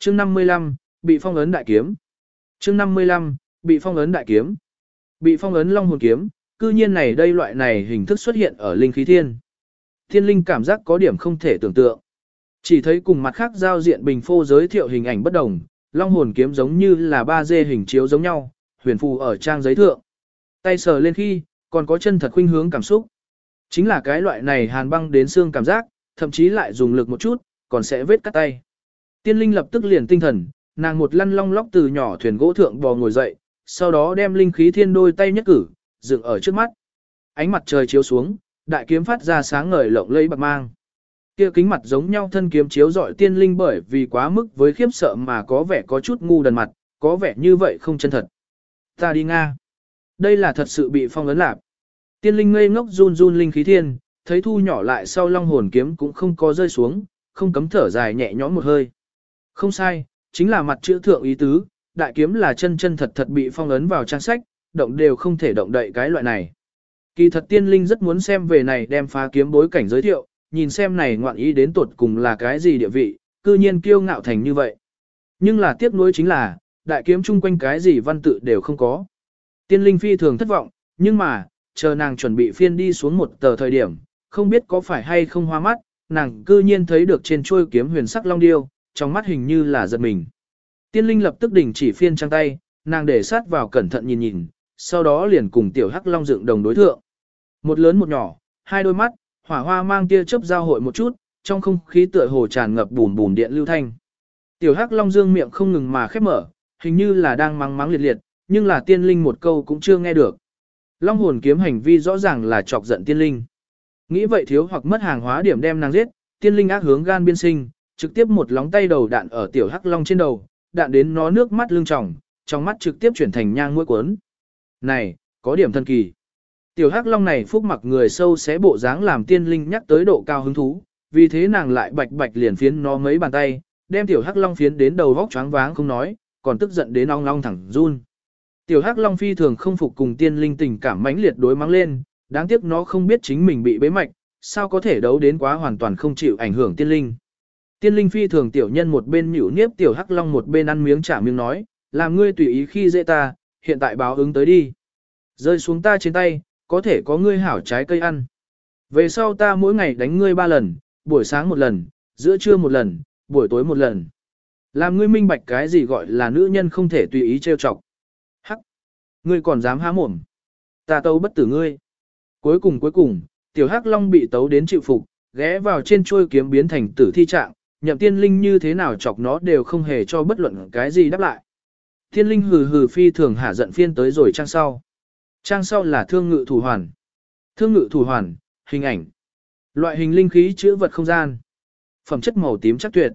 Chương 55, bị phong ấn đại kiếm. Chương 55, bị phong ấn đại kiếm. Bị phong ấn long hồn kiếm, cư nhiên này đây loại này hình thức xuất hiện ở linh khí thiên. Thiên linh cảm giác có điểm không thể tưởng tượng. Chỉ thấy cùng mặt khác giao diện bình phô giới thiệu hình ảnh bất đồng, long hồn kiếm giống như là 3D hình chiếu giống nhau, huyền phù ở trang giấy thượng. Tay sờ lên khi, còn có chân thật khuynh hướng cảm xúc. Chính là cái loại này hàn băng đến xương cảm giác, thậm chí lại dùng lực một chút, còn sẽ vết cắt tay. Tiên linh lập tức liền tinh thần, nàng một lăn long lóc từ nhỏ thuyền gỗ thượng bò ngồi dậy, sau đó đem linh khí thiên đôi tay nhất cử, dựng ở trước mắt. Ánh mặt trời chiếu xuống, đại kiếm phát ra sáng ngời lộng lẫy bạc mang. Kia kính mặt giống nhau thân kiếm chiếu rọi tiên linh bởi vì quá mức với khiếp sợ mà có vẻ có chút ngu đần mặt, có vẻ như vậy không chân thật. Ta đi Nga. Đây là thật sự bị phong ấn lạp. Tiên linh ngây ngốc run run linh khí thiên, thấy thu nhỏ lại sau long hồn kiếm cũng không có rơi xuống, không cấm thở dài nhẹ nhõm một hơi. Không sai, chính là mặt chữ thượng ý tứ, đại kiếm là chân chân thật thật bị phong ấn vào trang sách, động đều không thể động đậy cái loại này. Kỳ thật tiên linh rất muốn xem về này đem phá kiếm bối cảnh giới thiệu, nhìn xem này ngoạn ý đến tuột cùng là cái gì địa vị, cư nhiên kiêu ngạo thành như vậy. Nhưng là tiếc nuối chính là, đại kiếm chung quanh cái gì văn tự đều không có. Tiên linh phi thường thất vọng, nhưng mà, chờ nàng chuẩn bị phiên đi xuống một tờ thời điểm, không biết có phải hay không hoa mắt, nàng cư nhiên thấy được trên chuôi kiếm huyền sắc long điêu, trong mắt hình như là giật mình. Tiên linh lập tức đình chỉ phiên trang tay, nàng để sát vào cẩn thận nhìn nhìn, sau đó liền cùng tiểu hắc long dựng đồng đối thượng. Một lớn một nhỏ, hai đôi mắt, hỏa hoa mang tia chớp giao hội một chút, trong không khí tựa hồ tràn ngập bùn bùn điện lưu thanh. Tiểu hắc long dương miệng không ngừng mà khép mở, hình như là đang mắng mắng liệt liệt, nhưng là tiên linh một câu cũng chưa nghe được. Long hồn kiếm hành vi rõ ràng là chọc giận tiên linh. Nghĩ vậy thiếu hoặc mất hàng hóa điểm đem nàng giết, tiên linh ác hướng gan biên sinh, trực tiếp một lóng tay đầu đạn ở tiểu hắc long trên đầu, đạn đến nó nước mắt lưng tròng, trong mắt trực tiếp chuyển thành nhang mũi cuốn. Này, có điểm thần kỳ. Tiểu hắc long này phúc mặc người sâu xé bộ dáng làm tiên linh nhắc tới độ cao hứng thú, vì thế nàng lại bạch bạch liền phiến nó mấy bàn tay, đem tiểu hắc long phiến đến đầu vóc choáng váng không nói, còn tức giận đến ong long thẳng run. Tiểu hắc long phi thường không phục cùng tiên linh tình cảm mãnh liệt đối mắng lên, đáng tiếc nó không biết chính mình bị bế mạch, sao có thể đấu đến quá hoàn toàn không chịu ảnh hưởng tiên linh. Tiên linh phi thường tiểu nhân một bên nhịu niếp tiểu hắc long một bên ăn miếng trả miếng nói, làm ngươi tùy ý khi dễ ta, hiện tại báo ứng tới đi. Rơi xuống ta trên tay, có thể có ngươi hảo trái cây ăn. Về sau ta mỗi ngày đánh ngươi ba lần, buổi sáng một lần, giữa trưa một lần, buổi tối một lần. Làm ngươi minh bạch cái gì gọi là nữ nhân không thể tùy ý trêu chọc. Hắc! Ngươi còn dám há mồm. Ta tấu bất tử ngươi. Cuối cùng cuối cùng, tiểu hắc long bị tấu đến chịu phục, ghé vào trên chuôi kiếm biến thành tử thi trạng, nhậm tiên linh như thế nào chọc nó đều không hề cho bất luận cái gì đáp lại. Tiên linh hừ hừ phi thường hạ giận phiên tới rồi trang sau. Trang sau là thương ngự thủ hoàn. Thương ngự thủ hoàn, hình ảnh. Loại hình linh khí chữa vật không gian. Phẩm chất màu tím chắc tuyệt.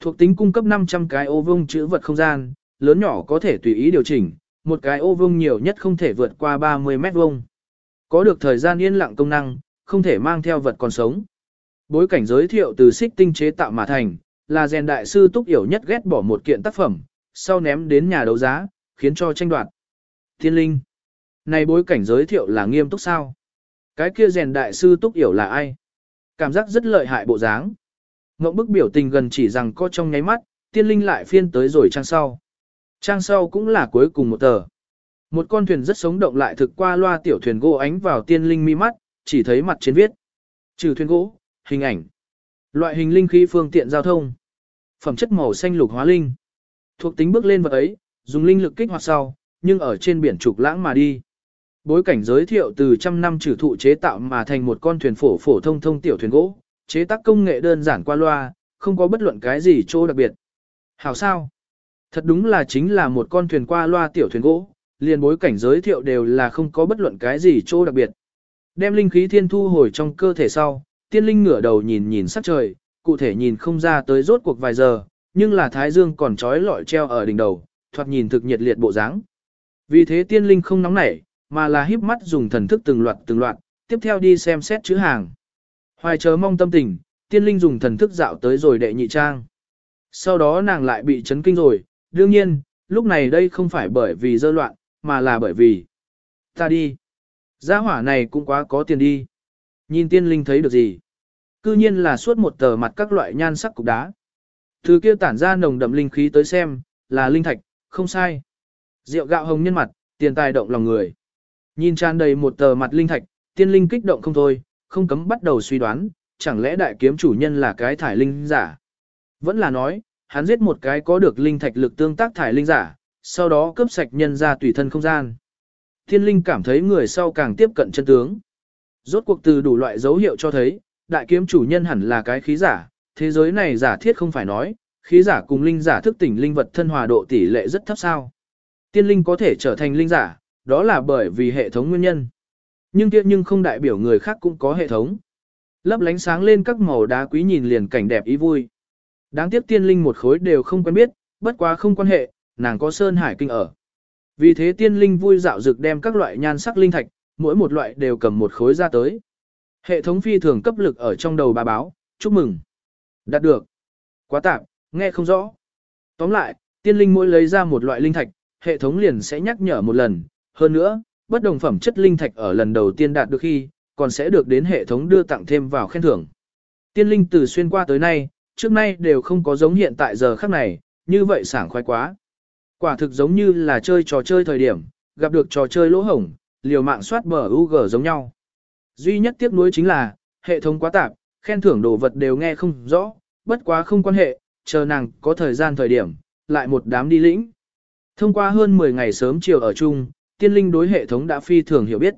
Thuộc tính cung cấp 500 cái ô vuông chữa vật không gian, lớn nhỏ có thể tùy ý điều chỉnh, một cái ô vuông nhiều nhất không thể vượt qua 30 mét vuông. Có được thời gian yên lặng công năng, không thể mang theo vật còn sống. Bối cảnh giới thiệu từ xích tinh chế tạo mà thành, là rèn đại sư túc hiểu nhất ghét bỏ một kiện tác phẩm, sau ném đến nhà đấu giá, khiến cho tranh đoạt. Thiên linh. Này bối cảnh giới thiệu là nghiêm túc sao? Cái kia rèn đại sư túc hiểu là ai? Cảm giác rất lợi hại bộ dáng. Ngộng bức biểu tình gần chỉ rằng có trong nháy mắt, tiên linh lại phiên tới rồi trang sau. Trang sau cũng là cuối cùng một tờ. Một con thuyền rất sống động lại thực qua loa tiểu thuyền gỗ ánh vào tiên linh mi mắt, chỉ thấy mặt trên viết. Trừ thuyền gỗ, hình ảnh. Loại hình linh khí phương tiện giao thông. Phẩm chất màu xanh lục hóa linh. Thuộc tính bước lên vật ấy, dùng linh lực kích hoạt sau, nhưng ở trên biển trục lãng mà đi. Bối cảnh giới thiệu từ trăm năm trừ thụ chế tạo mà thành một con thuyền phổ phổ thông thông tiểu thuyền gỗ, chế tác công nghệ đơn giản qua loa, không có bất luận cái gì chỗ đặc biệt. Hảo sao? Thật đúng là chính là một con thuyền qua loa tiểu thuyền gỗ, liền bối cảnh giới thiệu đều là không có bất luận cái gì chỗ đặc biệt. Đem linh khí thiên thu hồi trong cơ thể sau, tiên linh ngửa đầu nhìn nhìn sắc trời, cụ thể nhìn không ra tới rốt cuộc vài giờ, nhưng là thái dương còn trói lọi treo ở đỉnh đầu, thoạt nhìn thực nhiệt liệt bộ dáng. Vì thế tiên linh không nóng nảy, mà là híp mắt dùng thần thức từng loạt từng loạt, tiếp theo đi xem xét chữ hàng. Hoài chớ mong tâm tình, tiên linh dùng thần thức dạo tới rồi đệ nhị trang. Sau đó nàng lại bị chấn kinh rồi, đương nhiên, lúc này đây không phải bởi vì dơ loạn, mà là bởi vì ta đi. Gia hỏa này cũng quá có tiền đi. Nhìn tiên linh thấy được gì? Cư nhiên là suốt một tờ mặt các loại nhan sắc cục đá. thứ kia tản ra nồng đậm linh khí tới xem, là linh thạch, không sai. Rượu gạo hồng nhân mặt, tiền tài động lòng người. Nhìn tràn đầy một tờ mặt linh thạch, tiên linh kích động không thôi, không cấm bắt đầu suy đoán, chẳng lẽ đại kiếm chủ nhân là cái thải linh giả. Vẫn là nói, hắn giết một cái có được linh thạch lực tương tác thải linh giả, sau đó cướp sạch nhân ra tùy thân không gian. Thiên linh cảm thấy người sau càng tiếp cận chân tướng. Rốt cuộc từ đủ loại dấu hiệu cho thấy, đại kiếm chủ nhân hẳn là cái khí giả, thế giới này giả thiết không phải nói, khí giả cùng linh giả thức tỉnh linh vật thân hòa độ tỷ lệ rất thấp sao. Tiên linh có thể trở thành linh giả, đó là bởi vì hệ thống nguyên nhân. Nhưng kia nhưng không đại biểu người khác cũng có hệ thống. Lấp lánh sáng lên các màu đá quý nhìn liền cảnh đẹp ý vui. Đáng tiếc tiên linh một khối đều không quen biết, bất quá không quan hệ, nàng có sơn hải kinh ở. Vì thế tiên linh vui dạo dực đem các loại nhan sắc linh thạch, mỗi một loại đều cầm một khối ra tới. Hệ thống phi thường cấp lực ở trong đầu bà báo, chúc mừng. Đạt được. Quá tạm, nghe không rõ. Tóm lại, tiên linh mỗi lấy ra một loại linh thạch, hệ thống liền sẽ nhắc nhở một lần. Hơn nữa, bất đồng phẩm chất linh thạch ở lần đầu tiên đạt được khi, còn sẽ được đến hệ thống đưa tặng thêm vào khen thưởng. Tiên linh từ xuyên qua tới nay, trước nay đều không có giống hiện tại giờ khắc này, như vậy sảng khoái quá. Quả thực giống như là chơi trò chơi thời điểm, gặp được trò chơi lỗ hổng, liều mạng soát bờ UG giống nhau. Duy nhất tiếc nuối chính là, hệ thống quá tạp, khen thưởng đồ vật đều nghe không rõ, bất quá không quan hệ, chờ nàng có thời gian thời điểm, lại một đám đi lĩnh. Thông qua hơn 10 ngày sớm chiều ở chung, tiên linh đối hệ thống đã phi thường hiểu biết.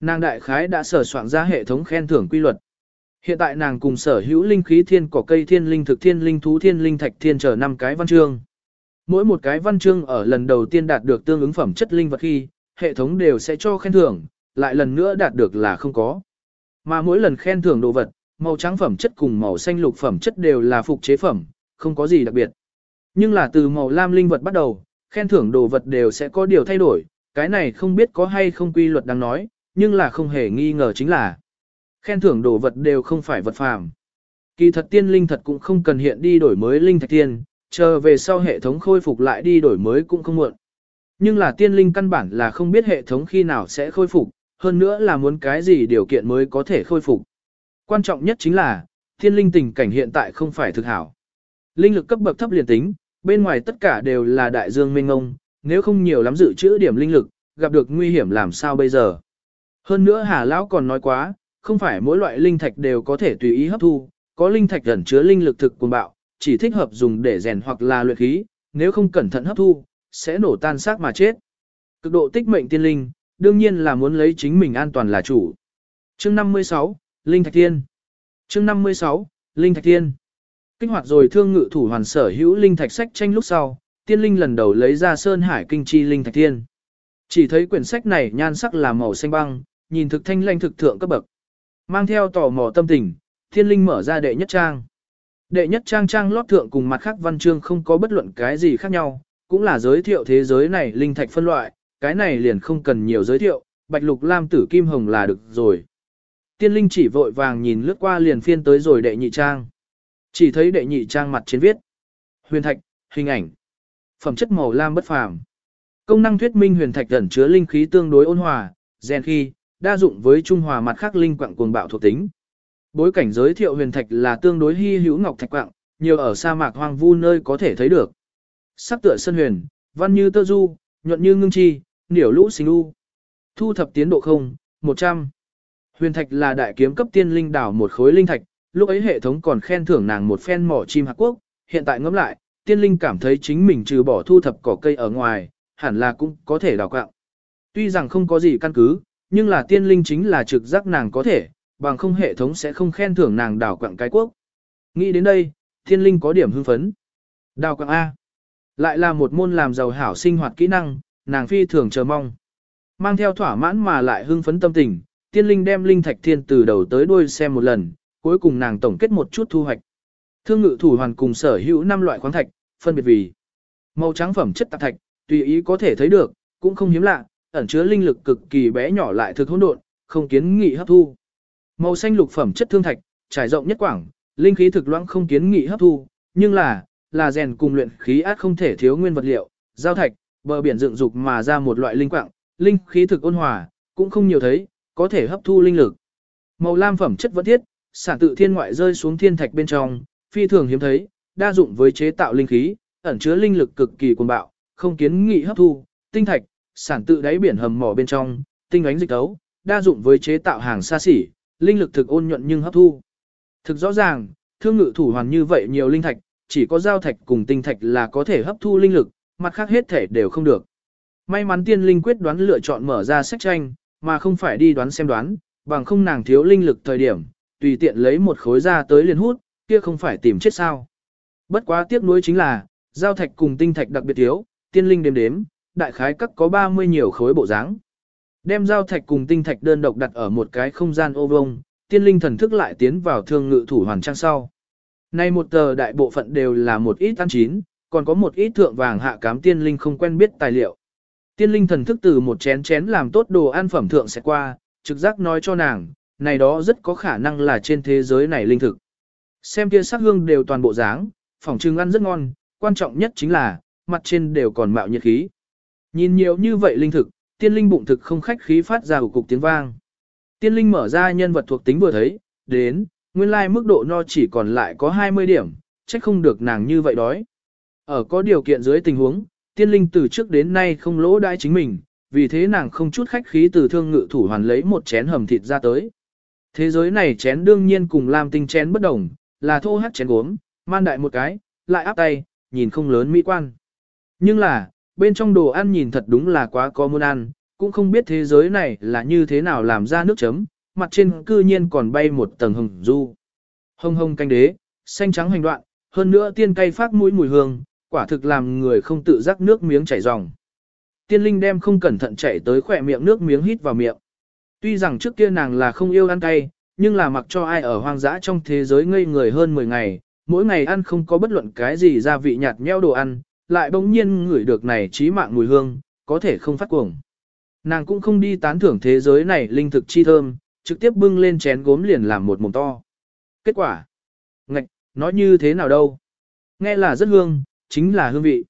Nàng đại khái đã sở soạn ra hệ thống khen thưởng quy luật. Hiện tại nàng cùng sở hữu linh khí thiên cỏ cây thiên linh thực thiên linh thú thiên linh thạch thiên trở năm cái văn chương. Mỗi một cái văn chương ở lần đầu tiên đạt được tương ứng phẩm chất linh vật khi, hệ thống đều sẽ cho khen thưởng, lại lần nữa đạt được là không có. Mà mỗi lần khen thưởng đồ vật, màu trắng phẩm chất cùng màu xanh lục phẩm chất đều là phục chế phẩm, không có gì đặc biệt. Nhưng là từ màu lam linh vật bắt đầu, khen thưởng đồ vật đều sẽ có điều thay đổi, cái này không biết có hay không quy luật đang nói, nhưng là không hề nghi ngờ chính là khen thưởng đồ vật đều không phải vật phàm. Kỳ thật tiên linh thật cũng không cần hiện đi đổi mới linh thạch tiên, chờ về sau hệ thống khôi phục lại đi đổi mới cũng không muộn. Nhưng là tiên linh căn bản là không biết hệ thống khi nào sẽ khôi phục, hơn nữa là muốn cái gì điều kiện mới có thể khôi phục. Quan trọng nhất chính là, tiên linh tình cảnh hiện tại không phải thực hảo. Linh lực cấp bậc thấp liền tính, bên ngoài tất cả đều là đại dương minh ngông, nếu không nhiều lắm dự trữ điểm linh lực, gặp được nguy hiểm làm sao bây giờ. Hơn nữa Hà Lão còn nói quá, không phải mỗi loại linh thạch đều có thể tùy ý hấp thu, có linh thạch ẩn chứa linh lực thực cuồng bạo, chỉ thích hợp dùng để rèn hoặc là luyện khí, nếu không cẩn thận hấp thu, sẽ nổ tan xác mà chết. Cực độ tích mệnh tiên linh, đương nhiên là muốn lấy chính mình an toàn là chủ. Chương 56, Linh Thạch Thiên Chương 56, Linh Thạch Thiên Kích hoạt rồi thương ngự thủ hoàn sở hữu Linh Thạch sách tranh lúc sau, tiên linh lần đầu lấy ra Sơn Hải Kinh Chi Linh Thạch Thiên. Chỉ thấy quyển sách này nhan sắc là màu xanh băng, nhìn thực thanh lanh thực thượng cấp bậc. Mang theo tò mò tâm tình, thiên linh mở ra đệ nhất trang. Đệ nhất trang trang lót thượng cùng mặt khác văn chương không có bất luận cái gì khác nhau, cũng là giới thiệu thế giới này linh thạch phân loại, cái này liền không cần nhiều giới thiệu, bạch lục lam tử kim hồng là được rồi. Tiên linh chỉ vội vàng nhìn lướt qua liền phiên tới rồi đệ nhị trang. Chỉ thấy đệ nhị trang mặt trên viết. Huyền thạch, hình ảnh. Phẩm chất màu lam bất phàm. Công năng thuyết minh huyền thạch ẩn chứa linh khí tương đối ôn hòa, gen khi, đa dụng với trung hòa mặt khác linh quặng cuồng bạo thuộc tính. Bối cảnh giới thiệu huyền thạch là tương đối hy hữu ngọc thạch quặng, nhiều ở sa mạc hoang vu nơi có thể thấy được. Sắc tựa sân huyền, văn như tơ du, nhuận như ngưng chi, niểu lũ sinh u. Thu thập tiến độ không, 100. Huyền thạch là đại kiếm cấp tiên linh đảo một khối linh thạch, lúc ấy hệ thống còn khen thưởng nàng một phen mỏ chim hạc quốc, hiện tại ngẫm lại, tiên linh cảm thấy chính mình trừ bỏ thu thập cỏ cây ở ngoài, hẳn là cũng có thể đào quạng. Tuy rằng không có gì căn cứ, nhưng là tiên linh chính là trực giác nàng có thể, bằng không hệ thống sẽ không khen thưởng nàng đào quạng cái quốc. Nghĩ đến đây, tiên linh có điểm hưng phấn. Đào quạng A. Lại là một môn làm giàu hảo sinh hoạt kỹ năng, nàng phi thường chờ mong. Mang theo thỏa mãn mà lại hưng phấn tâm tình, tiên linh đem linh thạch thiên từ đầu tới đuôi xem một lần, cuối cùng nàng tổng kết một chút thu hoạch. Thương ngự thủ hoàn cùng sở hữu 5 loại khoáng thạch, phân biệt vì màu trắng phẩm chất tạp thạch, tùy ý có thể thấy được, cũng không hiếm lạ, ẩn chứa linh lực cực kỳ bé nhỏ lại thực hỗn độn, không kiến nghị hấp thu. Màu xanh lục phẩm chất thương thạch, trải rộng nhất quảng, linh khí thực loãng không kiến nghị hấp thu, nhưng là, là rèn cùng luyện khí át không thể thiếu nguyên vật liệu, giao thạch, bờ biển dựng dục mà ra một loại linh quạng, linh khí thực ôn hòa, cũng không nhiều thấy, có thể hấp thu linh lực. Màu lam phẩm chất vẫn thiết, sản tự thiên ngoại rơi xuống thiên thạch bên trong, phi thường hiếm thấy, đa dụng với chế tạo linh khí, ẩn chứa linh lực cực kỳ cuồng bạo, không kiến nghị hấp thu, tinh thạch, sản tự đáy biển hầm mỏ bên trong, tinh ánh dịch tấu, đa dụng với chế tạo hàng xa xỉ, linh lực thực ôn nhuận nhưng hấp thu. Thực rõ ràng, thương ngự thủ hoàn như vậy nhiều linh thạch, chỉ có giao thạch cùng tinh thạch là có thể hấp thu linh lực, mặt khác hết thể đều không được. May mắn tiên linh quyết đoán lựa chọn mở ra sách tranh, mà không phải đi đoán xem đoán, bằng không nàng thiếu linh lực thời điểm, tùy tiện lấy một khối ra tới liền hút, kia không phải tìm chết sao. Bất quá tiếc nuối chính là, giao thạch cùng tinh thạch đặc biệt thiếu, tiên linh đếm đếm, đại khái các có 30 nhiều khối bộ dáng. Đem giao thạch cùng tinh thạch đơn độc đặt ở một cái không gian ô vông, tiên linh thần thức lại tiến vào thương ngự thủ hoàn trang sau. Nay một tờ đại bộ phận đều là một ít ăn chín, còn có một ít thượng vàng hạ cám tiên linh không quen biết tài liệu. Tiên linh thần thức từ một chén chén làm tốt đồ ăn phẩm thượng sẽ qua, trực giác nói cho nàng, này đó rất có khả năng là trên thế giới này linh thực. Xem kia sắc hương đều toàn bộ dáng, phòng trưng ăn rất ngon, quan trọng nhất chính là, mặt trên đều còn mạo nhiệt khí. Nhìn nhiều như vậy linh thực, tiên linh bụng thực không khách khí phát ra cục tiếng vang. Tiên linh mở ra nhân vật thuộc tính vừa thấy, đến, nguyên lai mức độ no chỉ còn lại có 20 điểm, trách không được nàng như vậy đói. Ở có điều kiện dưới tình huống, tiên linh từ trước đến nay không lỗ đãi chính mình, vì thế nàng không chút khách khí từ thương ngự thủ hoàn lấy một chén hầm thịt ra tới. Thế giới này chén đương nhiên cùng làm tinh chén bất đồng, là thô hát chén gốm, man đại một cái, lại áp tay, nhìn không lớn mỹ quan. Nhưng là, bên trong đồ ăn nhìn thật đúng là quá có muốn ăn, cũng không biết thế giới này là như thế nào làm ra nước chấm, mặt trên cư nhiên còn bay một tầng hồng du. Hồng hồng canh đế, xanh trắng hành đoạn, hơn nữa tiên cay phát mũi mùi hương, quả thực làm người không tự giác nước miếng chảy ròng. Tiên linh đem không cẩn thận chảy tới khỏe miệng nước miếng hít vào miệng. Tuy rằng trước kia nàng là không yêu ăn cay, nhưng là mặc cho ai ở hoang dã trong thế giới ngây người hơn 10 ngày, mỗi ngày ăn không có bất luận cái gì gia vị nhạt nheo đồ ăn, lại bỗng nhiên ngửi được này trí mạng mùi hương, có thể không phát cuồng. Nàng cũng không đi tán thưởng thế giới này linh thực chi thơm, trực tiếp bưng lên chén gốm liền làm một mồm to. Kết quả? Ngạch, nói như thế nào đâu? Nghe là rất hương, chính là hương vị.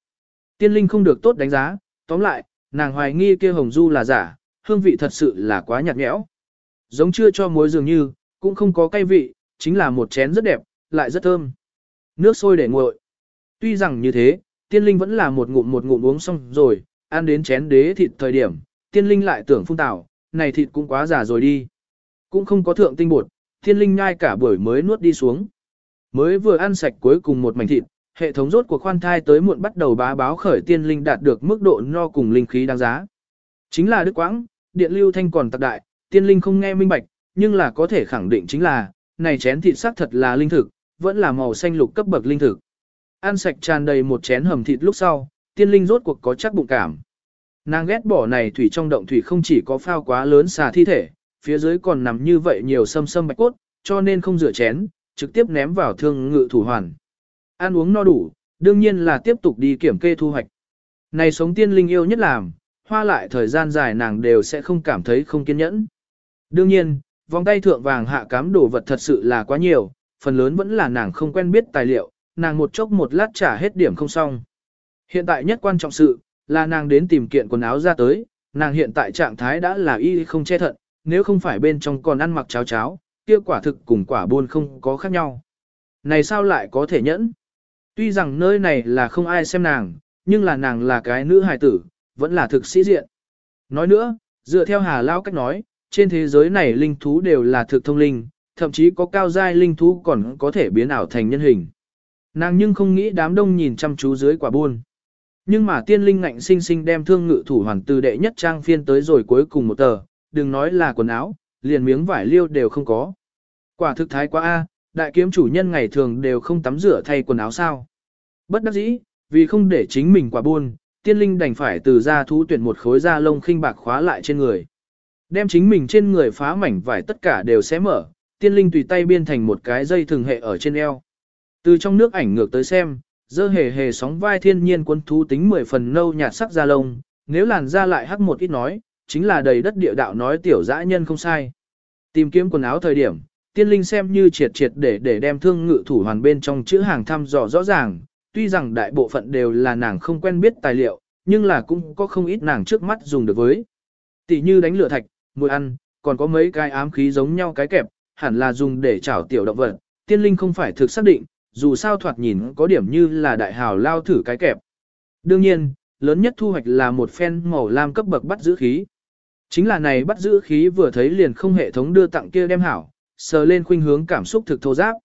Tiên linh không được tốt đánh giá, tóm lại, nàng hoài nghi kia hồng du là giả, hương vị thật sự là quá nhạt nhẽo. Giống chưa cho muối dường như, cũng không có cay vị, chính là một chén rất đẹp, lại rất thơm. Nước sôi để nguội. Tuy rằng như thế, tiên linh vẫn là một ngụm một ngụm uống xong rồi, ăn đến chén đế thịt thời điểm, tiên linh lại tưởng phun tảo, này thịt cũng quá già rồi đi. Cũng không có thượng tinh bột, thiên linh nhai cả buổi mới nuốt đi xuống. Mới vừa ăn sạch cuối cùng một mảnh thịt, hệ thống rốt của khoan thai tới muộn bắt đầu bá báo khởi tiên linh đạt được mức độ no cùng linh khí đáng giá. Chính là đức quãng, điện lưu thanh còn tạc đại, tiên linh không nghe minh bạch, nhưng là có thể khẳng định chính là, này chén thịt sắc thật là linh thực, vẫn là màu xanh lục cấp bậc linh thực. Ăn sạch tràn đầy một chén hầm thịt lúc sau, tiên linh rốt cuộc có chắc bụng cảm. Nàng ghét bỏ này thủy trong động thủy không chỉ có phao quá lớn xà thi thể, phía dưới còn nằm như vậy nhiều sâm sâm bạch cốt, cho nên không rửa chén, trực tiếp ném vào thương ngự thủ hoàn. Ăn uống no đủ, đương nhiên là tiếp tục đi kiểm kê thu hoạch. Này sống tiên linh yêu nhất làm, hoa lại thời gian dài nàng đều sẽ không cảm thấy không kiên nhẫn. Đương nhiên, vòng tay thượng vàng hạ cám đồ vật thật sự là quá nhiều, phần lớn vẫn là nàng không quen biết tài liệu, nàng một chốc một lát trả hết điểm không xong. Hiện tại nhất quan trọng sự, là nàng đến tìm kiện quần áo ra tới, nàng hiện tại trạng thái đã là y không che thận, nếu không phải bên trong còn ăn mặc cháo cháo, kia quả thực cùng quả buôn không có khác nhau. Này sao lại có thể nhẫn? Tuy rằng nơi này là không ai xem nàng, nhưng là nàng là cái nữ hài tử, vẫn là thực sĩ diện. Nói nữa, dựa theo Hà Lao cách nói, trên thế giới này linh thú đều là thực thông linh, thậm chí có cao giai linh thú còn có thể biến ảo thành nhân hình. Nàng nhưng không nghĩ đám đông nhìn chăm chú dưới quả buôn. Nhưng mà tiên linh ngạnh sinh sinh đem thương ngự thủ hoàn từ đệ nhất trang phiên tới rồi cuối cùng một tờ, đừng nói là quần áo, liền miếng vải liêu đều không có. Quả thực thái quá a, đại kiếm chủ nhân ngày thường đều không tắm rửa thay quần áo sao. Bất đắc dĩ, vì không để chính mình quả buôn, tiên linh đành phải từ ra thú tuyển một khối da lông khinh bạc khóa lại trên người. Đem chính mình trên người phá mảnh vải tất cả đều xé mở, tiên linh tùy tay biên thành một cái dây thường hệ ở trên eo. Từ trong nước ảnh ngược tới xem, dơ hề hề sóng vai thiên nhiên quân thú tính 10 phần nâu nhạt sắc da lông, nếu làn da lại hắc một ít nói, chính là đầy đất địa đạo nói tiểu dã nhân không sai. Tìm kiếm quần áo thời điểm, tiên linh xem như triệt triệt để để đem thương ngự thủ hoàn bên trong chữ hàng thăm dò rõ ràng, tuy rằng đại bộ phận đều là nàng không quen biết tài liệu, nhưng là cũng có không ít nàng trước mắt dùng được với. Tỷ như đánh lửa thạch, mùi ăn, còn có mấy cái ám khí giống nhau cái kẹp, hẳn là dùng để chảo tiểu động vật, tiên linh không phải thực xác định, dù sao thoạt nhìn có điểm như là đại hào lao thử cái kẹp. Đương nhiên, lớn nhất thu hoạch là một phen màu lam cấp bậc bắt giữ khí. Chính là này bắt giữ khí vừa thấy liền không hệ thống đưa tặng kia đem hảo, sờ lên khuynh hướng cảm xúc thực thô giáp.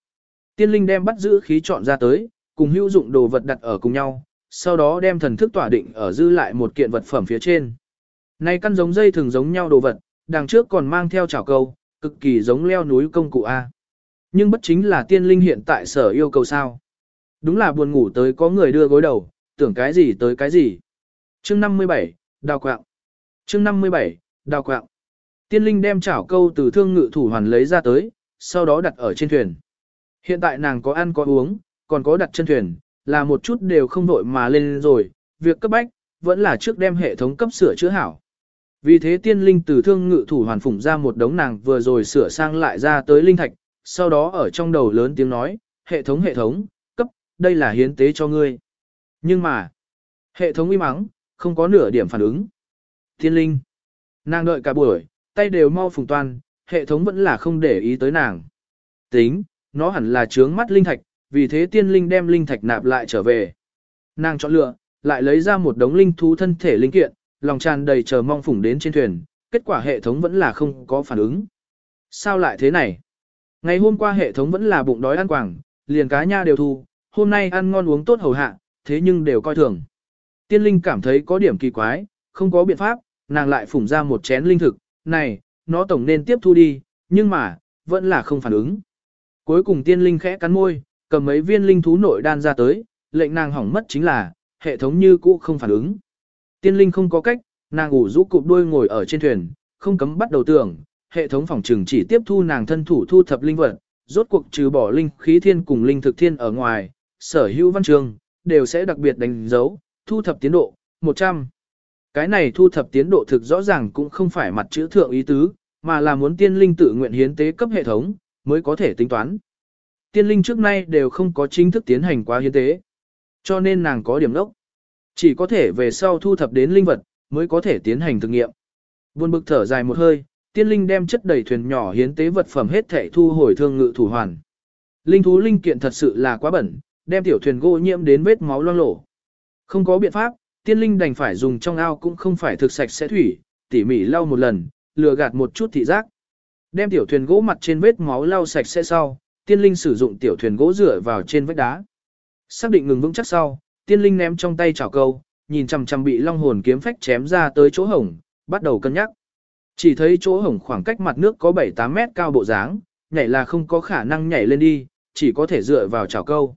Tiên linh đem bắt giữ khí chọn ra tới, cùng hữu dụng đồ vật đặt ở cùng nhau, sau đó đem thần thức tỏa định ở dư lại một kiện vật phẩm phía trên. Này căn giống dây thường giống nhau đồ vật, đằng trước còn mang theo chảo câu, cực kỳ giống leo núi công cụ A. Nhưng bất chính là tiên linh hiện tại sở yêu cầu sao. Đúng là buồn ngủ tới có người đưa gối đầu, tưởng cái gì tới cái gì. Chương 57, Đào Quạng. Chương 57, Đào Quạng. Tiên linh đem chảo câu từ thương ngự thủ hoàn lấy ra tới, sau đó đặt ở trên thuyền. Hiện tại nàng có ăn có uống, còn có đặt chân thuyền, là một chút đều không vội mà lên rồi, việc cấp bách, vẫn là trước đem hệ thống cấp sửa chữa hảo. Vì thế tiên linh từ thương ngự thủ hoàn phủng ra một đống nàng vừa rồi sửa sang lại ra tới linh thạch, sau đó ở trong đầu lớn tiếng nói, hệ thống hệ thống, cấp, đây là hiến tế cho ngươi. Nhưng mà, hệ thống im mắng, không có nửa điểm phản ứng. Tiên linh, nàng đợi cả buổi, tay đều mau phùng toan, hệ thống vẫn là không để ý tới nàng. Tính, nó hẳn là trướng mắt linh thạch, vì thế tiên linh đem linh thạch nạp lại trở về. Nàng chọn lựa, lại lấy ra một đống linh thú thân thể linh kiện, lòng tràn đầy chờ mong phủng đến trên thuyền, kết quả hệ thống vẫn là không có phản ứng. Sao lại thế này? Ngày hôm qua hệ thống vẫn là bụng đói ăn quảng, liền cá nha đều thu, hôm nay ăn ngon uống tốt hầu hạ, thế nhưng đều coi thường. Tiên linh cảm thấy có điểm kỳ quái, không có biện pháp, nàng lại phủng ra một chén linh thực, này, nó tổng nên tiếp thu đi, nhưng mà, vẫn là không phản ứng. Cuối cùng tiên linh khẽ cắn môi, cầm mấy viên linh thú nội đan ra tới, lệnh nàng hỏng mất chính là, hệ thống như cũ không phản ứng. Tiên linh không có cách, nàng ủ rũ cụp đuôi ngồi ở trên thuyền, không cấm bắt đầu tưởng, hệ thống phòng trừng chỉ tiếp thu nàng thân thủ thu thập linh vật, rốt cuộc trừ bỏ linh khí thiên cùng linh thực thiên ở ngoài, sở hữu văn trường, đều sẽ đặc biệt đánh dấu, thu thập tiến độ, 100. Cái này thu thập tiến độ thực rõ ràng cũng không phải mặt chữ thượng ý tứ, mà là muốn tiên linh tự nguyện hiến tế cấp hệ thống, mới có thể tính toán. Tiên linh trước nay đều không có chính thức tiến hành quá hiến tế, cho nên nàng có điểm đốc. Chỉ có thể về sau thu thập đến linh vật, mới có thể tiến hành thực nghiệm. Buồn bực thở dài một hơi, tiên linh đem chất đầy thuyền nhỏ hiến tế vật phẩm hết thể thu hồi thương ngự thủ hoàn. Linh thú linh kiện thật sự là quá bẩn, đem tiểu thuyền gỗ nhiễm đến vết máu loang lổ. Không có biện pháp, tiên linh đành phải dùng trong ao cũng không phải thực sạch sẽ thủy, tỉ mỉ lau một lần, lừa gạt một chút thị giác. Đem tiểu thuyền gỗ mặt trên vết máu lau sạch sẽ sau, tiên linh sử dụng tiểu thuyền gỗ rửa vào trên vách đá. Xác định ngừng vững chắc sau, tiên linh ném trong tay chảo câu, nhìn chằm chằm bị long hồn kiếm phách chém ra tới chỗ hổng, bắt đầu cân nhắc. Chỉ thấy chỗ hổng khoảng cách mặt nước có 7-8 mét cao bộ dáng, nhảy là không có khả năng nhảy lên đi, chỉ có thể dựa vào chảo câu.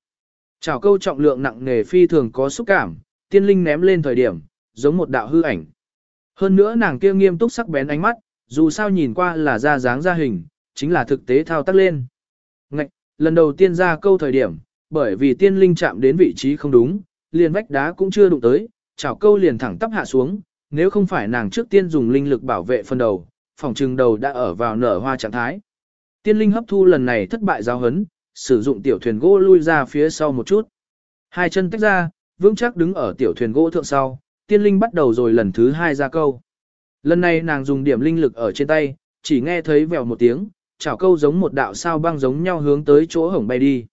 Chảo câu trọng lượng nặng nề phi thường có xúc cảm, tiên linh ném lên thời điểm, giống một đạo hư ảnh. Hơn nữa nàng kia nghiêm túc sắc bén ánh mắt, dù sao nhìn qua là ra dáng ra hình, chính là thực tế thao tác lên. Ngạch, lần đầu tiên ra câu thời điểm, bởi vì tiên linh chạm đến vị trí không đúng, liền vách đá cũng chưa đụng tới, chảo câu liền thẳng tắp hạ xuống, nếu không phải nàng trước tiên dùng linh lực bảo vệ phần đầu, phòng trừng đầu đã ở vào nở hoa trạng thái. Tiên linh hấp thu lần này thất bại giáo hấn, sử dụng tiểu thuyền gỗ lui ra phía sau một chút. Hai chân tách ra, vững chắc đứng ở tiểu thuyền gỗ thượng sau, tiên linh bắt đầu rồi lần thứ hai ra câu. Lần này nàng dùng điểm linh lực ở trên tay, chỉ nghe thấy vèo một tiếng, chảo câu giống một đạo sao băng giống nhau hướng tới chỗ hổng bay đi.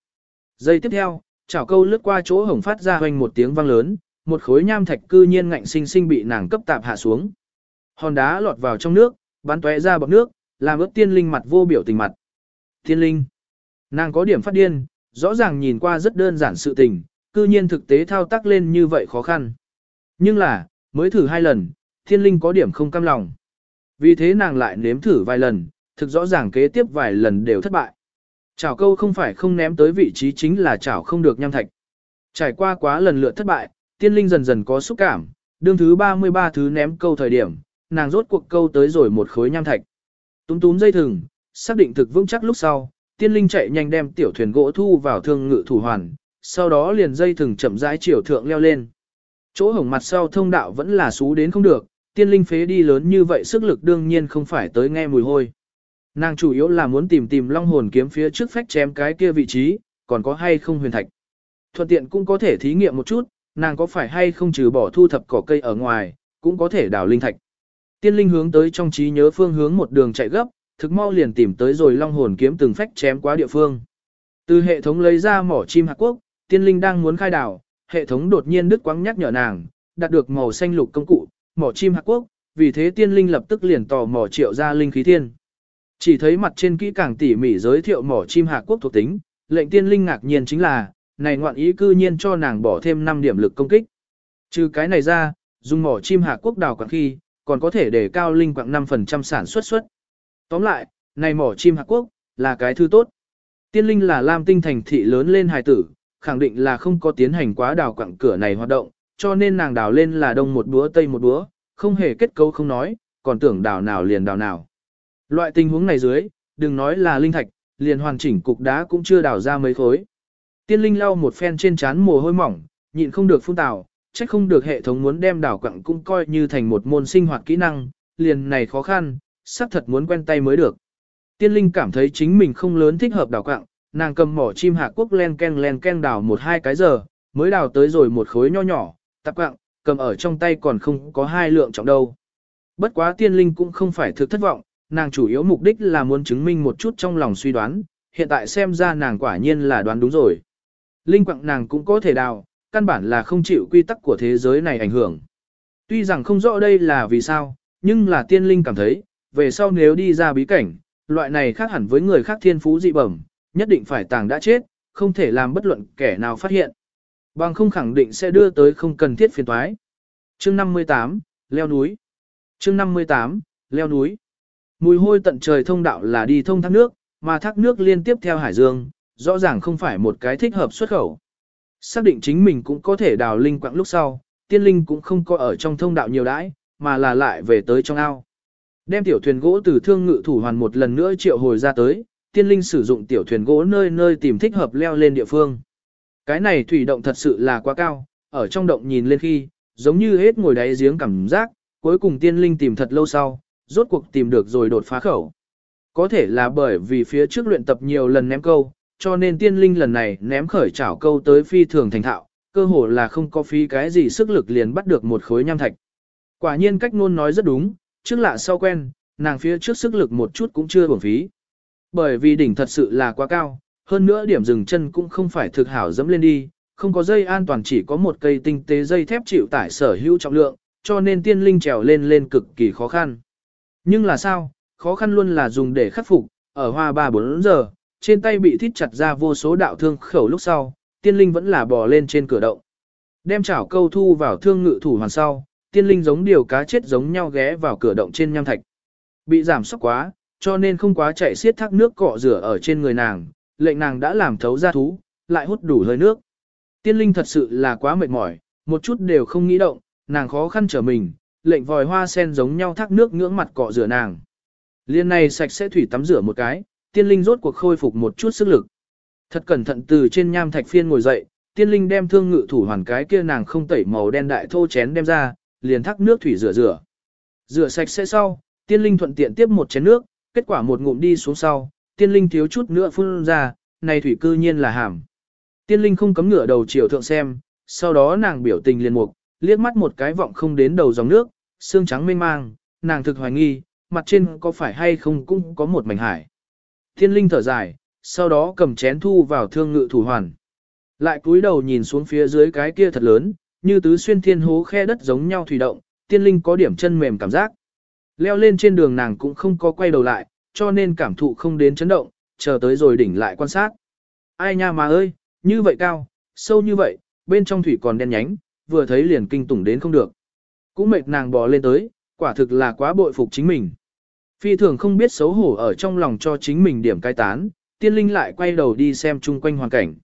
Giây tiếp theo, chảo câu lướt qua chỗ hổng phát ra hoành một tiếng vang lớn, một khối nham thạch cư nhiên ngạnh sinh sinh bị nàng cấp tạp hạ xuống. Hòn đá lọt vào trong nước, bắn tóe ra bọt nước, làm ướt tiên linh mặt vô biểu tình mặt. Tiên linh, nàng có điểm phát điên, rõ ràng nhìn qua rất đơn giản sự tình, cư nhiên thực tế thao tác lên như vậy khó khăn. Nhưng là, mới thử hai lần, thiên linh có điểm không cam lòng. Vì thế nàng lại nếm thử vài lần, thực rõ ràng kế tiếp vài lần đều thất bại. Chảo câu không phải không ném tới vị trí chính là chảo không được nham thạch. Trải qua quá lần lượt thất bại, tiên linh dần dần có xúc cảm, đương thứ 33 thứ ném câu thời điểm, nàng rốt cuộc câu tới rồi một khối nham thạch. Túm túm dây thừng, xác định thực vững chắc lúc sau, tiên linh chạy nhanh đem tiểu thuyền gỗ thu vào thương ngự thủ hoàn, sau đó liền dây thừng chậm rãi chiều thượng leo lên. Chỗ hổng mặt sau thông đạo vẫn là xú đến không được, tiên linh phế đi lớn như vậy sức lực đương nhiên không phải tới nghe mùi hôi. Nàng chủ yếu là muốn tìm tìm long hồn kiếm phía trước phách chém cái kia vị trí, còn có hay không huyền thạch. Thuận tiện cũng có thể thí nghiệm một chút, nàng có phải hay không trừ bỏ thu thập cỏ cây ở ngoài, cũng có thể đào linh thạch. Tiên linh hướng tới trong trí nhớ phương hướng một đường chạy gấp, thực mau liền tìm tới rồi long hồn kiếm từng phách chém qua địa phương. Từ hệ thống lấy ra mỏ chim hạt quốc, tiên linh đang muốn khai đảo, hệ thống đột nhiên đứt quãng nhắc nhở nàng, đạt được màu xanh lục công cụ, mỏ chim hạc quốc, vì thế tiên linh lập tức liền tò mò triệu ra linh khí thiên. Chỉ thấy mặt trên kỹ càng tỉ mỉ giới thiệu mỏ chim hạc quốc thuộc tính, lệnh tiên linh ngạc nhiên chính là, này ngoạn ý cư nhiên cho nàng bỏ thêm 5 điểm lực công kích. Trừ cái này ra, dùng mỏ chim hạc quốc đào quảng khi, còn có thể để cao linh quảng 5% sản xuất xuất. Tóm lại, này mỏ chim hạc quốc, là cái thứ tốt. Tiên linh là lam tinh thành thị lớn lên hài tử, khẳng định là không có tiến hành quá đào quặng cửa này hoạt động, cho nên nàng đào lên là đông một búa tây một búa, không hề kết cấu không nói, còn tưởng đào nào liền đào nào. Loại tình huống này dưới, đừng nói là linh thạch, liền hoàn chỉnh cục đá cũng chưa đào ra mấy khối. Tiên linh lau một phen trên trán mồ hôi mỏng, nhịn không được phun tào, trách không được hệ thống muốn đem đào quặng cũng coi như thành một môn sinh hoạt kỹ năng, liền này khó khăn, sắp thật muốn quen tay mới được. Tiên linh cảm thấy chính mình không lớn thích hợp đào quặng, nàng cầm mỏ chim hạ quốc len ken len ken đào một hai cái giờ, mới đào tới rồi một khối nho nhỏ, tạp quạng cầm ở trong tay còn không có hai lượng trọng đâu. Bất quá tiên linh cũng không phải thực thất vọng, nàng chủ yếu mục đích là muốn chứng minh một chút trong lòng suy đoán, hiện tại xem ra nàng quả nhiên là đoán đúng rồi. Linh quặng nàng cũng có thể đào, căn bản là không chịu quy tắc của thế giới này ảnh hưởng. Tuy rằng không rõ đây là vì sao, nhưng là tiên linh cảm thấy, về sau nếu đi ra bí cảnh, loại này khác hẳn với người khác thiên phú dị bẩm, nhất định phải tàng đã chết, không thể làm bất luận kẻ nào phát hiện. Bằng không khẳng định sẽ đưa tới không cần thiết phiền toái. Chương 58, leo núi. Chương 58, leo núi. Mùi hôi tận trời thông đạo là đi thông thác nước, mà thác nước liên tiếp theo hải dương, rõ ràng không phải một cái thích hợp xuất khẩu. Xác định chính mình cũng có thể đào linh quạng lúc sau, tiên linh cũng không có ở trong thông đạo nhiều đãi, mà là lại về tới trong ao. Đem tiểu thuyền gỗ từ thương ngự thủ hoàn một lần nữa triệu hồi ra tới, tiên linh sử dụng tiểu thuyền gỗ nơi nơi tìm thích hợp leo lên địa phương. Cái này thủy động thật sự là quá cao, ở trong động nhìn lên khi, giống như hết ngồi đáy giếng cảm giác, cuối cùng tiên linh tìm thật lâu sau, rốt cuộc tìm được rồi đột phá khẩu. Có thể là bởi vì phía trước luyện tập nhiều lần ném câu, cho nên tiên linh lần này ném khởi chảo câu tới phi thường thành thạo, cơ hồ là không có phí cái gì sức lực liền bắt được một khối nham thạch. Quả nhiên cách ngôn nói rất đúng, trước lạ sau quen, nàng phía trước sức lực một chút cũng chưa bổng phí. Bởi vì đỉnh thật sự là quá cao, hơn nữa điểm dừng chân cũng không phải thực hảo dẫm lên đi, không có dây an toàn chỉ có một cây tinh tế dây thép chịu tải sở hữu trọng lượng, cho nên tiên linh trèo lên lên cực kỳ khó khăn. Nhưng là sao, khó khăn luôn là dùng để khắc phục, ở hoa 3-4 giờ, trên tay bị thít chặt ra vô số đạo thương khẩu lúc sau, tiên linh vẫn là bò lên trên cửa động. Đem chảo câu thu vào thương ngự thủ hoàn sau, tiên linh giống điều cá chết giống nhau ghé vào cửa động trên nham thạch. Bị giảm sốc quá, cho nên không quá chạy xiết thác nước cọ rửa ở trên người nàng, lệnh nàng đã làm thấu ra thú, lại hút đủ hơi nước. Tiên linh thật sự là quá mệt mỏi, một chút đều không nghĩ động, nàng khó khăn trở mình, lệnh vòi hoa sen giống nhau thác nước ngưỡng mặt cọ rửa nàng. Liên này sạch sẽ thủy tắm rửa một cái, tiên linh rốt cuộc khôi phục một chút sức lực. Thật cẩn thận từ trên nham thạch phiên ngồi dậy, tiên linh đem thương ngự thủ hoàn cái kia nàng không tẩy màu đen đại thô chén đem ra, liền thác nước thủy rửa rửa. Rửa sạch sẽ sau, tiên linh thuận tiện tiếp một chén nước, kết quả một ngụm đi xuống sau, tiên linh thiếu chút nữa phun ra, này thủy cư nhiên là hàm. Tiên linh không cấm ngửa đầu chiều thượng xem, sau đó nàng biểu tình liền mục, liếc mắt một cái vọng không đến đầu dòng nước, xương trắng mênh mang, nàng thực hoài nghi, mặt trên có phải hay không cũng có một mảnh hải. Tiên linh thở dài, sau đó cầm chén thu vào thương ngự thủ hoàn. Lại cúi đầu nhìn xuống phía dưới cái kia thật lớn, như tứ xuyên thiên hố khe đất giống nhau thủy động, tiên linh có điểm chân mềm cảm giác. Leo lên trên đường nàng cũng không có quay đầu lại, cho nên cảm thụ không đến chấn động, chờ tới rồi đỉnh lại quan sát. Ai nha mà ơi, như vậy cao, sâu như vậy, bên trong thủy còn đen nhánh, vừa thấy liền kinh tủng đến không được. Cũng mệt nàng bò lên tới, quả thực là quá bội phục chính mình. Phi thường không biết xấu hổ ở trong lòng cho chính mình điểm cai tán, tiên linh lại quay đầu đi xem chung quanh hoàn cảnh.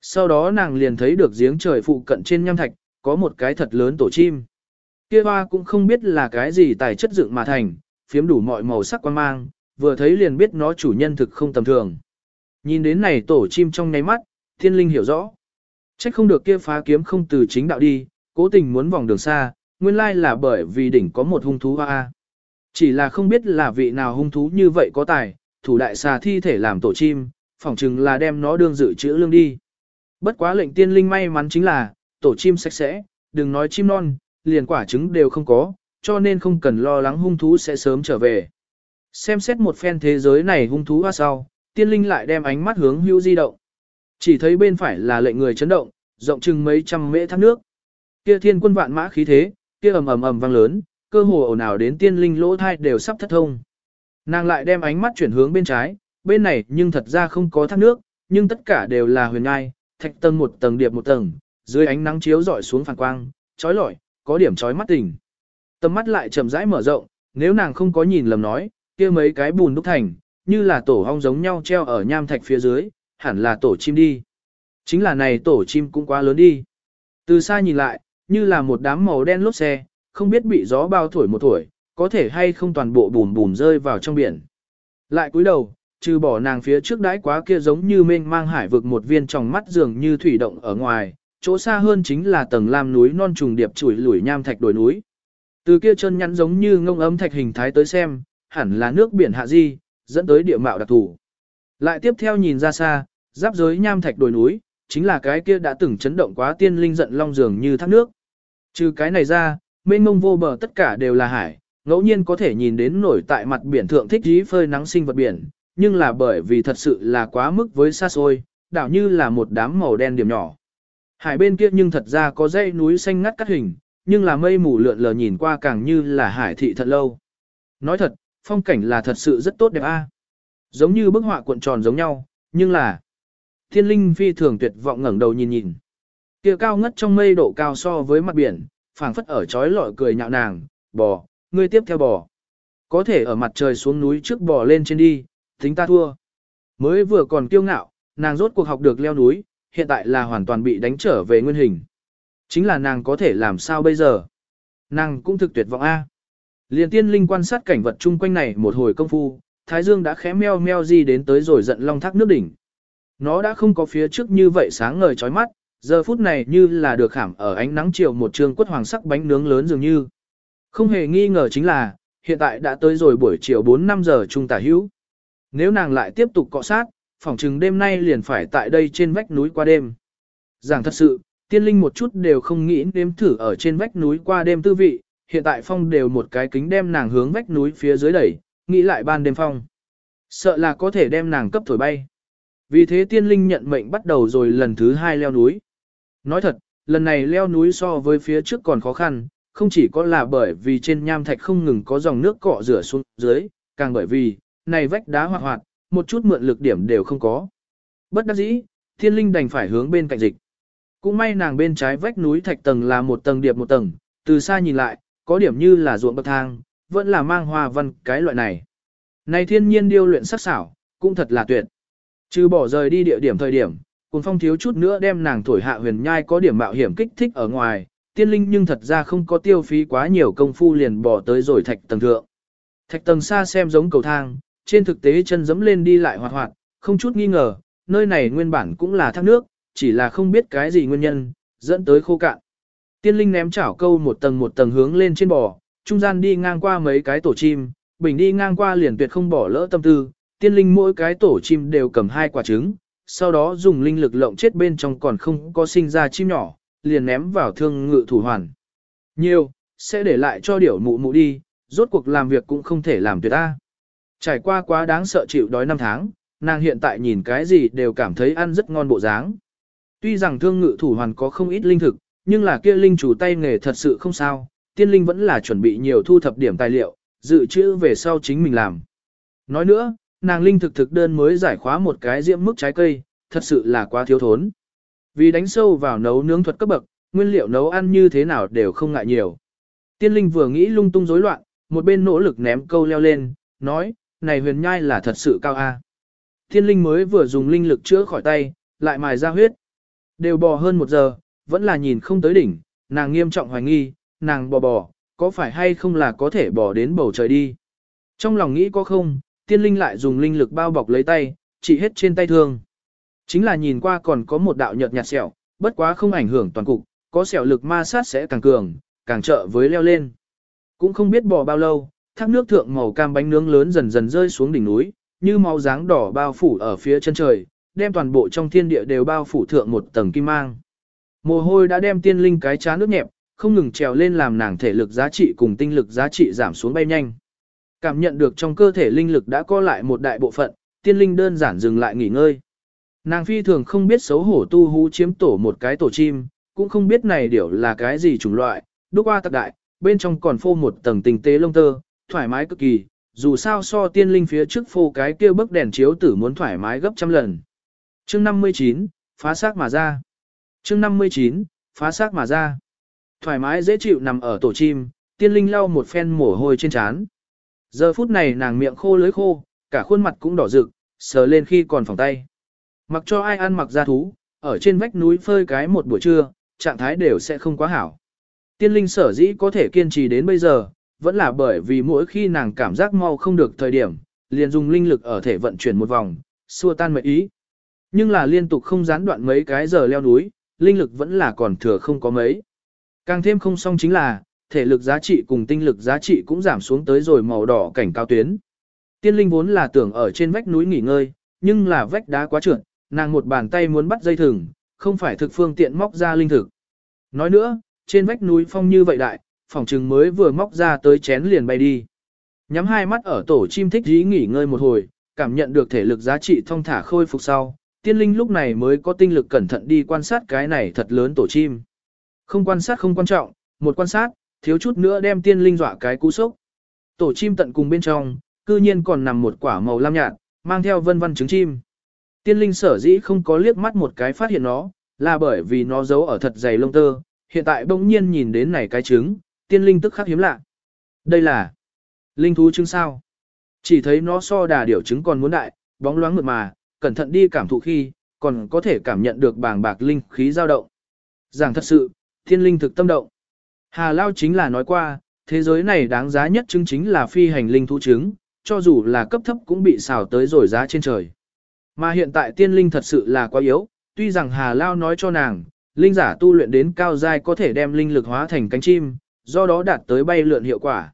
Sau đó nàng liền thấy được giếng trời phụ cận trên nham thạch, có một cái thật lớn tổ chim. Kia hoa cũng không biết là cái gì tài chất dựng mà thành, phiếm đủ mọi màu sắc quan mang, vừa thấy liền biết nó chủ nhân thực không tầm thường. Nhìn đến này tổ chim trong nháy mắt, thiên linh hiểu rõ. Trách không được kia phá kiếm không từ chính đạo đi, cố tình muốn vòng đường xa, nguyên lai là bởi vì đỉnh có một hung thú hoa. Chỉ là không biết là vị nào hung thú như vậy có tài, thủ đại xà thi thể làm tổ chim, phỏng chừng là đem nó đương dự trữ lương đi. Bất quá lệnh tiên linh may mắn chính là, tổ chim sạch sẽ, đừng nói chim non, liền quả trứng đều không có, cho nên không cần lo lắng hung thú sẽ sớm trở về. Xem xét một phen thế giới này hung thú hoa sau, tiên linh lại đem ánh mắt hướng hữu di động. Chỉ thấy bên phải là lệnh người chấn động, rộng chừng mấy trăm mễ thác nước. Kia thiên quân vạn mã khí thế, kia ầm ầm ầm vang lớn, cơ hồ ồn ào đến tiên linh lỗ thai đều sắp thất thông. Nàng lại đem ánh mắt chuyển hướng bên trái, bên này nhưng thật ra không có thác nước, nhưng tất cả đều là huyền ngai, thạch tầng một tầng điệp một tầng, dưới ánh nắng chiếu rọi xuống phản quang, chói lọi, có điểm chói mắt tình. Tầm mắt lại chậm rãi mở rộng, nếu nàng không có nhìn lầm nói, kia mấy cái bùn đúc thành, như là tổ hong giống nhau treo ở nham thạch phía dưới, hẳn là tổ chim đi. Chính là này tổ chim cũng quá lớn đi. Từ xa nhìn lại, như là một đám màu đen lốp xe, không biết bị gió bao thổi một thổi, có thể hay không toàn bộ bùn bùn rơi vào trong biển. Lại cúi đầu, trừ bỏ nàng phía trước đãi quá kia giống như mênh mang hải vực một viên trong mắt dường như thủy động ở ngoài, chỗ xa hơn chính là tầng lam núi non trùng điệp chủi lủi nham thạch đồi núi. Từ kia chân nhắn giống như ngông ấm thạch hình thái tới xem, hẳn là nước biển hạ di, dẫn tới địa mạo đặc thù. Lại tiếp theo nhìn ra xa, giáp giới nham thạch đồi núi, chính là cái kia đã từng chấn động quá tiên linh giận long dường như thác nước. Trừ cái này ra, mênh mông vô bờ tất cả đều là hải, ngẫu nhiên có thể nhìn đến nổi tại mặt biển thượng thích dí phơi nắng sinh vật biển, nhưng là bởi vì thật sự là quá mức với xa xôi, đảo như là một đám màu đen điểm nhỏ. Hải bên kia nhưng thật ra có dãy núi xanh ngắt cắt hình, nhưng là mây mù lượn lờ nhìn qua càng như là hải thị thật lâu. Nói thật, phong cảnh là thật sự rất tốt đẹp a. À? Giống như bức họa cuộn tròn giống nhau, nhưng là Thiên linh phi thường tuyệt vọng ngẩng đầu nhìn nhìn. Kia cao ngất trong mây độ cao so với mặt biển, phảng phất ở trói lọi cười nhạo nàng, bò, ngươi tiếp theo bò. Có thể ở mặt trời xuống núi trước bò lên trên đi, tính ta thua. Mới vừa còn kiêu ngạo, nàng rốt cuộc học được leo núi, hiện tại là hoàn toàn bị đánh trở về nguyên hình. Chính là nàng có thể làm sao bây giờ? Nàng cũng thực tuyệt vọng A. Liên tiên linh quan sát cảnh vật chung quanh này một hồi công phu, Thái Dương đã khẽ meo meo gì đến tới rồi giận long thác nước đỉnh. Nó đã không có phía trước như vậy sáng ngời chói mắt, giờ phút này như là được khảm ở ánh nắng chiều một trường quất hoàng sắc bánh nướng lớn dường như. Không hề nghi ngờ chính là, hiện tại đã tới rồi buổi chiều 4-5 giờ trung tả hữu. Nếu nàng lại tiếp tục cọ sát, phỏng chừng đêm nay liền phải tại đây trên vách núi qua đêm. Giảng thật sự, tiên linh một chút đều không nghĩ nếm thử ở trên vách núi qua đêm tư vị, hiện tại phong đều một cái kính đem nàng hướng vách núi phía dưới đẩy, nghĩ lại ban đêm phong. Sợ là có thể đem nàng cấp thổi bay. Vì thế tiên linh nhận mệnh bắt đầu rồi lần thứ hai leo núi. Nói thật, lần này leo núi so với phía trước còn khó khăn, không chỉ có là bởi vì trên nham thạch không ngừng có dòng nước cọ rửa xuống dưới, càng bởi vì, này vách đá hoạt hoạt, một chút mượn lực điểm đều không có. Bất đắc dĩ, thiên linh đành phải hướng bên cạnh dịch. Cũng may nàng bên trái vách núi thạch tầng là một tầng điệp một tầng, từ xa nhìn lại, có điểm như là ruộng bậc thang, vẫn là mang hoa văn cái loại này. Này thiên nhiên điêu luyện sắc xảo, cũng thật là tuyệt. Trừ bỏ rời đi địa điểm thời điểm, cùng phong thiếu chút nữa đem nàng thổi hạ huyền nhai có điểm mạo hiểm kích thích ở ngoài, tiên linh nhưng thật ra không có tiêu phí quá nhiều công phu liền bỏ tới rồi thạch tầng thượng. Thạch tầng xa xem giống cầu thang, trên thực tế chân dẫm lên đi lại hoạt hoạt, không chút nghi ngờ, nơi này nguyên bản cũng là thác nước, chỉ là không biết cái gì nguyên nhân, dẫn tới khô cạn. Tiên linh ném chảo câu một tầng một tầng hướng lên trên bò, trung gian đi ngang qua mấy cái tổ chim, bình đi ngang qua liền tuyệt không bỏ lỡ tâm tư, tiên linh mỗi cái tổ chim đều cầm hai quả trứng, sau đó dùng linh lực lộng chết bên trong còn không có sinh ra chim nhỏ, liền ném vào thương ngự thủ hoàn. Nhiều, sẽ để lại cho điểu mụ mụ đi, rốt cuộc làm việc cũng không thể làm tuyệt ta. Trải qua quá đáng sợ chịu đói năm tháng, nàng hiện tại nhìn cái gì đều cảm thấy ăn rất ngon bộ dáng. Tuy rằng thương ngự thủ hoàn có không ít linh thực, nhưng là kia linh chủ tay nghề thật sự không sao, tiên linh vẫn là chuẩn bị nhiều thu thập điểm tài liệu, dự trữ về sau chính mình làm. Nói nữa, nàng linh thực thực đơn mới giải khóa một cái diễm mức trái cây, thật sự là quá thiếu thốn. Vì đánh sâu vào nấu nướng thuật cấp bậc, nguyên liệu nấu ăn như thế nào đều không ngại nhiều. Tiên linh vừa nghĩ lung tung rối loạn, một bên nỗ lực ném câu leo lên, nói, này huyền nhai là thật sự cao a. Thiên linh mới vừa dùng linh lực chữa khỏi tay, lại mài ra huyết. Đều bò hơn một giờ, vẫn là nhìn không tới đỉnh, nàng nghiêm trọng hoài nghi, nàng bò bò, có phải hay không là có thể bò đến bầu trời đi. Trong lòng nghĩ có không, tiên linh lại dùng linh lực bao bọc lấy tay, chỉ hết trên tay thương. Chính là nhìn qua còn có một đạo nhợt nhạt sẹo, bất quá không ảnh hưởng toàn cục, có sẹo lực ma sát sẽ càng cường, càng trợ với leo lên. Cũng không biết bò bao lâu, thác nước thượng màu cam bánh nướng lớn dần dần rơi xuống đỉnh núi, như màu dáng đỏ bao phủ ở phía chân trời, đem toàn bộ trong thiên địa đều bao phủ thượng một tầng kim mang. Mồ hôi đã đem tiên linh cái chán nước nhẹp, không ngừng trèo lên làm nàng thể lực giá trị cùng tinh lực giá trị giảm xuống bay nhanh. Cảm nhận được trong cơ thể linh lực đã co lại một đại bộ phận, tiên linh đơn giản dừng lại nghỉ ngơi. Nàng phi thường không biết xấu hổ tu hú chiếm tổ một cái tổ chim, cũng không biết này điểu là cái gì chủng loại, đúc qua tạc đại, bên trong còn phô một tầng tình tế lông tơ, thoải mái cực kỳ, dù sao so tiên linh phía trước phô cái kia bức đèn chiếu tử muốn thoải mái gấp trăm lần. Chương 59, phá xác mà ra. Chương 59, phá xác mà ra. Thoải mái dễ chịu nằm ở tổ chim, tiên linh lau một phen mồ hôi trên trán. Giờ phút này nàng miệng khô lưới khô, cả khuôn mặt cũng đỏ rực, sờ lên khi còn phòng tay. Mặc cho ai ăn mặc ra thú, ở trên vách núi phơi cái một buổi trưa, trạng thái đều sẽ không quá hảo. Tiên linh sở dĩ có thể kiên trì đến bây giờ, vẫn là bởi vì mỗi khi nàng cảm giác mau không được thời điểm, liền dùng linh lực ở thể vận chuyển một vòng, xua tan mệt ý. Nhưng là liên tục không gián đoạn mấy cái giờ leo núi, linh lực vẫn là còn thừa không có mấy. Càng thêm không xong chính là, thể lực giá trị cùng tinh lực giá trị cũng giảm xuống tới rồi màu đỏ cảnh cao tuyến. Tiên linh vốn là tưởng ở trên vách núi nghỉ ngơi, nhưng là vách đá quá trượt, nàng một bàn tay muốn bắt dây thừng, không phải thực phương tiện móc ra linh thực. Nói nữa, trên vách núi phong như vậy đại, phòng trừng mới vừa móc ra tới chén liền bay đi. Nhắm hai mắt ở tổ chim thích dí nghỉ ngơi một hồi, cảm nhận được thể lực giá trị thông thả khôi phục sau, tiên linh lúc này mới có tinh lực cẩn thận đi quan sát cái này thật lớn tổ chim. Không quan sát không quan trọng, một quan sát, thiếu chút nữa đem tiên linh dọa cái cú sốc. Tổ chim tận cùng bên trong, cư nhiên còn nằm một quả màu lam nhạt, mang theo vân vân trứng chim. Tiên linh sở dĩ không có liếc mắt một cái phát hiện nó, là bởi vì nó giấu ở thật dày lông tơ, hiện tại bỗng nhiên nhìn đến này cái trứng, tiên linh tức khắc hiếm lạ. Đây là linh thú trứng sao? Chỉ thấy nó so đà điểu trứng còn muốn đại, bóng loáng mượt mà, cẩn thận đi cảm thụ khi, còn có thể cảm nhận được bàng bạc linh khí dao động. Giảng thật sự, thiên linh thực tâm động. Hà Lao chính là nói qua, thế giới này đáng giá nhất chứng chính là phi hành linh thú trứng, cho dù là cấp thấp cũng bị xào tới rồi giá trên trời. Mà hiện tại tiên linh thật sự là quá yếu, tuy rằng Hà Lao nói cho nàng, linh giả tu luyện đến cao giai có thể đem linh lực hóa thành cánh chim, do đó đạt tới bay lượn hiệu quả.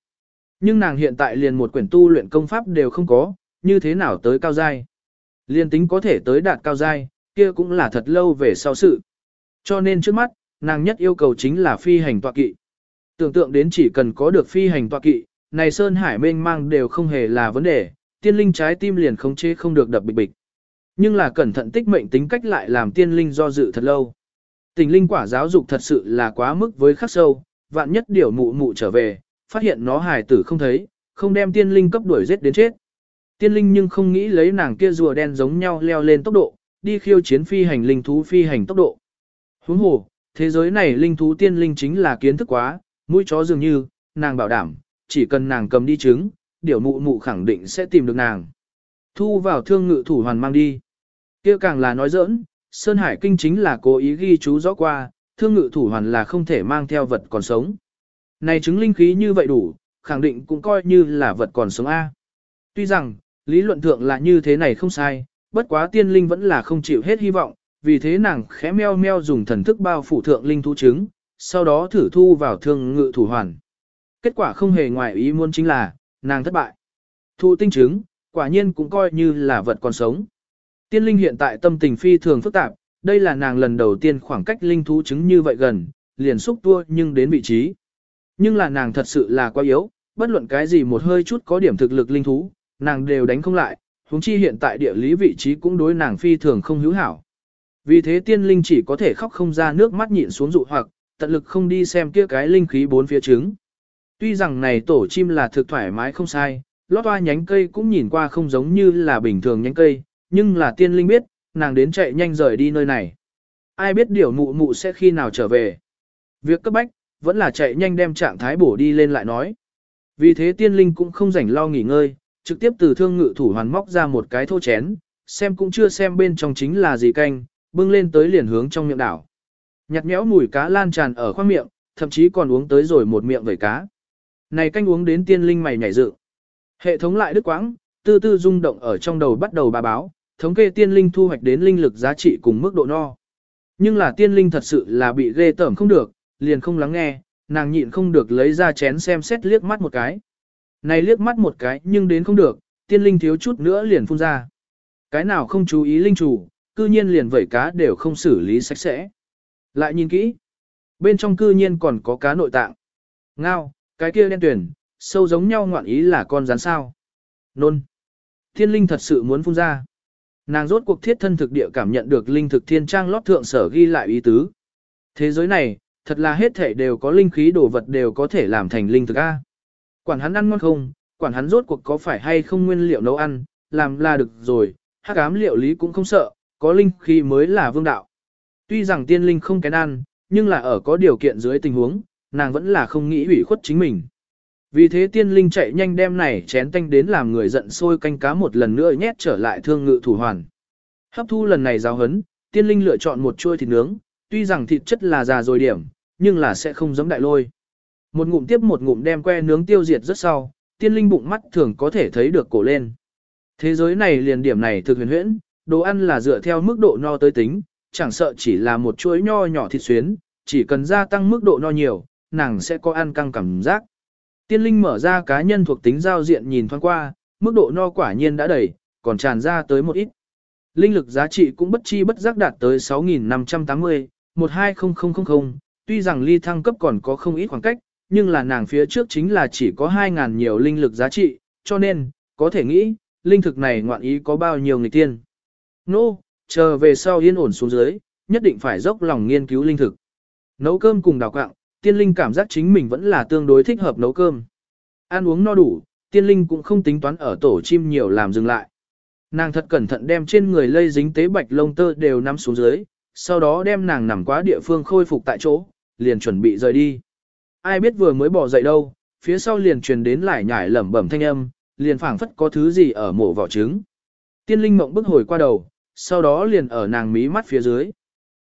Nhưng nàng hiện tại liền một quyển tu luyện công pháp đều không có, như thế nào tới cao giai? Liên tính có thể tới đạt cao giai, kia cũng là thật lâu về sau sự. Cho nên trước mắt, nàng nhất yêu cầu chính là phi hành tọa kỵ. Tưởng tượng đến chỉ cần có được phi hành tọa kỵ, này Sơn Hải mênh mang đều không hề là vấn đề, tiên linh trái tim liền khống chế không được đập bịch bịch. Nhưng là cẩn thận tích mệnh tính cách lại làm tiên linh do dự thật lâu. Tình linh quả giáo dục thật sự là quá mức với khắc sâu, vạn nhất điều mụ mụ trở về, phát hiện nó hài tử không thấy, không đem tiên linh cấp đuổi giết đến chết. Tiên linh nhưng không nghĩ lấy nàng kia rùa đen giống nhau leo lên tốc độ, đi khiêu chiến phi hành linh thú phi hành tốc độ. Huống hồ, thế giới này linh thú tiên linh chính là kiến thức quá, mũi chó dường như, nàng bảo đảm, chỉ cần nàng cầm đi trứng, điều mụ mụ khẳng định sẽ tìm được nàng. Thu vào thương ngự thủ hoàn mang đi. kia càng là nói giỡn, Sơn Hải Kinh chính là cố ý ghi chú rõ qua, thương ngự thủ hoàn là không thể mang theo vật còn sống. Này chứng linh khí như vậy đủ, khẳng định cũng coi như là vật còn sống A. Tuy rằng, lý luận thượng là như thế này không sai, bất quá tiên linh vẫn là không chịu hết hy vọng, vì thế nàng khẽ meo meo dùng thần thức bao phủ thượng linh thú trứng, sau đó thử thu vào thương ngự thủ hoàn. Kết quả không hề ngoài ý muốn chính là, nàng thất bại. Thu tinh trứng, quả nhiên cũng coi như là vật còn sống. Tiên linh hiện tại tâm tình phi thường phức tạp, đây là nàng lần đầu tiên khoảng cách linh thú trứng như vậy gần, liền xúc tua nhưng đến vị trí. Nhưng là nàng thật sự là quá yếu, bất luận cái gì một hơi chút có điểm thực lực linh thú, nàng đều đánh không lại, huống chi hiện tại địa lý vị trí cũng đối nàng phi thường không hữu hảo. Vì thế tiên linh chỉ có thể khóc không ra nước mắt nhịn xuống dụ hoặc, tận lực không đi xem kia cái linh khí bốn phía trứng. Tuy rằng này tổ chim là thực thoải mái không sai, lót toa nhánh cây cũng nhìn qua không giống như là bình thường nhánh cây, nhưng là tiên linh biết, nàng đến chạy nhanh rời đi nơi này. Ai biết điều mụ mụ sẽ khi nào trở về. Việc cấp bách, vẫn là chạy nhanh đem trạng thái bổ đi lên lại nói. Vì thế tiên linh cũng không rảnh lo nghỉ ngơi, trực tiếp từ thương ngự thủ hoàn móc ra một cái thô chén, xem cũng chưa xem bên trong chính là gì canh, bưng lên tới liền hướng trong miệng đảo. Nhặt nhẽo mùi cá lan tràn ở khoang miệng, thậm chí còn uống tới rồi một miệng vẩy cá. Này canh uống đến tiên linh mày nhảy dự. Hệ thống lại đứt quãng, tư tư rung động ở trong đầu bắt đầu bà báo, thống kê tiên linh thu hoạch đến linh lực giá trị cùng mức độ no. Nhưng là tiên linh thật sự là bị ghê tởm không được, liền không lắng nghe, nàng nhịn không được lấy ra chén xem xét liếc mắt một cái. Này liếc mắt một cái nhưng đến không được, tiên linh thiếu chút nữa liền phun ra. Cái nào không chú ý linh chủ, cư nhiên liền vẩy cá đều không xử lý sạch sẽ. Lại nhìn kỹ, bên trong cư nhiên còn có cá nội tạng. Ngao, cái kia đen tuyển, sâu giống nhau ngoạn ý là con rắn sao. Nôn. Tiên linh thật sự muốn phun ra. Nàng rốt cuộc thiết thân thực địa cảm nhận được linh thực thiên trang lót thượng sở ghi lại ý tứ. Thế giới này, thật là hết thể đều có linh khí đồ vật đều có thể làm thành linh thực A. Quản hắn ăn ngon không, quản hắn rốt cuộc có phải hay không nguyên liệu nấu ăn, làm là được rồi, hắc ám liệu lý cũng không sợ, có linh khí mới là vương đạo. Tuy rằng tiên linh không kén ăn, nhưng là ở có điều kiện dưới tình huống, nàng vẫn là không nghĩ ủy khuất chính mình. Vì thế tiên linh chạy nhanh đem này chén tanh đến làm người giận sôi canh cá một lần nữa nhét trở lại thương ngự thủ hoàn. Hấp thu lần này giáo hấn, tiên linh lựa chọn một chuôi thịt nướng, tuy rằng thịt chất là già rồi điểm, nhưng là sẽ không giống đại lôi. Một ngụm tiếp một ngụm đem que nướng tiêu diệt rất sau, tiên linh bụng mắt thường có thể thấy được cổ lên. Thế giới này liền điểm này thực huyền huyễn, đồ ăn là dựa theo mức độ no tới tính, chẳng sợ chỉ là một chuỗi nho nhỏ thịt xuyến, chỉ cần gia tăng mức độ no nhiều, nàng sẽ có ăn căng cảm giác. Tiên linh mở ra cá nhân thuộc tính giao diện nhìn thoáng qua, mức độ no quả nhiên đã đầy, còn tràn ra tới một ít. Linh lực giá trị cũng bất chi bất giác đạt tới 6.580, 120000, tuy rằng ly thăng cấp còn có không ít khoảng cách, nhưng là nàng phía trước chính là chỉ có 2.000 nhiều linh lực giá trị, cho nên, có thể nghĩ, linh thực này ngoạn ý có bao nhiêu người tiên. Nô, no, chờ về sau yên ổn xuống dưới, nhất định phải dốc lòng nghiên cứu linh thực. Nấu cơm cùng đào quạng, tiên linh cảm giác chính mình vẫn là tương đối thích hợp nấu cơm. Ăn uống no đủ, tiên linh cũng không tính toán ở tổ chim nhiều làm dừng lại. Nàng thật cẩn thận đem trên người lây dính tế bạch lông tơ đều nắm xuống dưới, sau đó đem nàng nằm quá địa phương khôi phục tại chỗ, liền chuẩn bị rời đi. Ai biết vừa mới bỏ dậy đâu, phía sau liền truyền đến lại nhải lẩm bẩm thanh âm, liền phảng phất có thứ gì ở mổ vỏ trứng. Tiên linh mộng bức hồi qua đầu, sau đó liền ở nàng mí mắt phía dưới.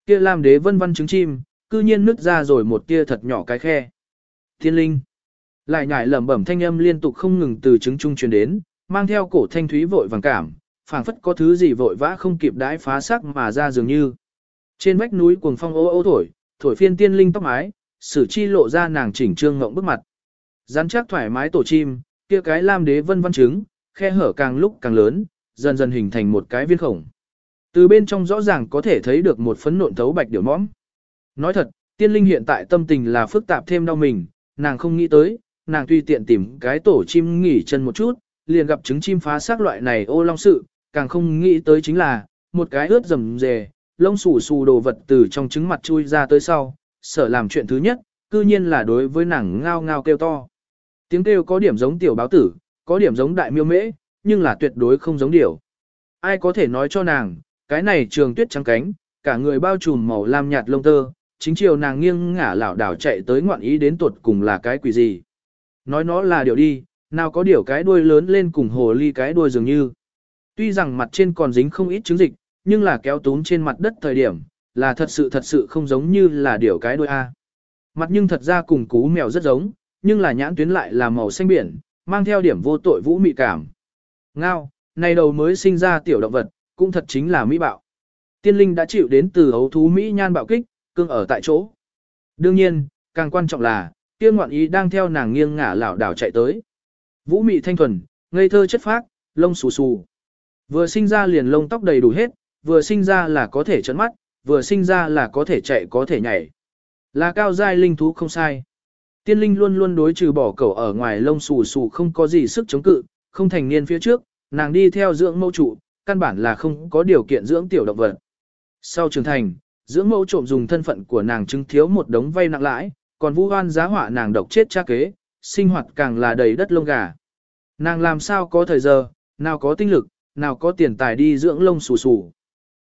Kia làm đế vân văn trứng chim, cư nhiên nứt ra rồi một tia thật nhỏ cái khe. thiên linh. Lại nhải lẩm bẩm thanh âm liên tục không ngừng từ trứng trung truyền đến, mang theo cổ thanh thúy vội vàng cảm, phảng phất có thứ gì vội vã không kịp đãi phá sắc mà ra dường như. Trên vách núi cuồng phong ô ô thổi, thổi phiên tiên linh tóc mái, sử chi lộ ra nàng chỉnh trương ngộng bức mặt. Rắn chắc thoải mái tổ chim, kia cái lam đế vân văn trứng, khe hở càng lúc càng lớn, dần dần hình thành một cái viên khổng. Từ bên trong rõ ràng có thể thấy được một phấn nộn thấu bạch điểu mõm. Nói thật, tiên linh hiện tại tâm tình là phức tạp thêm đau mình, nàng không nghĩ tới, nàng tùy tiện tìm cái tổ chim nghỉ chân một chút, liền gặp trứng chim phá xác loại này ô long sự, càng không nghĩ tới chính là, một cái ướt rầm rề, lông xù xù đồ vật từ trong trứng mặt chui ra tới sau, sợ làm chuyện thứ nhất, cư nhiên là đối với nàng ngao ngao kêu to. Tiếng kêu có điểm giống tiểu báo tử, có điểm giống đại miêu mễ, nhưng là tuyệt đối không giống điểu. Ai có thể nói cho nàng, cái này trường tuyết trắng cánh, cả người bao trùm màu lam nhạt lông tơ, chính chiều nàng nghiêng ngả lảo đảo chạy tới ngoạn ý đến tuột cùng là cái quỷ gì. Nói nó là điều đi, nào có điều cái đuôi lớn lên cùng hồ ly cái đuôi dường như. Tuy rằng mặt trên còn dính không ít trứng dịch, nhưng là kéo túm trên mặt đất thời điểm, là thật sự thật sự không giống như là điều cái đuôi A. Mặt nhưng thật ra cùng cú mèo rất giống, nhưng là nhãn tuyến lại là màu xanh biển, mang theo điểm vô tội vũ mị cảm. Ngao, này đầu mới sinh ra tiểu động vật, cũng thật chính là mỹ bạo. Tiên linh đã chịu đến từ ấu thú Mỹ nhan bạo kích, cương ở tại chỗ. Đương nhiên, càng quan trọng là, tiên ngoạn ý đang theo nàng nghiêng ngả lảo đảo chạy tới. Vũ mị thanh thuần, ngây thơ chất phác, lông xù xù. Vừa sinh ra liền lông tóc đầy đủ hết, vừa sinh ra là có thể trấn mắt, vừa sinh ra là có thể chạy có thể nhảy. Là cao giai linh thú không sai. Tiên linh luôn luôn đối trừ bỏ cẩu ở ngoài lông xù xù không có gì sức chống cự, không thành niên phía trước, nàng đi theo dưỡng mẫu trụ, căn bản là không có điều kiện dưỡng tiểu động vật. Sau trưởng thành, dưỡng mẫu trộm dùng thân phận của nàng chứng thiếu một đống vay nặng lãi, còn vu oan giá họa nàng độc chết cha kế, sinh hoạt càng là đầy đất lông gà. Nàng làm sao có thời giờ, nào có tinh lực, nào có tiền tài đi dưỡng lông xù xù.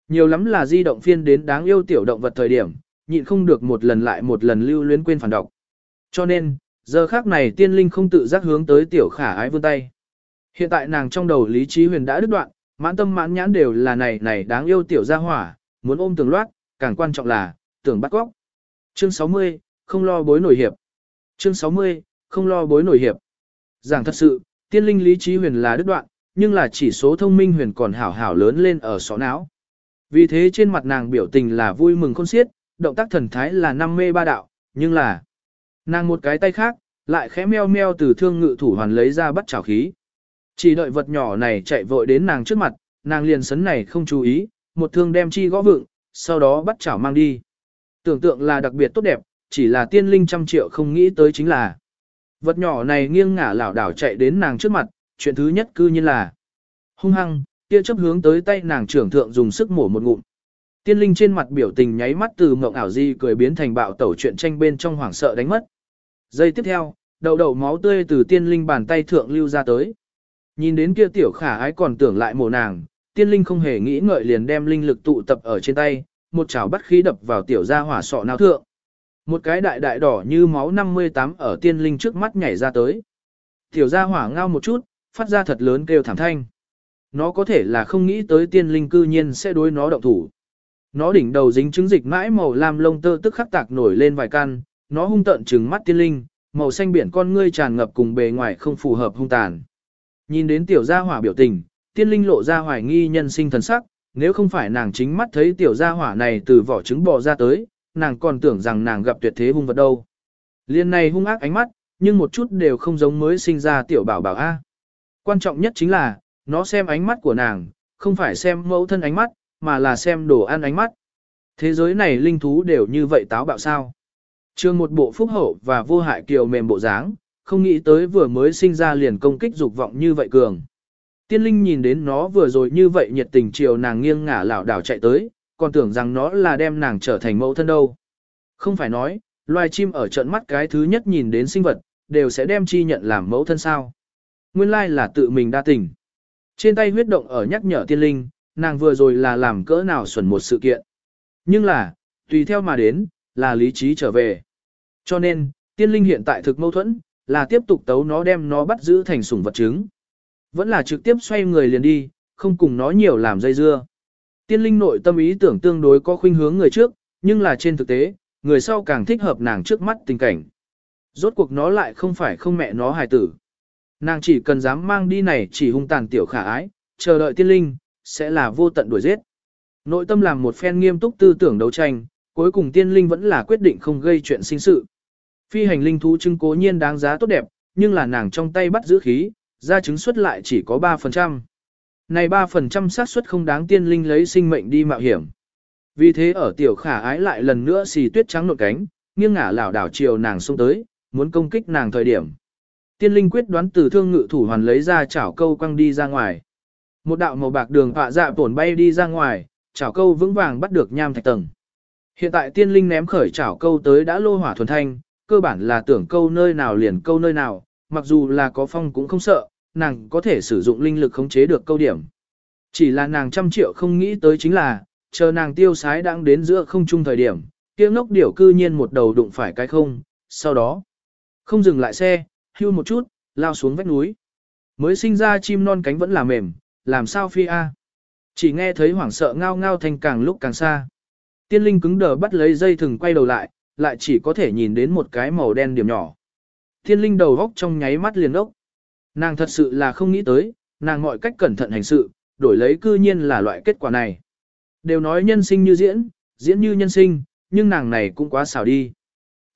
Nhiều lắm là di động phiên đến đáng yêu tiểu động vật thời điểm, nhịn không được một lần lại một lần lưu luyến quên phản độc. Cho nên, giờ khác này tiên linh không tự giác hướng tới tiểu khả ái vươn tay. Hiện tại nàng trong đầu lý trí huyền đã đứt đoạn, mãn tâm mãn nhãn đều là này này đáng yêu tiểu gia hỏa, muốn ôm tường loát, càng quan trọng là, tưởng bắt góc. Chương 60, không lo bối nổi hiệp. Chương 60, không lo bối nổi hiệp. Giảng thật sự, tiên linh lý trí huyền là đứt đoạn, nhưng là chỉ số thông minh huyền còn hảo hảo lớn lên ở sọ não. Vì thế trên mặt nàng biểu tình là vui mừng khôn xiết, động tác thần thái là năm mê ba đạo, nhưng là nàng một cái tay khác, lại khẽ meo meo từ thương ngự thủ hoàn lấy ra bắt chảo khí. Chỉ đợi vật nhỏ này chạy vội đến nàng trước mặt, nàng liền sấn này không chú ý, một thương đem chi gõ vựng, sau đó bắt chảo mang đi. Tưởng tượng là đặc biệt tốt đẹp, chỉ là tiên linh trăm triệu không nghĩ tới chính là. Vật nhỏ này nghiêng ngả lảo đảo chạy đến nàng trước mặt, chuyện thứ nhất cư nhiên là hung hăng, tia chớp hướng tới tay nàng trưởng thượng dùng sức mổ một ngụm. Tiên linh trên mặt biểu tình nháy mắt từ mộng ảo di cười biến thành bạo tẩu chuyện tranh bên trong hoảng sợ đánh mất. Giây tiếp theo, đầu đầu máu tươi từ tiên linh bàn tay thượng lưu ra tới. Nhìn đến kia tiểu khả ái còn tưởng lại mổ nàng, tiên linh không hề nghĩ ngợi liền đem linh lực tụ tập ở trên tay, một chảo bắt khí đập vào tiểu gia hỏa sọ não thượng. Một cái đại đại đỏ như máu 58 ở tiên linh trước mắt nhảy ra tới. Tiểu gia hỏa ngao một chút, phát ra thật lớn kêu thảm thanh. Nó có thể là không nghĩ tới tiên linh cư nhiên sẽ đối nó động thủ. Nó đỉnh đầu dính trứng dịch mãi màu lam lông tơ tức khắc tạc nổi lên vài căn, nó hung tợn trừng mắt tiên linh, màu xanh biển con ngươi tràn ngập cùng bề ngoài không phù hợp hung tàn. Nhìn đến tiểu gia hỏa biểu tình, tiên linh lộ ra hoài nghi nhân sinh thần sắc, nếu không phải nàng chính mắt thấy tiểu gia hỏa này từ vỏ trứng bò ra tới, nàng còn tưởng rằng nàng gặp tuyệt thế hung vật đâu. Liên này hung ác ánh mắt, nhưng một chút đều không giống mới sinh ra tiểu bảo bảo A. Quan trọng nhất chính là, nó xem ánh mắt của nàng, không phải xem mẫu thân ánh mắt, mà là xem đồ ăn ánh mắt. Thế giới này linh thú đều như vậy táo bạo sao. Trường một bộ phúc hậu và vô hại kiều mềm bộ dáng, không nghĩ tới vừa mới sinh ra liền công kích dục vọng như vậy cường. Tiên linh nhìn đến nó vừa rồi như vậy nhiệt tình chiều nàng nghiêng ngả lảo đảo chạy tới, còn tưởng rằng nó là đem nàng trở thành mẫu thân đâu. Không phải nói, loài chim ở trận mắt cái thứ nhất nhìn đến sinh vật, đều sẽ đem chi nhận làm mẫu thân sao. Nguyên lai là tự mình đa tình. Trên tay huyết động ở nhắc nhở tiên linh, nàng vừa rồi là làm cỡ nào xuẩn một sự kiện. Nhưng là, tùy theo mà đến, là lý trí trở về. Cho nên, tiên linh hiện tại thực mâu thuẫn, là tiếp tục tấu nó đem nó bắt giữ thành sủng vật chứng. Vẫn là trực tiếp xoay người liền đi, không cùng nó nhiều làm dây dưa. Tiên linh nội tâm ý tưởng tương đối có khuynh hướng người trước, nhưng là trên thực tế, người sau càng thích hợp nàng trước mắt tình cảnh. Rốt cuộc nó lại không phải không mẹ nó hài tử. Nàng chỉ cần dám mang đi này chỉ hung tàn tiểu khả ái, chờ đợi tiên linh, sẽ là vô tận đuổi giết. Nội tâm làm một phen nghiêm túc tư tưởng đấu tranh, cuối cùng tiên linh vẫn là quyết định không gây chuyện sinh sự. Phi hành linh thú chứng cố nhiên đáng giá tốt đẹp, nhưng là nàng trong tay bắt giữ khí, ra chứng suất lại chỉ có 3%. Này 3% xác suất không đáng tiên linh lấy sinh mệnh đi mạo hiểm. Vì thế ở tiểu khả ái lại lần nữa xì tuyết trắng nội cánh, nghiêng ngả lảo đảo chiều nàng xông tới, muốn công kích nàng thời điểm. Tiên linh quyết đoán từ thương ngự thủ hoàn lấy ra chảo câu quăng đi ra ngoài. Một đạo màu bạc đường họa dạ tổn bay đi ra ngoài, chảo câu vững vàng bắt được nham thạch tầng. Hiện tại tiên linh ném khởi chảo câu tới đã lô hỏa thuần thanh, cơ bản là tưởng câu nơi nào liền câu nơi nào, mặc dù là có phong cũng không sợ, nàng có thể sử dụng linh lực khống chế được câu điểm. Chỉ là nàng trăm triệu không nghĩ tới chính là, chờ nàng tiêu sái đang đến giữa không trung thời điểm, kia ngốc điểu cư nhiên một đầu đụng phải cái không, sau đó, không dừng lại xe, hưu một chút, lao xuống vách núi. Mới sinh ra chim non cánh vẫn là mềm, làm sao phi a? Chỉ nghe thấy hoảng sợ ngao ngao thành càng lúc càng xa. Tiên linh cứng đờ bắt lấy dây thừng quay đầu lại, lại chỉ có thể nhìn đến một cái màu đen điểm nhỏ. Tiên linh đầu góc trong nháy mắt liền ốc. Nàng thật sự là không nghĩ tới, nàng mọi cách cẩn thận hành sự, đổi lấy cư nhiên là loại kết quả này. Đều nói nhân sinh như diễn, diễn như nhân sinh, nhưng nàng này cũng quá xảo đi.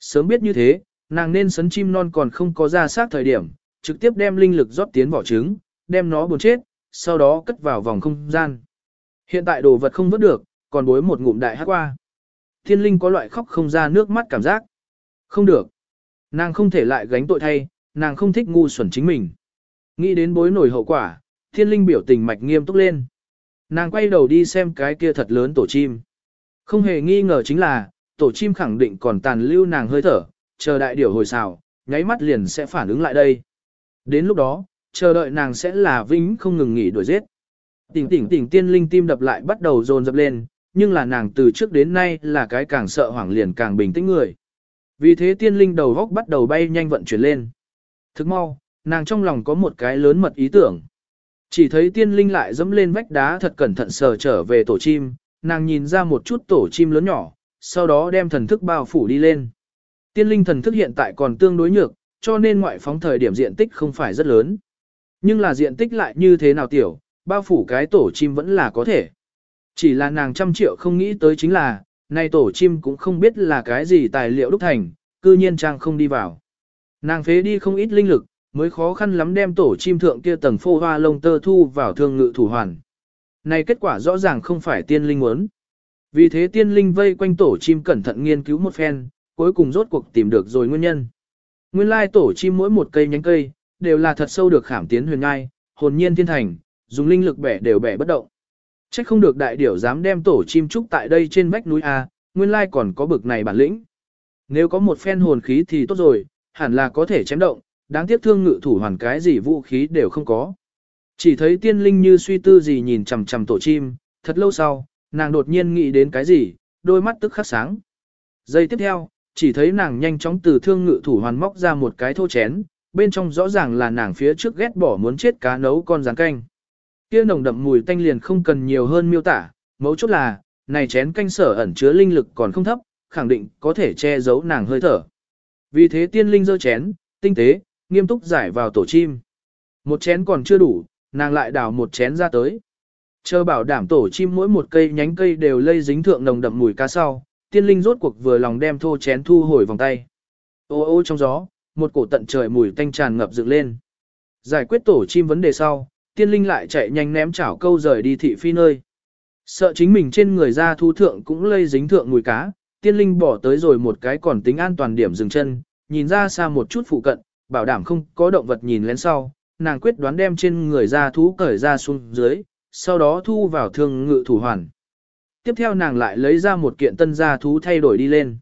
Sớm biết như thế, nàng nên sấn chim non còn không có ra sát thời điểm, trực tiếp đem linh lực rót tiến vỏ trứng, đem nó buồn chết, sau đó cất vào vòng không gian. Hiện tại đồ vật không vớt được, còn bối một ngụm đại hát qua. Thiên linh có loại khóc không ra nước mắt cảm giác. Không được. Nàng không thể lại gánh tội thay, nàng không thích ngu xuẩn chính mình. Nghĩ đến bối nổi hậu quả, thiên linh biểu tình mạch nghiêm túc lên. Nàng quay đầu đi xem cái kia thật lớn tổ chim. Không hề nghi ngờ chính là, tổ chim khẳng định còn tàn lưu nàng hơi thở, chờ đại điểu hồi xào, nháy mắt liền sẽ phản ứng lại đây. Đến lúc đó, chờ đợi nàng sẽ là vĩnh không ngừng nghỉ đuổi giết. Tỉnh tỉnh tỉnh tiên linh tim đập lại bắt đầu dồn dập lên, nhưng là nàng từ trước đến nay là cái càng sợ hoảng liền càng bình tĩnh người. Vì thế tiên linh đầu góc bắt đầu bay nhanh vận chuyển lên. Thức mau, nàng trong lòng có một cái lớn mật ý tưởng. Chỉ thấy tiên linh lại dẫm lên vách đá thật cẩn thận sờ trở về tổ chim, nàng nhìn ra một chút tổ chim lớn nhỏ, sau đó đem thần thức bao phủ đi lên. Tiên linh thần thức hiện tại còn tương đối nhược, cho nên ngoại phóng thời điểm diện tích không phải rất lớn. Nhưng là diện tích lại như thế nào tiểu, bao phủ cái tổ chim vẫn là có thể. Chỉ là nàng trăm triệu không nghĩ tới chính là, nay tổ chim cũng không biết là cái gì tài liệu đúc thành, cư nhiên trang không đi vào. Nàng phế đi không ít linh lực, mới khó khăn lắm đem tổ chim thượng kia tầng phô hoa lông tơ thu vào thương ngự thủ hoàn. Này kết quả rõ ràng không phải tiên linh muốn. Vì thế tiên linh vây quanh tổ chim cẩn thận nghiên cứu một phen, cuối cùng rốt cuộc tìm được rồi nguyên nhân. Nguyên lai tổ chim mỗi một cây nhánh cây, đều là thật sâu được khảm tiến huyền ngai, hồn nhiên thiên thành, dùng linh lực bẻ đều bẻ bất động. Chắc không được đại điểu dám đem tổ chim trúc tại đây trên vách núi A, nguyên lai còn có bực này bản lĩnh. Nếu có một phen hồn khí thì tốt rồi, hẳn là có thể chém động, đáng tiếc thương ngự thủ hoàn cái gì vũ khí đều không có. Chỉ thấy tiên linh như suy tư gì nhìn chằm chằm tổ chim, thật lâu sau, nàng đột nhiên nghĩ đến cái gì, đôi mắt tức khắc sáng. Giây tiếp theo, chỉ thấy nàng nhanh chóng từ thương ngự thủ hoàn móc ra một cái thô chén, bên trong rõ ràng là nàng phía trước ghét bỏ muốn chết cá nấu con rán canh. Kia nồng đậm mùi tanh liền không cần nhiều hơn miêu tả, mấu chốt là, này chén canh sở ẩn chứa linh lực còn không thấp, khẳng định có thể che giấu nàng hơi thở. Vì thế tiên linh dơ chén, tinh tế, nghiêm túc giải vào tổ chim. Một chén còn chưa đủ, nàng lại đào một chén ra tới. Chờ bảo đảm tổ chim mỗi một cây nhánh cây đều lây dính thượng nồng đậm mùi cá sau, tiên linh rốt cuộc vừa lòng đem thô chén thu hồi vòng tay. Ô ô trong gió, một cổ tận trời mùi tanh tràn ngập dựng lên. Giải quyết tổ chim vấn đề sau, tiên linh lại chạy nhanh ném chảo câu rời đi thị phi nơi. Sợ chính mình trên người ra thu thượng cũng lây dính thượng mùi cá, tiên linh bỏ tới rồi một cái còn tính an toàn điểm dừng chân, nhìn ra xa một chút phụ cận, bảo đảm không có động vật nhìn lén sau, nàng quyết đoán đem trên người ra thú cởi ra xuống dưới, sau đó thu vào thương ngự thủ hoàn. Tiếp theo nàng lại lấy ra một kiện tân gia thú thay đổi đi lên.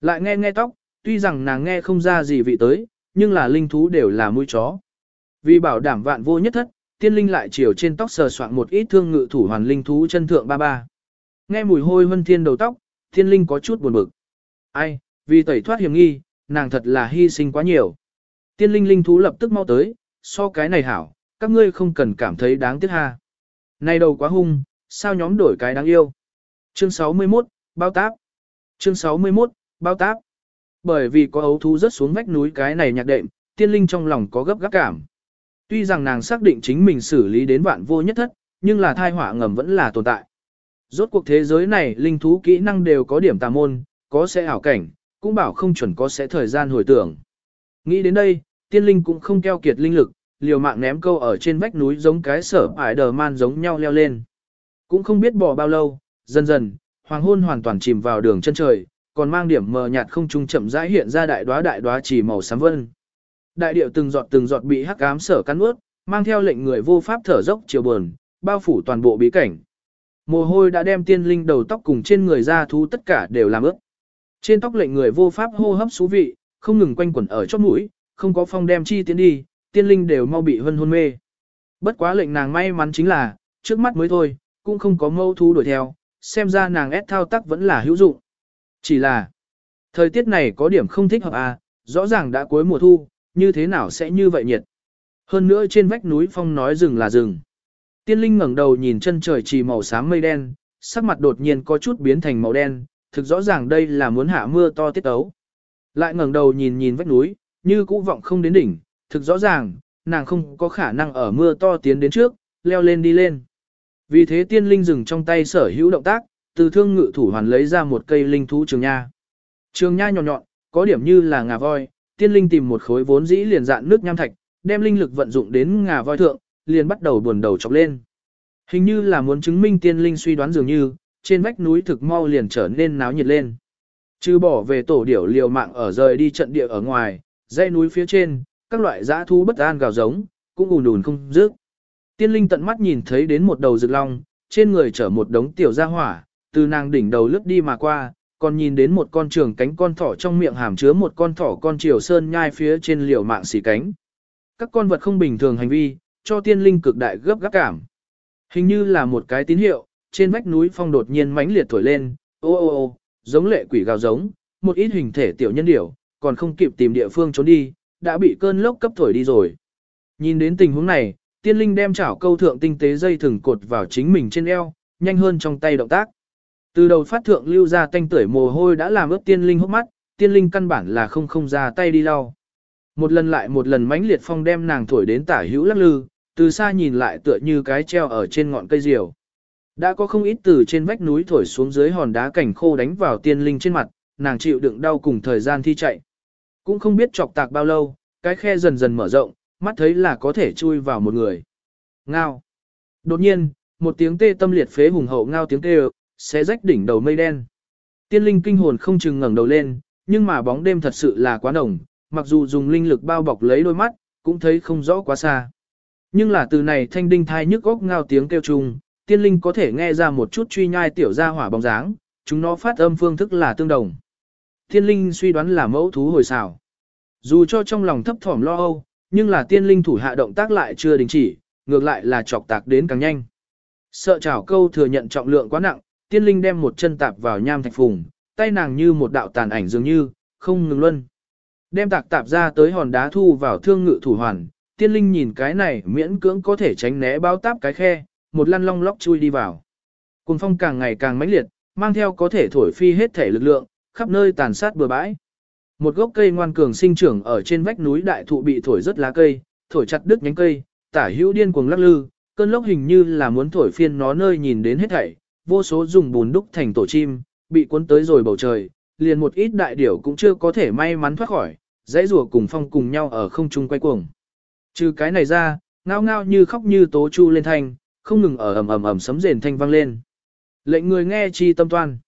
Lại nghe nghe tóc, tuy rằng nàng nghe không ra gì vị tới, nhưng là linh thú đều là mũi chó. Vì bảo đảm vạn vô nhất thất, tiên linh lại chiều trên tóc sờ soạn một ít thương ngự thủ hoàn linh thú chân thượng ba ba. Nghe mùi hôi vân thiên đầu tóc, tiên linh có chút buồn bực. Ai, vì tẩy thoát hiểm nghi, nàng thật là hy sinh quá nhiều. Tiên linh linh thú lập tức mau tới, so cái này hảo, các ngươi không cần cảm thấy đáng tiếc ha. Này đầu quá hung, sao nhóm đổi cái đáng yêu. Chương 61, bao táp. Chương 61, bao táp. Bởi vì có ấu thú rớt xuống vách núi cái này nhạc đệm, tiên linh trong lòng có gấp gáp cảm. Tuy rằng nàng xác định chính mình xử lý đến vạn vô nhất thất, nhưng là thai họa ngầm vẫn là tồn tại. Rốt cuộc thế giới này linh thú kỹ năng đều có điểm tà môn, có sẽ ảo cảnh, cũng bảo không chuẩn có sẽ thời gian hồi tưởng. Nghĩ đến đây, tiên linh cũng không keo kiệt linh lực, liều mạng ném câu ở trên vách núi giống cái sở ải đờ man giống nhau leo lên. Cũng không biết bỏ bao lâu, dần dần, hoàng hôn hoàn toàn chìm vào đường chân trời, còn mang điểm mờ nhạt không trung chậm rãi hiện ra đại đóa đại đóa chỉ màu xám vân. Đại điệu từng giọt từng giọt bị hắc ám sở cắn ướt, mang theo lệnh người vô pháp thở dốc chiều buồn, bao phủ toàn bộ bí cảnh. Mồ hôi đã đem tiên linh đầu tóc cùng trên người ra thú tất cả đều làm ướt. Trên tóc lệnh người vô pháp hô hấp xú vị, không ngừng quanh quẩn ở chót mũi, không có phong đem chi tiến đi, tiên linh đều mau bị hân hôn mê. Bất quá lệnh nàng may mắn chính là, trước mắt mới thôi, cũng không có mâu thú đuổi theo, xem ra nàng ép thao tác vẫn là hữu dụng. Chỉ là, thời tiết này có điểm không thích hợp à, rõ ràng đã cuối mùa thu, như thế nào sẽ như vậy nhiệt. Hơn nữa trên vách núi phong nói rừng là rừng. Tiên linh ngẩng đầu nhìn chân trời chỉ màu xám mây đen, sắc mặt đột nhiên có chút biến thành màu đen, thực rõ ràng đây là muốn hạ mưa to tiết ấu. Lại ngẩng đầu nhìn nhìn vách núi, như cũ vọng không đến đỉnh, thực rõ ràng, nàng không có khả năng ở mưa to tiến đến trước, leo lên đi lên. Vì thế tiên linh dừng trong tay sở hữu động tác, từ thương ngự thủ hoàn lấy ra một cây linh thú trường nha. Trường nha nhọn nhọn, có điểm như là ngà voi, tiên linh tìm một khối vốn dĩ liền dạn nước nham thạch, đem linh lực vận dụng đến ngà voi thượng, liền bắt đầu buồn đầu chọc lên. Hình như là muốn chứng minh tiên linh suy đoán dường như, trên vách núi thực mau liền trở nên náo nhiệt lên. Chứ bỏ về tổ điểu liều mạng ở rời đi trận địa ở ngoài, dãy núi phía trên, các loại dã thú bất an gào giống, cũng ùn ùn không dứt. Tiên linh tận mắt nhìn thấy đến một đầu rực long, trên người chở một đống tiểu gia hỏa, từ nàng đỉnh đầu lướt đi mà qua, còn nhìn đến một con trường cánh con thỏ trong miệng hàm chứa một con thỏ con triều sơn nhai phía trên liều mạng xỉ cánh. Các con vật không bình thường hành vi, cho tiên linh cực đại gấp gáp cảm. Hình như là một cái tín hiệu, trên vách núi phong đột nhiên mãnh liệt thổi lên, ô ô ô, giống lệ quỷ gào giống, một ít hình thể tiểu nhân điểu, còn không kịp tìm địa phương trốn đi, đã bị cơn lốc cấp thổi đi rồi. Nhìn đến tình huống này, tiên linh đem chảo câu thượng tinh tế dây thừng cột vào chính mình trên eo, nhanh hơn trong tay động tác. Từ đầu phát thượng lưu ra tanh tưởi mồ hôi đã làm ướt tiên linh hốc mắt, tiên linh căn bản là không không ra tay đi lau. Một lần lại một lần mãnh liệt phong đem nàng thổi đến tả hữu lắc lư, từ xa nhìn lại tựa như cái treo ở trên ngọn cây diều. Đã có không ít từ trên vách núi thổi xuống dưới hòn đá cảnh khô đánh vào tiên linh trên mặt, nàng chịu đựng đau cùng thời gian thi chạy. Cũng không biết chọc tạc bao lâu, cái khe dần dần mở rộng, mắt thấy là có thể chui vào một người. Ngao. Đột nhiên, một tiếng tê tâm liệt phế hùng hậu ngao tiếng kêu, sẽ rách đỉnh đầu mây đen. Tiên linh kinh hồn không chừng ngẩng đầu lên, nhưng mà bóng đêm thật sự là quá nồng, mặc dù dùng linh lực bao bọc lấy đôi mắt, cũng thấy không rõ quá xa. Nhưng là từ này thanh đinh thai nhức góc ngao tiếng kêu trùng tiên linh có thể nghe ra một chút truy nhai tiểu gia hỏa bóng dáng, chúng nó phát âm phương thức là tương đồng. Tiên linh suy đoán là mẫu thú hồi xào. Dù cho trong lòng thấp thỏm lo âu, nhưng là tiên linh thủ hạ động tác lại chưa đình chỉ, ngược lại là chọc tạc đến càng nhanh. Sợ chảo câu thừa nhận trọng lượng quá nặng, tiên linh đem một chân tạp vào nham thạch phùng, tay nàng như một đạo tàn ảnh dường như, không ngừng luân. Đem tạc tạp ra tới hòn đá thu vào thương ngự thủ hoàn, tiên linh nhìn cái này miễn cưỡng có thể tránh né bao táp cái khe, một lăn long lóc chui đi vào. Cùng phong càng ngày càng mãnh liệt, mang theo có thể thổi phi hết thể lực lượng, khắp nơi tàn sát bừa bãi. Một gốc cây ngoan cường sinh trưởng ở trên vách núi đại thụ bị thổi rất lá cây, thổi chặt đứt nhánh cây, tả hữu điên cuồng lắc lư, cơn lốc hình như là muốn thổi phiên nó nơi nhìn đến hết thảy, vô số dùng bùn đúc thành tổ chim, bị cuốn tới rồi bầu trời, liền một ít đại điểu cũng chưa có thể may mắn thoát khỏi, dãy rùa cùng phong cùng nhau ở không trung quay cuồng. Trừ cái này ra, ngao ngao như khóc như tố chu lên thanh, không ngừng ở ầm ầm ầm sấm rền thanh vang lên. Lệnh người nghe chi tâm toan.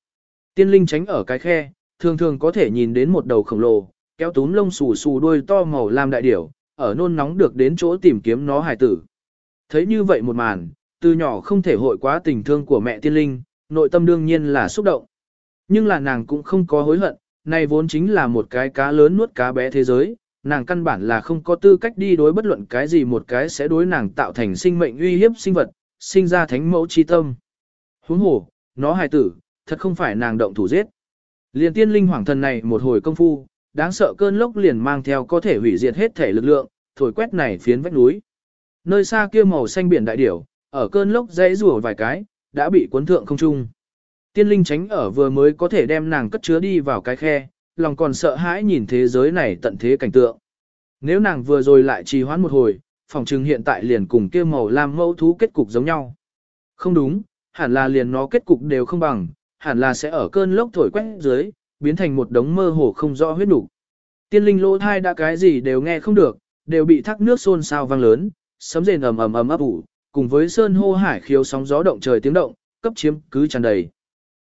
Tiên linh tránh ở cái khe, thường thường có thể nhìn đến một đầu khổng lồ, kéo túm lông xù xù đuôi to màu lam đại điểu, ở nôn nóng được đến chỗ tìm kiếm nó hài tử. Thấy như vậy một màn, từ nhỏ không thể hội quá tình thương của mẹ tiên linh, nội tâm đương nhiên là xúc động. Nhưng là nàng cũng không có hối hận, này vốn chính là một cái cá lớn nuốt cá bé thế giới, nàng căn bản là không có tư cách đi đối bất luận cái gì một cái sẽ đối nàng tạo thành sinh mệnh uy hiếp sinh vật, sinh ra thánh mẫu chi tâm. Huống hồ, nó hài tử, thật không phải nàng động thủ giết. Liền tiên linh hoàng thần này một hồi công phu, đáng sợ cơn lốc liền mang theo có thể hủy diệt hết thể lực lượng, thổi quét này phiến vách núi. Nơi xa kia màu xanh biển đại điểu, ở cơn lốc dãy rủa vài cái, đã bị cuốn thượng không trung. Tiên linh tránh ở vừa mới có thể đem nàng cất chứa đi vào cái khe, lòng còn sợ hãi nhìn thế giới này tận thế cảnh tượng. Nếu nàng vừa rồi lại trì hoãn một hồi, phòng trừng hiện tại liền cùng kia màu lam mẫu thú kết cục giống nhau. Không đúng, hẳn là liền nó kết cục đều không bằng, hẳn là sẽ ở cơn lốc thổi quét dưới, biến thành một đống mơ hồ không rõ huyết đủ. Tiên linh lỗ thai đã cái gì đều nghe không được, đều bị thác nước xôn xao vang lớn, sấm rền ầm ầm ầm ấp ủ, cùng với sơn hô hải khiếu sóng gió động trời tiếng động, cấp chiếm cứ tràn đầy.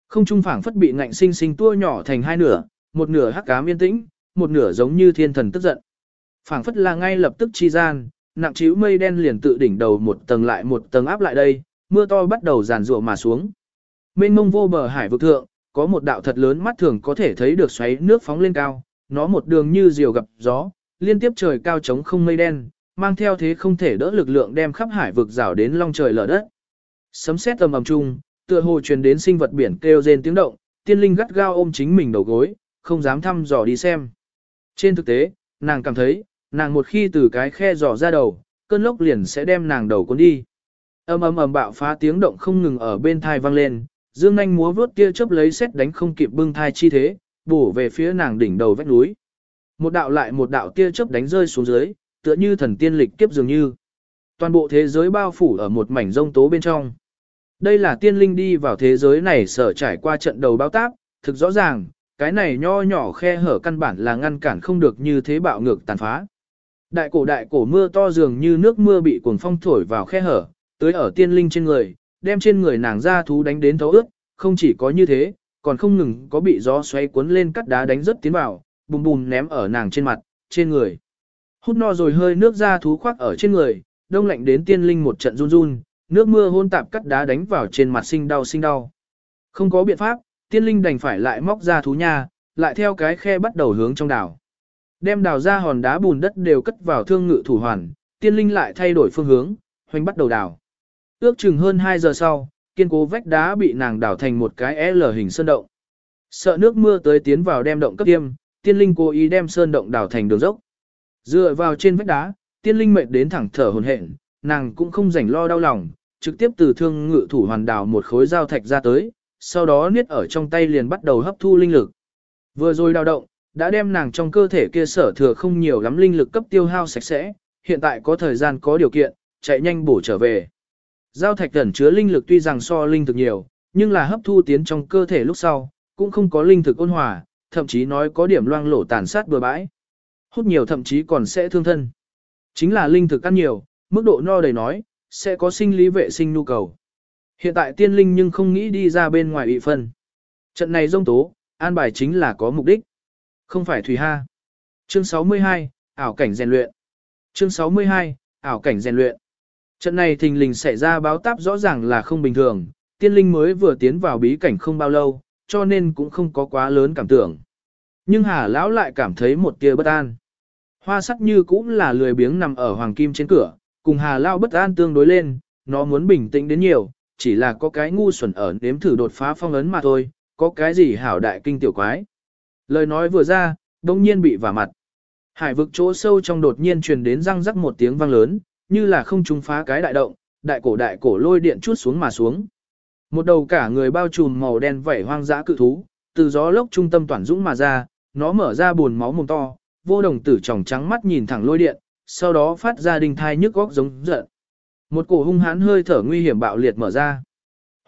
Không trung phảng phất bị ngạnh sinh sinh tua nhỏ thành hai nửa, một nửa hắc ám yên tĩnh, một nửa giống như thiên thần tức giận. Phảng phất là ngay lập tức chi gian, nặng chiếu mây đen liền tự đỉnh đầu một tầng lại một tầng áp lại đây, mưa to bắt đầu giàn rụa mà xuống. Mênh mông vô bờ hải vực thượng, có một đạo thật lớn mắt thường có thể thấy được xoáy nước phóng lên cao, nó một đường như diều gặp gió, liên tiếp trời cao trống không mây đen, mang theo thế không thể đỡ lực lượng đem khắp hải vực rào đến long trời lở đất. Sấm sét tầm ầm chung, tựa hồ truyền đến sinh vật biển kêu rên tiếng động, tiên linh gắt gao ôm chính mình đầu gối, không dám thăm dò đi xem. Trên thực tế, nàng cảm thấy, nàng một khi từ cái khe dò ra đầu, cơn lốc liền sẽ đem nàng đầu cuốn đi. Ầm ầm ầm bạo phá tiếng động không ngừng ở bên thai vang lên, dương Anh múa vuốt tia chớp lấy xét đánh không kịp bưng thai chi thế, bổ về phía nàng đỉnh đầu vách núi. Một đạo lại một đạo tia chớp đánh rơi xuống dưới, tựa như thần tiên lịch kiếp dường như. Toàn bộ thế giới bao phủ ở một mảnh rông tố bên trong. Đây là tiên linh đi vào thế giới này sở trải qua trận đầu báo táp, thực rõ ràng, cái này nho nhỏ khe hở căn bản là ngăn cản không được như thế bạo ngược tàn phá. Đại cổ đại cổ mưa to dường như nước mưa bị cuồng phong thổi vào khe hở, tới ở tiên linh trên người, đem trên người nàng ra thú đánh đến thấu ướt, không chỉ có như thế, còn không ngừng có bị gió xoay cuốn lên cắt đá đánh rất tiến vào, bùm bùm ném ở nàng trên mặt, trên người. Hút no rồi hơi nước ra thú khoác ở trên người, đông lạnh đến tiên linh một trận run run, nước mưa hôn tạp cắt đá đánh vào trên mặt sinh đau sinh đau. Không có biện pháp, tiên linh đành phải lại móc ra thú nha, lại theo cái khe bắt đầu hướng trong đảo. Đem đào ra hòn đá bùn đất đều cất vào thương ngự thủ hoàn, tiên linh lại thay đổi phương hướng, hoành bắt đầu đào. Ước chừng hơn 2 giờ sau, kiên cố vách đá bị nàng đào thành một cái e L hình sơn động. Sợ nước mưa tới tiến vào đem động cấp tiêm, tiên linh cố ý đem sơn động đào thành đường dốc. Dựa vào trên vách đá, tiên linh mệt đến thẳng thở hồn hển, nàng cũng không rảnh lo đau lòng, trực tiếp từ thương ngự thủ hoàn đào một khối dao thạch ra tới, sau đó niết ở trong tay liền bắt đầu hấp thu linh lực. Vừa rồi đào động, đã đem nàng trong cơ thể kia sở thừa không nhiều lắm linh lực cấp tiêu hao sạch sẽ, hiện tại có thời gian có điều kiện, chạy nhanh bổ trở về. Giao thạch ẩn chứa linh lực tuy rằng so linh thực nhiều, nhưng là hấp thu tiến trong cơ thể lúc sau, cũng không có linh thực ôn hòa, thậm chí nói có điểm loang lổ tàn sát bừa bãi. Hút nhiều thậm chí còn sẽ thương thân. Chính là linh thực ăn nhiều, mức độ no đầy nói, sẽ có sinh lý vệ sinh nhu cầu. Hiện tại tiên linh nhưng không nghĩ đi ra bên ngoài bị phân. Trận này dông tố, an bài chính là có mục đích. Không phải Thủy Ha. Chương 62, ảo cảnh rèn luyện. Chương 62, ảo cảnh rèn luyện. Trận này thình lình xảy ra báo táp rõ ràng là không bình thường, tiên linh mới vừa tiến vào bí cảnh không bao lâu, cho nên cũng không có quá lớn cảm tưởng. Nhưng Hà Lão lại cảm thấy một tia bất an. Hoa sắc như cũng là lười biếng nằm ở hoàng kim trên cửa, cùng Hà Lão bất an tương đối lên, nó muốn bình tĩnh đến nhiều, chỉ là có cái ngu xuẩn ở nếm thử đột phá phong ấn mà thôi, có cái gì hảo đại kinh tiểu quái. Lời nói vừa ra, đông nhiên bị vả mặt. Hải vực chỗ sâu trong đột nhiên truyền đến răng rắc một tiếng vang lớn, như là không trúng phá cái đại động, đại cổ đại cổ lôi điện chút xuống mà xuống. Một đầu cả người bao trùm màu đen vảy hoang dã cự thú, từ gió lốc trung tâm toàn dũng mà ra, nó mở ra buồn máu mồm to, vô đồng tử tròng trắng mắt nhìn thẳng lôi điện, sau đó phát ra đình thai nhức góc giống giận. Một cổ hung hãn hơi thở nguy hiểm bạo liệt mở ra.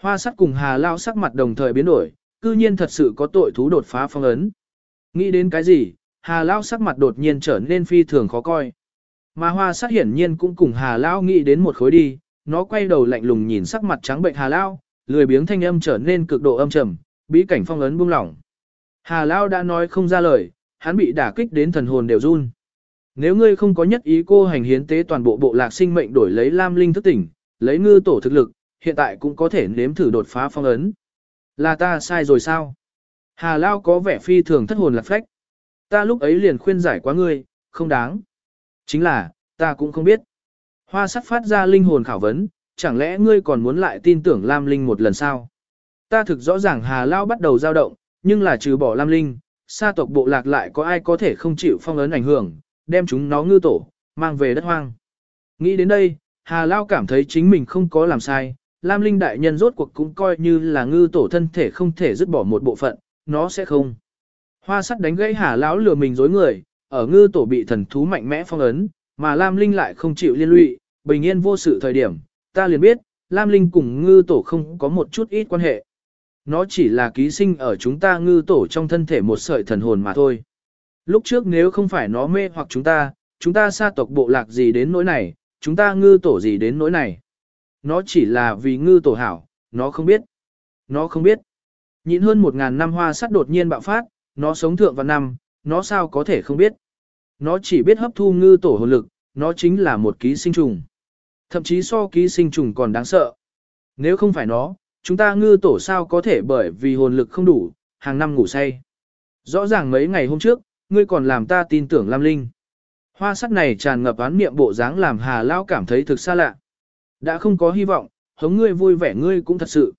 Hoa sắt cùng Hà Lao sắc mặt đồng thời biến đổi, cư nhiên thật sự có tội thú đột phá phong ấn. Nghĩ đến cái gì, Hà Lao sắc mặt đột nhiên trở nên phi thường khó coi. Mà hoa sắc hiển nhiên cũng cùng Hà Lao nghĩ đến một khối đi, nó quay đầu lạnh lùng nhìn sắc mặt trắng bệnh Hà Lao, lười biếng thanh âm trở nên cực độ âm trầm, bí cảnh phong ấn buông lỏng. Hà Lao đã nói không ra lời, hắn bị đả kích đến thần hồn đều run. Nếu ngươi không có nhất ý cô hành hiến tế toàn bộ bộ lạc sinh mệnh đổi lấy Lam Linh thức tỉnh, lấy ngư tổ thực lực, hiện tại cũng có thể nếm thử đột phá phong ấn. Là ta sai rồi sao? Hà Lao có vẻ phi thường thất hồn lạc phách. Ta lúc ấy liền khuyên giải quá ngươi, không đáng. Chính là, ta cũng không biết. Hoa sắt phát ra linh hồn khảo vấn, chẳng lẽ ngươi còn muốn lại tin tưởng Lam Linh một lần sao? Ta thực rõ ràng Hà Lao bắt đầu dao động, nhưng là trừ bỏ Lam Linh, sa tộc bộ lạc lại có ai có thể không chịu phong ấn ảnh hưởng, đem chúng nó ngư tổ, mang về đất hoang. Nghĩ đến đây, Hà Lao cảm thấy chính mình không có làm sai, Lam Linh đại nhân rốt cuộc cũng coi như là ngư tổ thân thể không thể dứt bỏ một bộ phận, nó sẽ không. Hoa sắt đánh gãy Hà Lão lừa mình dối người, ở ngư tổ bị thần thú mạnh mẽ phong ấn, mà Lam Linh lại không chịu liên lụy, bình yên vô sự thời điểm, ta liền biết, Lam Linh cùng ngư tổ không có một chút ít quan hệ. Nó chỉ là ký sinh ở chúng ta ngư tổ trong thân thể một sợi thần hồn mà thôi. Lúc trước nếu không phải nó mê hoặc chúng ta, chúng ta xa tộc bộ lạc gì đến nỗi này, chúng ta ngư tổ gì đến nỗi này. Nó chỉ là vì ngư tổ hảo, nó không biết. Nó không biết. Nhịn hơn một ngàn năm hoa sắt đột nhiên bạo phát, nó sống thượng vào năm, nó sao có thể không biết. Nó chỉ biết hấp thu ngư tổ hồn lực, nó chính là một ký sinh trùng. Thậm chí so ký sinh trùng còn đáng sợ. Nếu không phải nó, chúng ta ngư tổ sao có thể bởi vì hồn lực không đủ, hàng năm ngủ say. Rõ ràng mấy ngày hôm trước, ngươi còn làm ta tin tưởng Lam Linh. Hoa sắt này tràn ngập án niệm bộ dáng làm Hà Lao cảm thấy thực xa lạ. Đã không có hy vọng, hống ngươi vui vẻ ngươi cũng thật sự.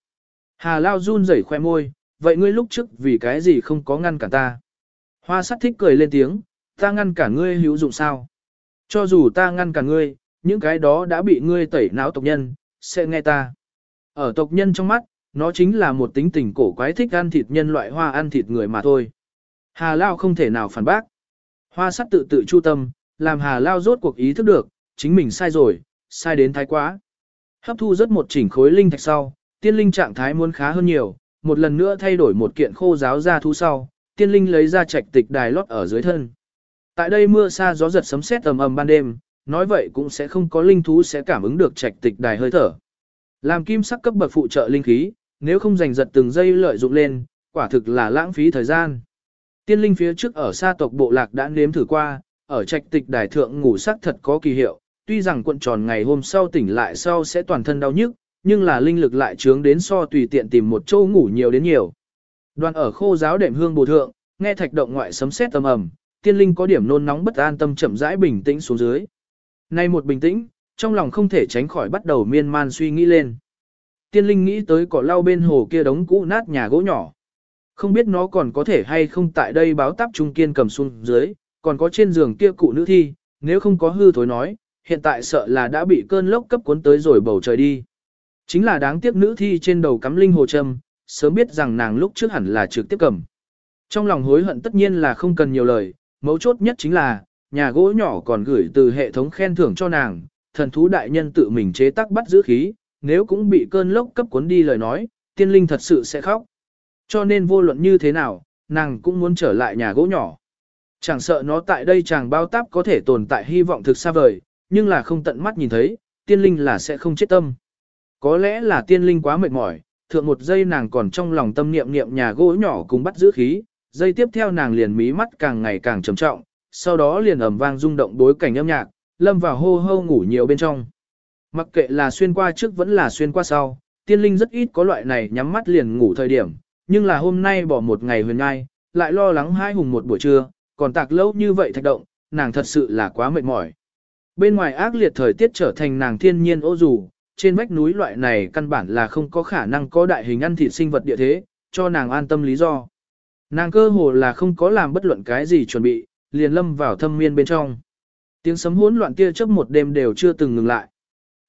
Hà Lao run rẩy khoe môi, vậy ngươi lúc trước vì cái gì không có ngăn cản ta. Hoa sắt thích cười lên tiếng, ta ngăn cản ngươi hữu dụng sao. Cho dù ta ngăn cản ngươi, những cái đó đã bị ngươi tẩy não tộc nhân, sẽ nghe ta. Ở tộc nhân trong mắt, nó chính là một tính tình cổ quái thích ăn thịt nhân loại hoa ăn thịt người mà thôi. Hà Lao không thể nào phản bác. Hoa sắt tự tự chu tâm, làm Hà Lao rốt cuộc ý thức được, chính mình sai rồi, sai đến thái quá. Hấp thu rất một chỉnh khối linh thạch sau, tiên linh trạng thái muốn khá hơn nhiều, một lần nữa thay đổi một kiện khô giáo ra thu sau, tiên linh lấy ra trạch tịch đài lót ở dưới thân. Tại đây mưa xa gió giật sấm sét ầm ầm ban đêm, nói vậy cũng sẽ không có linh thú sẽ cảm ứng được trạch tịch đài hơi thở. Làm kim sắc cấp bậc phụ trợ linh khí, nếu không giành giật từng giây lợi dụng lên, quả thực là lãng phí thời gian. Tiên linh phía trước ở xa tộc bộ lạc đã nếm thử qua, ở trạch tịch đài thượng ngủ sắc thật có kỳ hiệu, tuy rằng cuộn tròn ngày hôm sau tỉnh lại sau sẽ toàn thân đau nhức, nhưng là linh lực lại trướng đến so tùy tiện tìm một chỗ ngủ nhiều đến nhiều. Đoàn ở khô giáo đệm hương bồ thượng, nghe thạch động ngoại sấm sét tầm ầm, tiên linh có điểm nôn nóng bất an tâm chậm rãi bình tĩnh xuống dưới. Nay một bình tĩnh, trong lòng không thể tránh khỏi bắt đầu miên man suy nghĩ lên. Tiên linh nghĩ tới cỏ lau bên hồ kia đống cũ nát nhà gỗ nhỏ. Không biết nó còn có thể hay không tại đây báo táp trung kiên cầm xuống dưới, còn có trên giường kia cụ nữ thi, nếu không có hư thối nói, hiện tại sợ là đã bị cơn lốc cấp cuốn tới rồi bầu trời đi. Chính là đáng tiếc nữ thi trên đầu cắm linh hồ châm, sớm biết rằng nàng lúc trước hẳn là trực tiếp cầm. Trong lòng hối hận tất nhiên là không cần nhiều lời, mấu chốt nhất chính là, nhà gỗ nhỏ còn gửi từ hệ thống khen thưởng cho nàng, thần thú đại nhân tự mình chế tác bắt giữ khí, nếu cũng bị cơn lốc cấp cuốn đi lời nói, tiên linh thật sự sẽ khóc. Cho nên vô luận như thế nào, nàng cũng muốn trở lại nhà gỗ nhỏ. Chẳng sợ nó tại đây chàng bao táp có thể tồn tại hy vọng thực xa vời, nhưng là không tận mắt nhìn thấy, tiên linh là sẽ không chết tâm. Có lẽ là tiên linh quá mệt mỏi, thượng một giây nàng còn trong lòng tâm niệm niệm nhà gỗ nhỏ cùng bắt giữ khí, giây tiếp theo nàng liền mí mắt càng ngày càng trầm trọng, sau đó liền ầm vang rung động bối cảnh âm nhạc, lâm vào hô hô ngủ nhiều bên trong. Mặc kệ là xuyên qua trước vẫn là xuyên qua sau, tiên linh rất ít có loại này nhắm mắt liền ngủ thời điểm, nhưng là hôm nay bỏ một ngày huyền ngai, lại lo lắng hai hùng một buổi trưa, còn tạc lâu như vậy thạch động, nàng thật sự là quá mệt mỏi. Bên ngoài ác liệt thời tiết trở thành nàng thiên nhiên ô dù, trên vách núi loại này căn bản là không có khả năng có đại hình ăn thịt sinh vật địa thế, cho nàng an tâm lý do. Nàng cơ hồ là không có làm bất luận cái gì chuẩn bị, liền lâm vào thâm miên bên trong. Tiếng sấm hỗn loạn kia chớp một đêm đều chưa từng ngừng lại.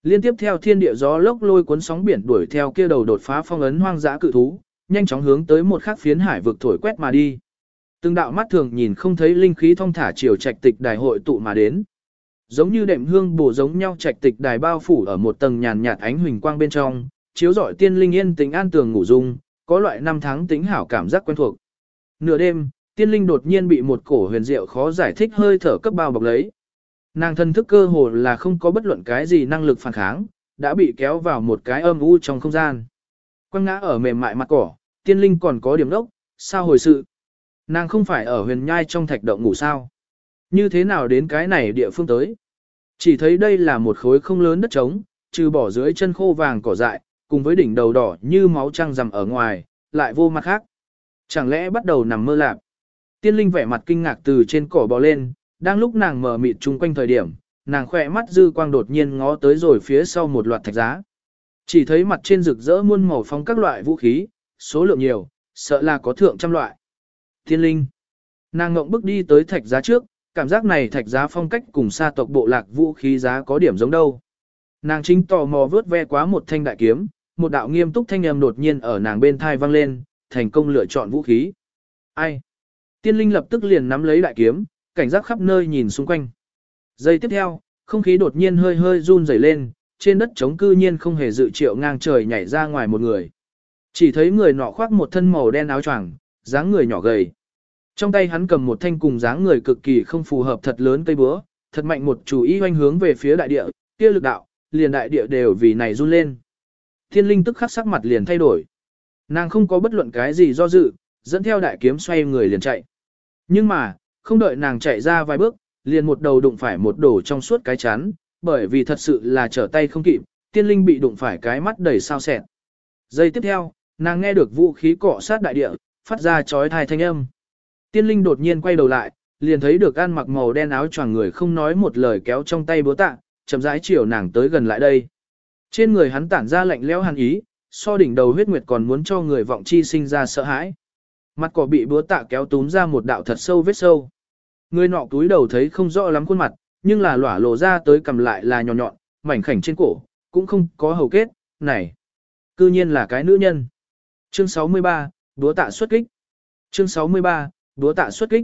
Liên tiếp theo thiên địa gió lốc lôi cuốn sóng biển đuổi theo kia đầu đột phá phong ấn hoang dã cự thú, nhanh chóng hướng tới một khắc phiến hải vực thổi quét mà đi. Từng đạo mắt thường nhìn không thấy linh khí thông thả chiều trạch tịch đại hội tụ mà đến. Giống như đệm hương bổ giống nhau trạch tịch đài bao phủ ở một tầng nhàn nhạt ánh huỳnh quang bên trong, chiếu rọi tiên linh yên tĩnh an tường ngủ dung, có loại năm tháng tính hảo cảm giác quen thuộc. Nửa đêm, tiên linh đột nhiên bị một cổ huyền diệu khó giải thích hơi thở cấp bao bọc lấy. Nàng thân thức cơ hồ là không có bất luận cái gì năng lực phản kháng, đã bị kéo vào một cái âm u trong không gian. Quăng ngã ở mềm mại mặt cỏ, tiên linh còn có điểm đốc, sao hồi sự? Nàng không phải ở huyền nhai trong thạch động ngủ sao? Như thế nào đến cái này địa phương tới? Chỉ thấy đây là một khối không lớn đất trống, trừ bỏ dưới chân khô vàng cỏ dại, cùng với đỉnh đầu đỏ như máu trăng rằm ở ngoài, lại vô mặt khác. Chẳng lẽ bắt đầu nằm mơ lạc? Tiên linh vẻ mặt kinh ngạc từ trên cỏ bò lên, đang lúc nàng mở mịt chung quanh thời điểm, nàng khỏe mắt dư quang đột nhiên ngó tới rồi phía sau một loạt thạch giá. Chỉ thấy mặt trên rực rỡ muôn màu phong các loại vũ khí, số lượng nhiều, sợ là có thượng trăm loại. Tiên linh. Nàng ngộng bước đi tới thạch giá trước, cảm giác này thạch giá phong cách cùng sa tộc bộ lạc vũ khí giá có điểm giống đâu. Nàng chính tò mò vớt ve quá một thanh đại kiếm, một đạo nghiêm túc thanh âm đột nhiên ở nàng bên thai vang lên, thành công lựa chọn vũ khí. Ai? Tiên linh lập tức liền nắm lấy đại kiếm, cảnh giác khắp nơi nhìn xung quanh. Giây tiếp theo, không khí đột nhiên hơi hơi run rẩy lên, trên đất trống cư nhiên không hề dự triệu ngang trời nhảy ra ngoài một người. Chỉ thấy người nọ khoác một thân màu đen áo choàng, dáng người nhỏ gầy. Trong tay hắn cầm một thanh cùng dáng người cực kỳ không phù hợp thật lớn cây búa, thật mạnh một chủ ý hoanh hướng về phía đại địa, kia lực đạo, liền đại địa đều vì này run lên. Thiên linh tức khắc sắc mặt liền thay đổi. Nàng không có bất luận cái gì do dự, dẫn theo đại kiếm xoay người liền chạy. Nhưng mà, không đợi nàng chạy ra vài bước, liền một đầu đụng phải một đổ trong suốt cái chán, bởi vì thật sự là trở tay không kịp, tiên linh bị đụng phải cái mắt đầy sao sẹn. Giây tiếp theo, nàng nghe được vũ khí cọ sát đại địa, phát ra chói thai thanh âm. Tiên linh đột nhiên quay đầu lại, liền thấy được ăn mặc màu đen áo choàng người không nói một lời kéo trong tay búa tạ, chậm rãi chiều nàng tới gần lại đây. Trên người hắn tản ra lạnh lẽo hàn ý, so đỉnh đầu huyết nguyệt còn muốn cho người vọng chi sinh ra sợ hãi. Mặt cỏ bị búa tạ kéo túm ra một đạo thật sâu vết sâu. Người nọ túi đầu thấy không rõ lắm khuôn mặt, nhưng là lỏa lộ ra tới cầm lại là nhọn nhọn, mảnh khảnh trên cổ, cũng không có hầu kết, này. Cư nhiên là cái nữ nhân. Chương 63, búa tạ xuất kích. Chương 63, búa tạ xuất kích.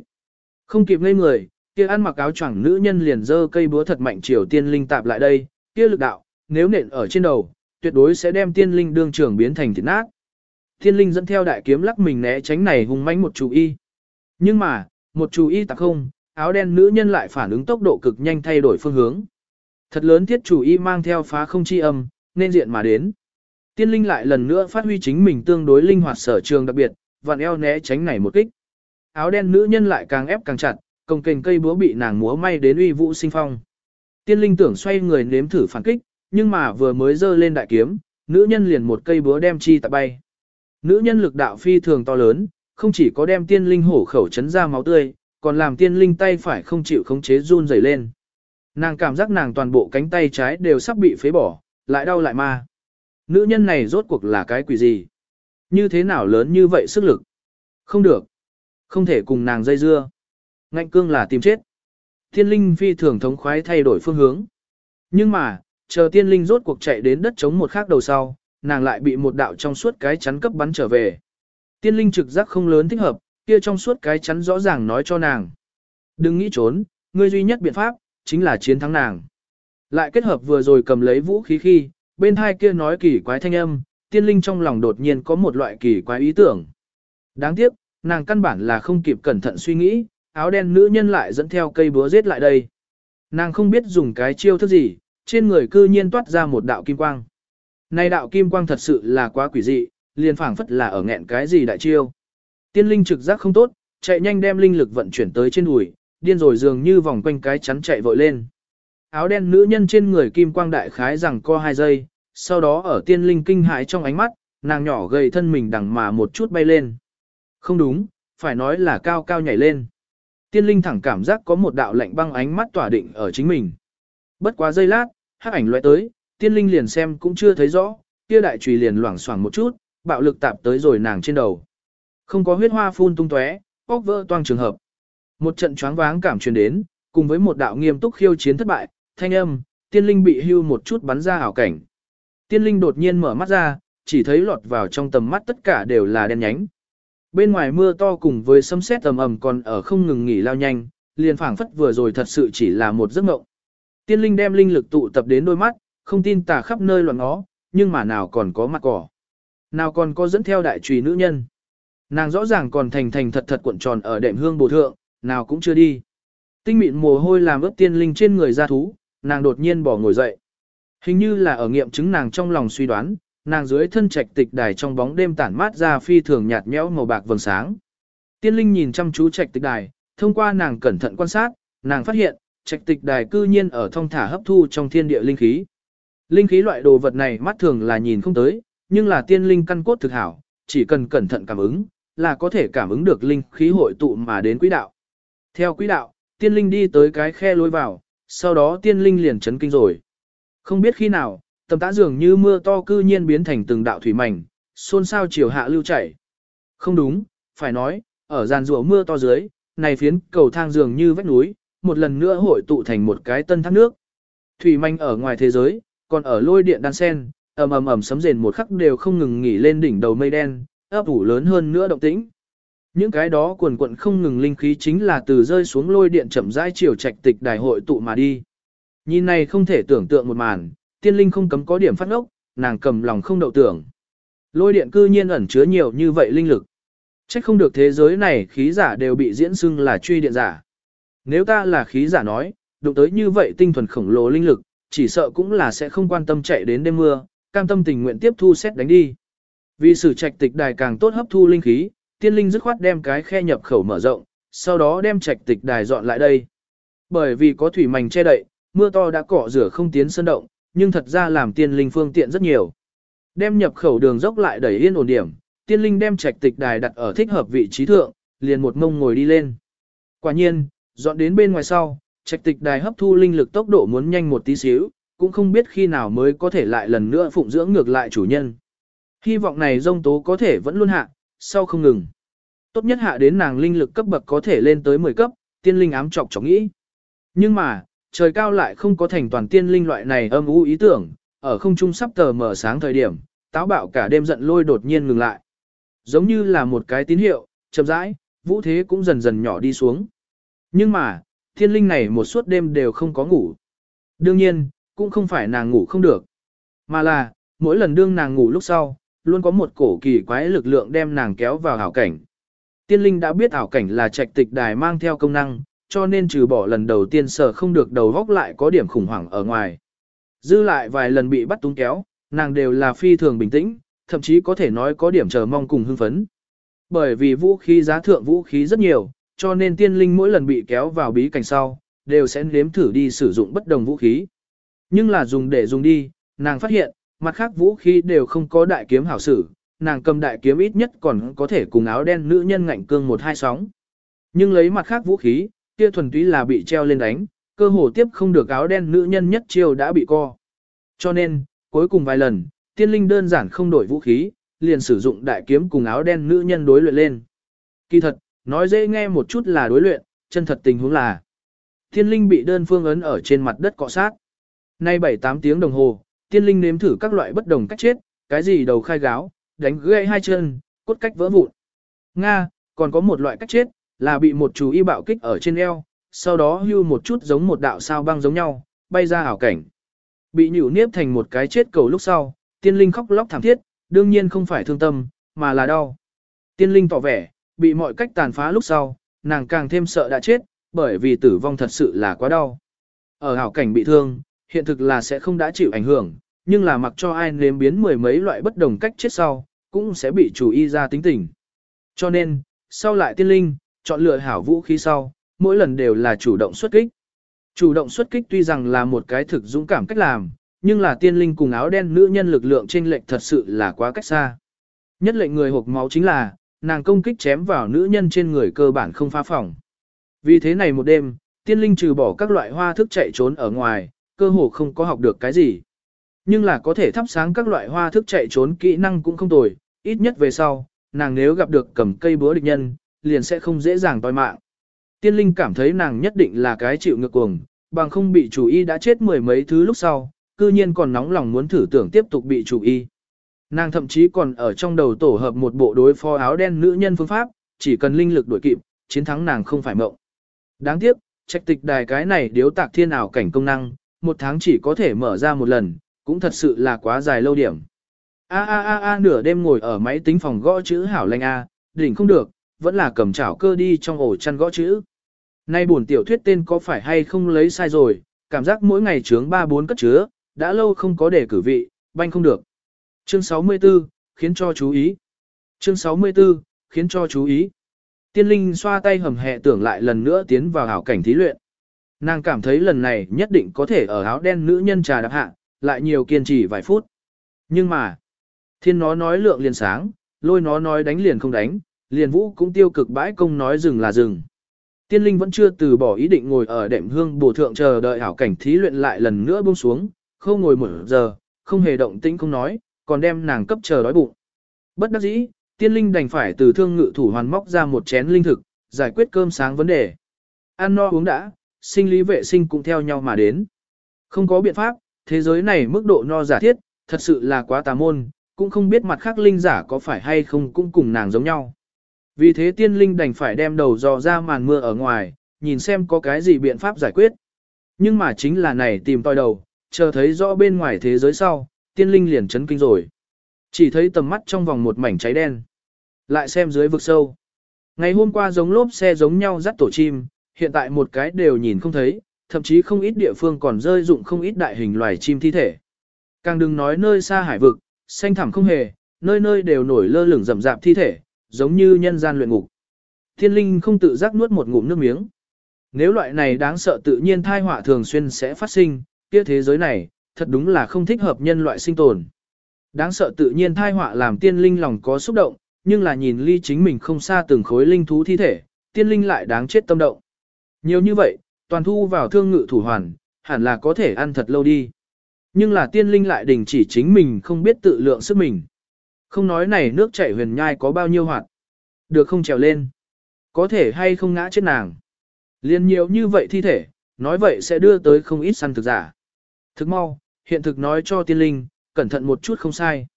Không kịp ngây người, kia ăn mặc áo choàng nữ nhân liền giơ cây búa thật mạnh chiều tiên linh tạp lại đây, kia lực đạo, nếu nện ở trên đầu, tuyệt đối sẽ đem tiên linh đương trưởng biến thành thịt nát. Tiên linh dẫn theo đại kiếm lắc mình né tránh này hung mãnh một chú y. Nhưng mà, một chú y tạc không, áo đen nữ nhân lại phản ứng tốc độ cực nhanh thay đổi phương hướng. Thật lớn thiết chủ y mang theo phá không chi âm, nên diện mà đến. Tiên linh lại lần nữa phát huy chính mình tương đối linh hoạt sở trường đặc biệt, vặn eo né tránh này một kích. Áo đen nữ nhân lại càng ép càng chặt, công kềnh cây búa bị nàng múa may đến uy vũ sinh phong. Tiên linh tưởng xoay người nếm thử phản kích, nhưng mà vừa mới giơ lên đại kiếm, nữ nhân liền một cây búa đem chi tại bay. Nữ nhân lực đạo phi thường to lớn, không chỉ có đem tiên linh hổ khẩu chấn ra máu tươi, còn làm tiên linh tay phải không chịu khống chế run rẩy lên. Nàng cảm giác nàng toàn bộ cánh tay trái đều sắp bị phế bỏ, lại đau lại ma. Nữ nhân này rốt cuộc là cái quỷ gì? Như thế nào lớn như vậy sức lực? Không được. Không thể cùng nàng dây dưa. Ngạnh cương là tìm chết. thiên linh phi thường thống khoái thay đổi phương hướng. Nhưng mà, chờ tiên linh rốt cuộc chạy đến đất chống một khác đầu sau, nàng lại bị một đạo trong suốt cái chắn cấp bắn trở về. Tiên linh trực giác không lớn thích hợp, kia trong suốt cái chắn rõ ràng nói cho nàng. Đừng nghĩ trốn, ngươi duy nhất biện pháp, chính là chiến thắng nàng. Lại kết hợp vừa rồi cầm lấy vũ khí khi, bên hai kia nói kỳ quái thanh âm, tiên linh trong lòng đột nhiên có một loại kỳ quái ý tưởng. Đáng tiếc, nàng căn bản là không kịp cẩn thận suy nghĩ, áo đen nữ nhân lại dẫn theo cây búa giết lại đây. Nàng không biết dùng cái chiêu thức gì, trên người cư nhiên toát ra một đạo kim quang. Này đạo kim quang thật sự là quá quỷ dị, liền phảng phất là ở nghẹn cái gì đại chiêu. Tiên linh trực giác không tốt, chạy nhanh đem linh lực vận chuyển tới trên đùi, điên rồi dường như vòng quanh cái chắn chạy vội lên. áo đen nữ nhân trên người kim quang đại khái rằng co hai giây, sau đó ở tiên linh kinh hãi trong ánh mắt, nàng nhỏ gầy thân mình đằng mà một chút bay lên. Không đúng, phải nói là cao cao nhảy lên. Tiên linh thẳng cảm giác có một đạo lạnh băng ánh mắt tỏa định ở chính mình. Bất quá giây lát, hắc ảnh lóe tới, tiên linh liền xem cũng chưa thấy rõ, kia đại chùy liền loảng xoảng một chút, bạo lực tạp tới rồi nàng trên đầu. Không có huyết hoa phun tung tóe, óc vỡ toang trường hợp. Một trận choáng váng cảm truyền đến, cùng với một đạo nghiêm túc khiêu chiến thất bại, thanh âm, tiên linh bị hưu một chút bắn ra ảo cảnh. Tiên linh đột nhiên mở mắt ra, chỉ thấy lọt vào trong tầm mắt tất cả đều là đen nhánh. Bên ngoài mưa to cùng với sấm sét ầm ầm còn ở không ngừng nghỉ lao nhanh, liền phảng phất vừa rồi thật sự chỉ là một giấc mộng. Tiên linh đem linh lực tụ tập đến đôi mắt, không tin tà khắp nơi loạn ngó, nhưng mà nào còn có mặt cỏ. Nào còn có dẫn theo đại trùy nữ nhân. Nàng rõ ràng còn thành thành thật thật cuộn tròn ở đệm hương bồ thượng, nào cũng chưa đi. Tinh mịn mồ hôi làm ướt tiên linh trên người ra thú, nàng đột nhiên bỏ ngồi dậy. Hình như là ở nghiệm chứng nàng trong lòng suy đoán, nàng dưới thân trạch tịch đài trong bóng đêm tản mát ra phi thường nhạt nhẽo màu bạc vầng sáng. Tiên linh nhìn chăm chú trạch tịch đài, thông qua nàng cẩn thận quan sát, nàng phát hiện, trạch tịch đài cư nhiên ở thông thả hấp thu trong thiên địa linh khí. Linh khí loại đồ vật này mắt thường là nhìn không tới, nhưng là tiên linh căn cốt thực hảo, chỉ cần cẩn thận cảm ứng, là có thể cảm ứng được linh khí hội tụ mà đến quỹ đạo. Theo quỹ đạo, tiên linh đi tới cái khe lối vào, sau đó tiên linh liền chấn kinh rồi. Không biết khi nào, tầm tã dường như mưa to cư nhiên biến thành từng đạo thủy mảnh, xôn xao chiều hạ lưu chảy. Không đúng, phải nói, ở giàn rùa mưa to dưới, này phiến cầu thang dường như vách núi, một lần nữa hội tụ thành một cái tân thác nước. Thủy manh ở ngoài thế giới, còn ở lôi điện đan sen, ầm ầm ầm sấm rền một khắc đều không ngừng nghỉ lên đỉnh đầu mây đen, ấp ủ lớn hơn nữa động tĩnh. Những cái đó quần quận không ngừng linh khí chính là từ rơi xuống lôi điện chậm rãi chiều trạch tịch đại hội tụ mà đi. Nhìn này không thể tưởng tượng một màn, tiên linh không cấm có điểm phát ngốc, nàng cầm lòng không đậu tưởng. Lôi điện cư nhiên ẩn chứa nhiều như vậy linh lực. Chắc không được thế giới này khí giả đều bị diễn xưng là truy điện giả. Nếu ta là khí giả nói, đụng tới như vậy tinh thuần khổng lồ linh lực, chỉ sợ cũng là sẽ không quan tâm chạy đến đêm mưa, cam tâm tình nguyện tiếp thu xét đánh đi. Vì sử trạch tịch đài càng tốt hấp thu linh khí, tiên linh dứt khoát đem cái khe nhập khẩu mở rộng, sau đó đem trạch tịch đài dọn lại đây. Bởi vì có thủy mảnh che đậy, mưa to đã cọ rửa không tiến sân động, nhưng thật ra làm tiên linh phương tiện rất nhiều. Đem nhập khẩu đường dốc lại đẩy yên ổn điểm, tiên linh đem trạch tịch đài đặt ở thích hợp vị trí thượng, liền một mông ngồi đi lên. Quả nhiên, dọn đến bên ngoài sau, trạch tịch đài hấp thu linh lực tốc độ muốn nhanh một tí xíu, cũng không biết khi nào mới có thể lại lần nữa phụng dưỡng ngược lại chủ nhân. Hy vọng này dông tố có thể vẫn luôn hạ, sau không ngừng. Tốt nhất hạ đến nàng linh lực cấp bậc có thể lên tới 10 cấp, tiên linh ám trọc chọc nghĩ. Nhưng mà, trời cao lại không có thành toàn tiên linh loại này âm u ý tưởng, ở không trung sắp tờ mở sáng thời điểm, táo bạo cả đêm giận lôi đột nhiên ngừng lại. Giống như là một cái tín hiệu, chậm rãi, vũ thế cũng dần dần nhỏ đi xuống. Nhưng mà, thiên linh này một suốt đêm đều không có ngủ. Đương nhiên, cũng không phải nàng ngủ không được, mà là, mỗi lần đương nàng ngủ lúc sau, luôn có một cổ kỳ quái lực lượng đem nàng kéo vào ảo cảnh. Tiên linh đã biết ảo cảnh là trạch tịch đài mang theo công năng, cho nên trừ bỏ lần đầu tiên sợ không được đầu góc lại có điểm khủng hoảng ở ngoài. Dư lại vài lần bị bắt túng kéo, nàng đều là phi thường bình tĩnh, thậm chí có thể nói có điểm chờ mong cùng hưng phấn. Bởi vì vũ khí giá thượng vũ khí rất nhiều, cho nên tiên linh mỗi lần bị kéo vào bí cảnh sau, đều sẽ nếm thử đi sử dụng bất đồng vũ khí. Nhưng là dùng để dùng đi, nàng phát hiện, mặt khác vũ khí đều không có đại kiếm hảo sử, nàng cầm đại kiếm ít nhất còn có thể cùng áo đen nữ nhân ngạnh cương một hai sóng. Nhưng lấy mặt khác vũ khí, kia thuần túy là bị treo lên đánh, cơ hồ tiếp không được áo đen nữ nhân nhất chiêu đã bị co. Cho nên, cuối cùng vài lần, tiên linh đơn giản không đổi vũ khí, liền sử dụng đại kiếm cùng áo đen nữ nhân đối luyện lên. Kỳ thật, nói dễ nghe một chút là đối luyện, chân thật tình huống là. Tiên linh bị đơn phương ấn ở trên mặt đất cọ sát. Nay 7-8 tiếng đồng hồ, tiên linh nếm thử các loại bất đồng cách chết, cái gì đầu khai gáo, đánh gãy hai chân, cốt cách vỡ vụn. Nga, còn có một loại cách chết, là bị một chú y bạo kích ở trên eo, sau đó hưu một chút giống một đạo sao băng giống nhau, bay ra ảo cảnh. Bị nhủ niếp thành một cái chết cầu lúc sau, tiên linh khóc lóc thảm thiết, đương nhiên không phải thương tâm, mà là đau. Tiên linh tỏ vẻ, bị mọi cách tàn phá lúc sau, nàng càng thêm sợ đã chết, bởi vì tử vong thật sự là quá đau. Ở ảo cảnh bị thương, hiện thực là sẽ không đã chịu ảnh hưởng, nhưng là mặc cho ai nếm biến mười mấy loại bất đồng cách chết sau, cũng sẽ bị chủ y ra tính tình. Cho nên, sau lại tiên linh, chọn lựa hảo vũ khí sau, mỗi lần đều là chủ động xuất kích. Chủ động xuất kích tuy rằng là một cái thực dũng cảm cách làm, nhưng là tiên linh cùng áo đen nữ nhân lực lượng trên lệnh thật sự là quá cách xa. Nhất lệnh người hộp máu chính là, nàng công kích chém vào nữ nhân trên người cơ bản không phá phòng. Vì thế này một đêm, tiên linh trừ bỏ các loại hoa thức chạy trốn ở ngoài, cơ hồ không có học được cái gì. Nhưng là có thể thắp sáng các loại hoa thức chạy trốn kỹ năng cũng không tồi, ít nhất về sau, nàng nếu gặp được cầm cây búa địch nhân, liền sẽ không dễ dàng toi mạng. Tiên linh cảm thấy nàng nhất định là cái chịu ngược cuồng, bằng không bị chủ y đã chết mười mấy thứ lúc sau, cư nhiên còn nóng lòng muốn thử tưởng tiếp tục bị chủ y. Nàng thậm chí còn ở trong đầu tổ hợp một bộ đối phó áo đen nữ nhân phương pháp, chỉ cần linh lực đuổi kịp, chiến thắng nàng không phải mộng. Đáng tiếc, trạch tịch đài cái này điếu tạc thiên ảo cảnh công năng, một tháng chỉ có thể mở ra một lần, cũng thật sự là quá dài lâu điểm. A a a a nửa đêm ngồi ở máy tính phòng gõ chữ hảo lanh a, đỉnh không được, vẫn là cầm chảo cơ đi trong ổ chăn gõ chữ. Nay buồn tiểu thuyết tên có phải hay không lấy sai rồi, cảm giác mỗi ngày trướng 3-4 cất chứa, đã lâu không có để cử vị, banh không được. Chương 64, khiến cho chú ý. Chương 64, khiến cho chú ý. Tiên linh xoa tay hầm hẹ tưởng lại lần nữa tiến vào hảo cảnh thí luyện. Nàng cảm thấy lần này nhất định có thể ở áo đen nữ nhân trà đạp hạ, lại nhiều kiên trì vài phút. Nhưng mà, thiên nó nói lượng liền sáng, lôi nó nói đánh liền không đánh, liền vũ cũng tiêu cực bãi công nói dừng là dừng. Tiên linh vẫn chưa từ bỏ ý định ngồi ở đệm hương bổ thượng chờ đợi hảo cảnh thí luyện lại lần nữa buông xuống, không ngồi một giờ, không hề động tĩnh không nói, còn đem nàng cấp chờ đói bụng. Bất đắc dĩ, tiên linh đành phải từ thương ngự thủ hoàn móc ra một chén linh thực, giải quyết cơm sáng vấn đề. Ăn no uống đã, sinh lý vệ sinh cũng theo nhau mà đến. Không có biện pháp, thế giới này mức độ no giả thiết, thật sự là quá tà môn, cũng không biết mặt khác linh giả có phải hay không cũng cùng nàng giống nhau. Vì thế tiên linh đành phải đem đầu dò ra màn mưa ở ngoài, nhìn xem có cái gì biện pháp giải quyết. Nhưng mà chính là này tìm tòi đầu, chờ thấy rõ bên ngoài thế giới sau, tiên linh liền chấn kinh rồi. Chỉ thấy tầm mắt trong vòng một mảnh cháy đen. Lại xem dưới vực sâu. Ngày hôm qua giống lốp xe giống nhau dắt tổ chim, hiện tại một cái đều nhìn không thấy, thậm chí không ít địa phương còn rơi dụng không ít đại hình loài chim thi thể. Càng đừng nói nơi xa hải vực, xanh thẳm không hề, nơi nơi đều nổi lơ lửng rậm rạp thi thể, giống như nhân gian luyện ngục. Thiên linh không tự giác nuốt một ngụm nước miếng. Nếu loại này đáng sợ tự nhiên thai họa thường xuyên sẽ phát sinh, kia thế giới này, thật đúng là không thích hợp nhân loại sinh tồn. Đáng sợ tự nhiên thai họa làm tiên linh lòng có xúc động, nhưng là nhìn ly chính mình không xa từng khối linh thú thi thể, tiên linh lại đáng chết tâm động. Nhiều như vậy, toàn thu vào thương ngự thủ hoàn, hẳn là có thể ăn thật lâu đi. Nhưng là tiên linh lại đình chỉ chính mình không biết tự lượng sức mình. Không nói này nước chảy huyền nhai có bao nhiêu hoạt. Được không trèo lên. Có thể hay không ngã chết nàng. Liên nhiều như vậy thi thể, nói vậy sẽ đưa tới không ít săn thực giả. Thực mau, hiện thực nói cho tiên linh, cẩn thận một chút không sai.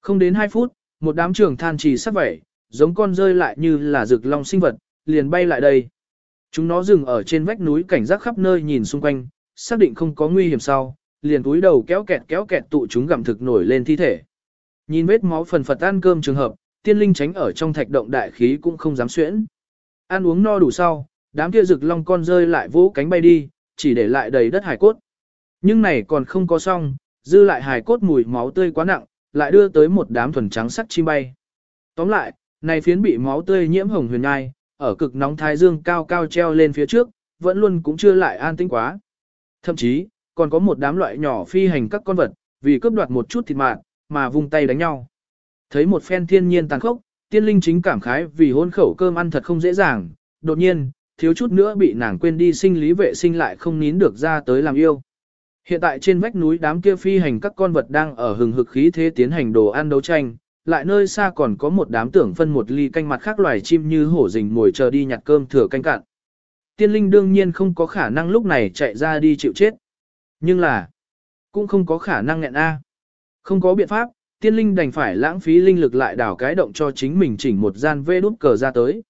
Không đến 2 phút, một đám trưởng than trì sắp vẩy, giống con rơi lại như là rực long sinh vật, liền bay lại đây. Chúng nó dừng ở trên vách núi cảnh giác khắp nơi nhìn xung quanh, xác định không có nguy hiểm sau, liền túi đầu kéo kẹt kéo kẹt tụ chúng gặm thực nổi lên thi thể. Nhìn vết máu phần phật ăn cơm trường hợp, tiên linh tránh ở trong thạch động đại khí cũng không dám xuyễn. Ăn uống no đủ sau, đám kia rực long con rơi lại vỗ cánh bay đi, chỉ để lại đầy đất hải cốt. Nhưng này còn không có xong, dư lại hải cốt mùi máu tươi quá nặng, lại đưa tới một đám thuần trắng sắt chim bay. Tóm lại, này phiến bị máu tươi nhiễm hồng huyền nhai, ở cực nóng thái dương cao cao treo lên phía trước, vẫn luôn cũng chưa lại an tĩnh quá. Thậm chí, còn có một đám loại nhỏ phi hành các con vật, vì cướp đoạt một chút thịt mạng, mà vung tay đánh nhau. Thấy một phen thiên nhiên tàn khốc, tiên linh chính cảm khái vì hôn khẩu cơm ăn thật không dễ dàng, đột nhiên, thiếu chút nữa bị nàng quên đi sinh lý vệ sinh lại không nín được ra tới làm yêu. Hiện tại trên vách núi đám kia phi hành các con vật đang ở hừng hực khí thế tiến hành đồ ăn đấu tranh, lại nơi xa còn có một đám tưởng phân một ly canh mặt khác loài chim như hổ rình ngồi chờ đi nhặt cơm thừa canh cạn. Tiên linh đương nhiên không có khả năng lúc này chạy ra đi chịu chết. Nhưng là, cũng không có khả năng nghẹn A. Không có biện pháp, tiên linh đành phải lãng phí linh lực lại đảo cái động cho chính mình chỉnh một gian vê đút cờ ra tới.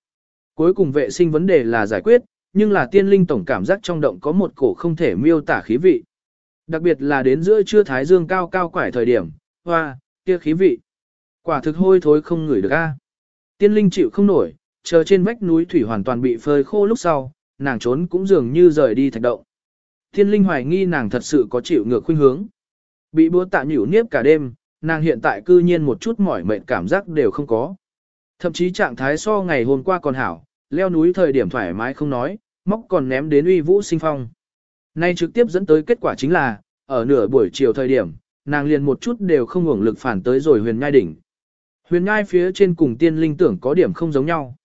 Cuối cùng vệ sinh vấn đề là giải quyết, nhưng là tiên linh tổng cảm giác trong động có một cổ không thể miêu tả khí vị. Đặc biệt là đến giữa trưa thái dương cao cao quải thời điểm, hoa, kia khí vị. Quả thực hôi thối không ngửi được a. Tiên linh chịu không nổi, chờ trên vách núi thủy hoàn toàn bị phơi khô lúc sau, nàng trốn cũng dường như rời đi thạch động. Tiên linh hoài nghi nàng thật sự có chịu ngược khuynh hướng. Bị búa tạ nhủ niếp cả đêm, nàng hiện tại cư nhiên một chút mỏi mệt cảm giác đều không có. Thậm chí trạng thái so ngày hôm qua còn hảo, leo núi thời điểm thoải mái không nói, móc còn ném đến uy vũ sinh phong. Nay trực tiếp dẫn tới kết quả chính là, ở nửa buổi chiều thời điểm, nàng liền một chút đều không hưởng lực phản tới rồi huyền nhai đỉnh. Huyền nhai phía trên cùng tiên linh tưởng có điểm không giống nhau.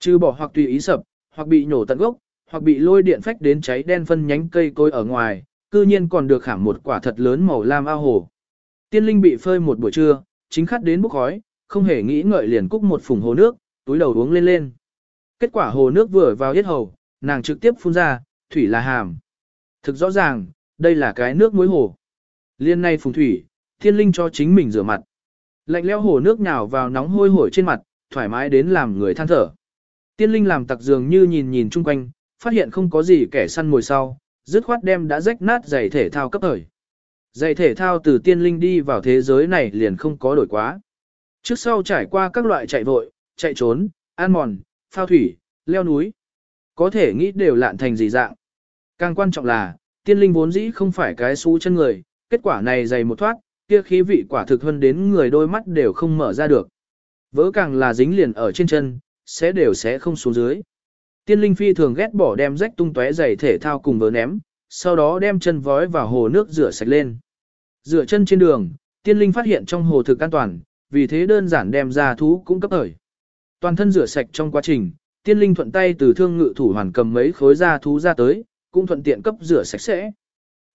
Trừ bỏ hoặc tùy ý sập, hoặc bị nhổ tận gốc, hoặc bị lôi điện phách đến cháy đen phân nhánh cây cối ở ngoài, cư nhiên còn được khảm một quả thật lớn màu lam ao hồ. Tiên linh bị phơi một buổi trưa, chính khát đến bốc khói, không hề nghĩ ngợi liền cúc một phùng hồ nước, túi đầu uống lên lên. Kết quả hồ nước vừa vào yết hầu, nàng trực tiếp phun ra, thủy là hàm. Thực rõ ràng, đây là cái nước muối hồ. Liên nay phùng thủy, thiên linh cho chính mình rửa mặt. Lạnh leo hồ nước nhào vào nóng hôi hổi trên mặt, thoải mái đến làm người than thở. Tiên linh làm tặc dường như nhìn nhìn chung quanh, phát hiện không có gì kẻ săn mồi sau, dứt khoát đem đã rách nát giày thể thao cấp thời. Giày thể thao từ tiên linh đi vào thế giới này liền không có đổi quá. Trước sau trải qua các loại chạy vội, chạy trốn, an mòn, phao thủy, leo núi. Có thể nghĩ đều lạn thành gì dạng. Càng quan trọng là, tiên linh vốn dĩ không phải cái xú chân người, kết quả này dày một thoát, kia khí vị quả thực hơn đến người đôi mắt đều không mở ra được. Vỡ càng là dính liền ở trên chân, sẽ đều sẽ không xuống dưới. Tiên linh phi thường ghét bỏ đem rách tung tóe giày thể thao cùng vớ ném, sau đó đem chân vói vào hồ nước rửa sạch lên. Rửa chân trên đường, tiên linh phát hiện trong hồ thực an toàn, vì thế đơn giản đem ra thú cũng cấp thời. Toàn thân rửa sạch trong quá trình, tiên linh thuận tay từ thương ngự thủ hoàn cầm mấy khối da thú ra tới, cũng thuận tiện cấp rửa sạch sẽ.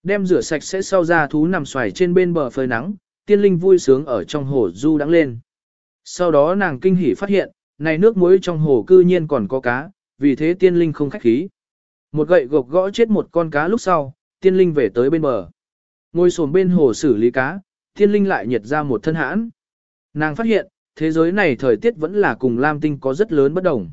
Đem rửa sạch sẽ sau da thú nằm xoài trên bên bờ phơi nắng, tiên linh vui sướng ở trong hồ du đắng lên. Sau đó nàng kinh hỉ phát hiện, này nước muối trong hồ cư nhiên còn có cá, vì thế tiên linh không khách khí. Một gậy gộc gõ chết một con cá lúc sau, tiên linh về tới bên bờ. Ngồi xổm bên hồ xử lý cá, tiên linh lại nhiệt ra một thân hãn. Nàng phát hiện, thế giới này thời tiết vẫn là cùng Lam Tinh có rất lớn bất đồng.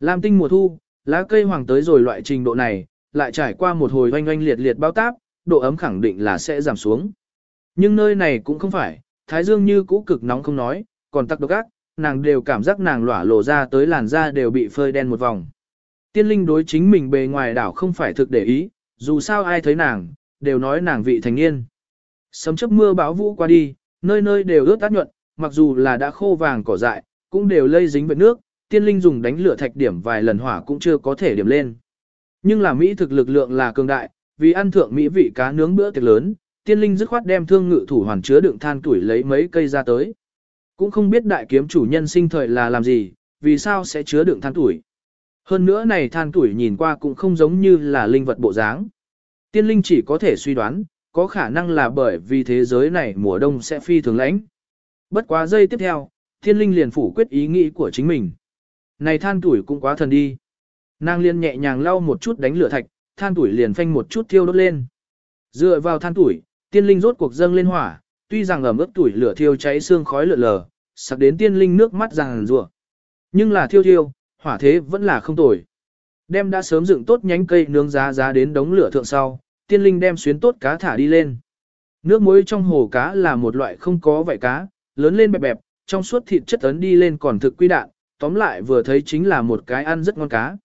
Lam Tinh mùa thu, lá cây hoàng tới rồi loại trình độ này, lại trải qua một hồi oanh oanh liệt liệt bao táp, độ ấm khẳng định là sẽ giảm xuống. Nhưng nơi này cũng không phải, thái dương như cũ cực nóng không nói, còn tắc độc ác, nàng đều cảm giác nàng lỏa lộ ra tới làn da đều bị phơi đen một vòng. Tiên linh đối chính mình bề ngoài đảo không phải thực để ý, dù sao ai thấy nàng, đều nói nàng vị thành niên. Sấm chấp mưa bão vũ qua đi, nơi nơi đều ướt át nhuận, mặc dù là đã khô vàng cỏ dại, cũng đều lây dính với nước, tiên linh dùng đánh lửa thạch điểm vài lần hỏa cũng chưa có thể điểm lên. Nhưng là Mỹ thực lực lượng là cường đại, vì ăn thượng Mỹ vị cá nướng bữa tiệc lớn, tiên linh dứt khoát đem thương ngự thủ hoàn chứa đựng than tuổi lấy mấy cây ra tới. Cũng không biết đại kiếm chủ nhân sinh thời là làm gì, vì sao sẽ chứa đựng than tuổi. Hơn nữa này than tuổi nhìn qua cũng không giống như là linh vật bộ dáng. Tiên linh chỉ có thể suy đoán, có khả năng là bởi vì thế giới này mùa đông sẽ phi thường lãnh. Bất quá giây tiếp theo, tiên linh liền phủ quyết ý nghĩ của chính mình. Này than tuổi cũng quá thần đi. Nàng liền nhẹ nhàng lau một chút đánh lửa thạch, than tuổi liền phanh một chút thiêu đốt lên. Dựa vào than tuổi, tiên linh rốt cuộc dâng lên hỏa, tuy rằng ở mức tuổi lửa thiêu cháy xương khói lượn lờ, sặc đến tiên linh nước mắt ràng rùa. Nhưng là thiêu thiêu, hỏa thế vẫn là không tồi. Đem đã sớm dựng tốt nhánh cây nướng giá giá đến đống lửa thượng sau, tiên linh đem xuyến tốt cá thả đi lên. Nước muối trong hồ cá là một loại không có vảy cá, lớn lên bẹp bẹp, trong suốt thịt chất ấn đi lên còn thực quy đạn, tóm lại vừa thấy chính là một cái ăn rất ngon cá.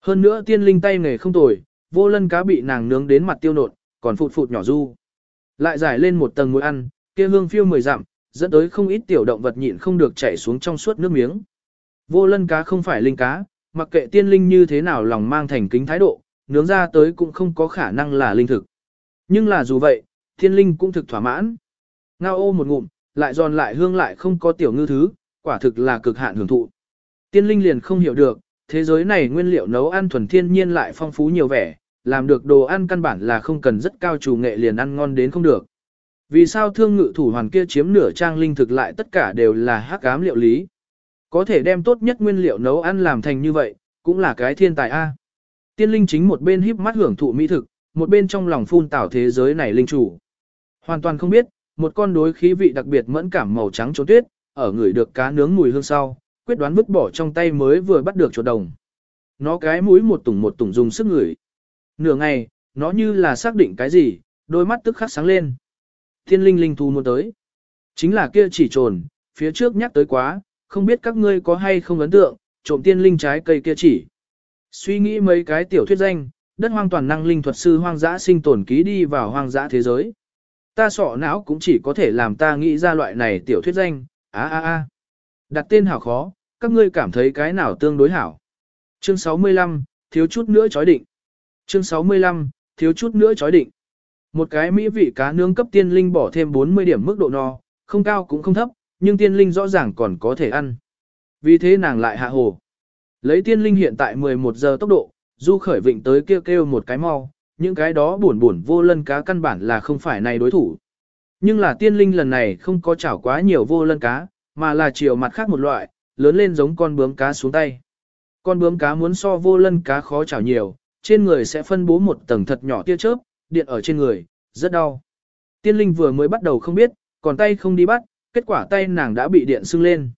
Hơn nữa tiên linh tay nghề không tồi, vô lân cá bị nàng nướng đến mặt tiêu nột, còn phụt phụt nhỏ du. Lại giải lên một tầng muối ăn, kia hương phiêu mười dặm, dẫn tới không ít tiểu động vật nhịn không được chảy xuống trong suốt nước miếng. Vô lân cá không phải linh cá, mặc kệ tiên linh như thế nào lòng mang thành kính thái độ, nướng ra tới cũng không có khả năng là linh thực. Nhưng là dù vậy, tiên linh cũng thực thỏa mãn. Ngao ô một ngụm, lại giòn lại hương lại không có tiểu ngư thứ, quả thực là cực hạn hưởng thụ. Tiên linh liền không hiểu được, thế giới này nguyên liệu nấu ăn thuần thiên nhiên lại phong phú nhiều vẻ, làm được đồ ăn căn bản là không cần rất cao chủ nghệ liền ăn ngon đến không được. Vì sao thương ngự thủ hoàn kia chiếm nửa trang linh thực lại tất cả đều là hắc ám liệu lý? Có thể đem tốt nhất nguyên liệu nấu ăn làm thành như vậy, cũng là cái thiên tài A. Tiên linh chính một bên híp mắt hưởng thụ mỹ thực, một bên trong lòng phun tảo thế giới này linh chủ. Hoàn toàn không biết, một con đối khí vị đặc biệt mẫn cảm màu trắng trốn tuyết, ở người được cá nướng mùi hương sau, quyết đoán vứt bỏ trong tay mới vừa bắt được chuột đồng. Nó cái mũi một tủng một tủng dùng sức ngửi. Nửa ngày, nó như là xác định cái gì, đôi mắt tức khắc sáng lên. Thiên linh linh thu muốn tới. Chính là kia chỉ trồn, phía trước nhắc tới quá, không biết các ngươi có hay không ấn tượng, trộm tiên linh trái cây kia chỉ. Suy nghĩ mấy cái tiểu thuyết danh, đất hoang toàn năng linh thuật sư hoang dã sinh tồn ký đi vào hoang dã thế giới. Ta sọ não cũng chỉ có thể làm ta nghĩ ra loại này tiểu thuyết danh, á á á. Đặt tên hảo khó, các ngươi cảm thấy cái nào tương đối hảo. Chương 65, thiếu chút nữa chói định. Chương 65, thiếu chút nữa chói định. Một cái mỹ vị cá nướng cấp tiên linh bỏ thêm 40 điểm mức độ no, không cao cũng không thấp, nhưng tiên linh rõ ràng còn có thể ăn. Vì thế nàng lại hạ hồ. Lấy tiên linh hiện tại 11 giờ tốc độ, du khởi vịnh tới kêu kêu một cái mau, những cái đó buồn buồn vô lân cá căn bản là không phải này đối thủ. Nhưng là tiên linh lần này không có chảo quá nhiều vô lân cá, mà là chiều mặt khác một loại, lớn lên giống con bướm cá xuống tay. Con bướm cá muốn so vô lân cá khó chảo nhiều, trên người sẽ phân bố một tầng thật nhỏ tia chớp, điện ở trên người, rất đau. Tiên linh vừa mới bắt đầu không biết, còn tay không đi bắt, kết quả tay nàng đã bị điện sưng lên.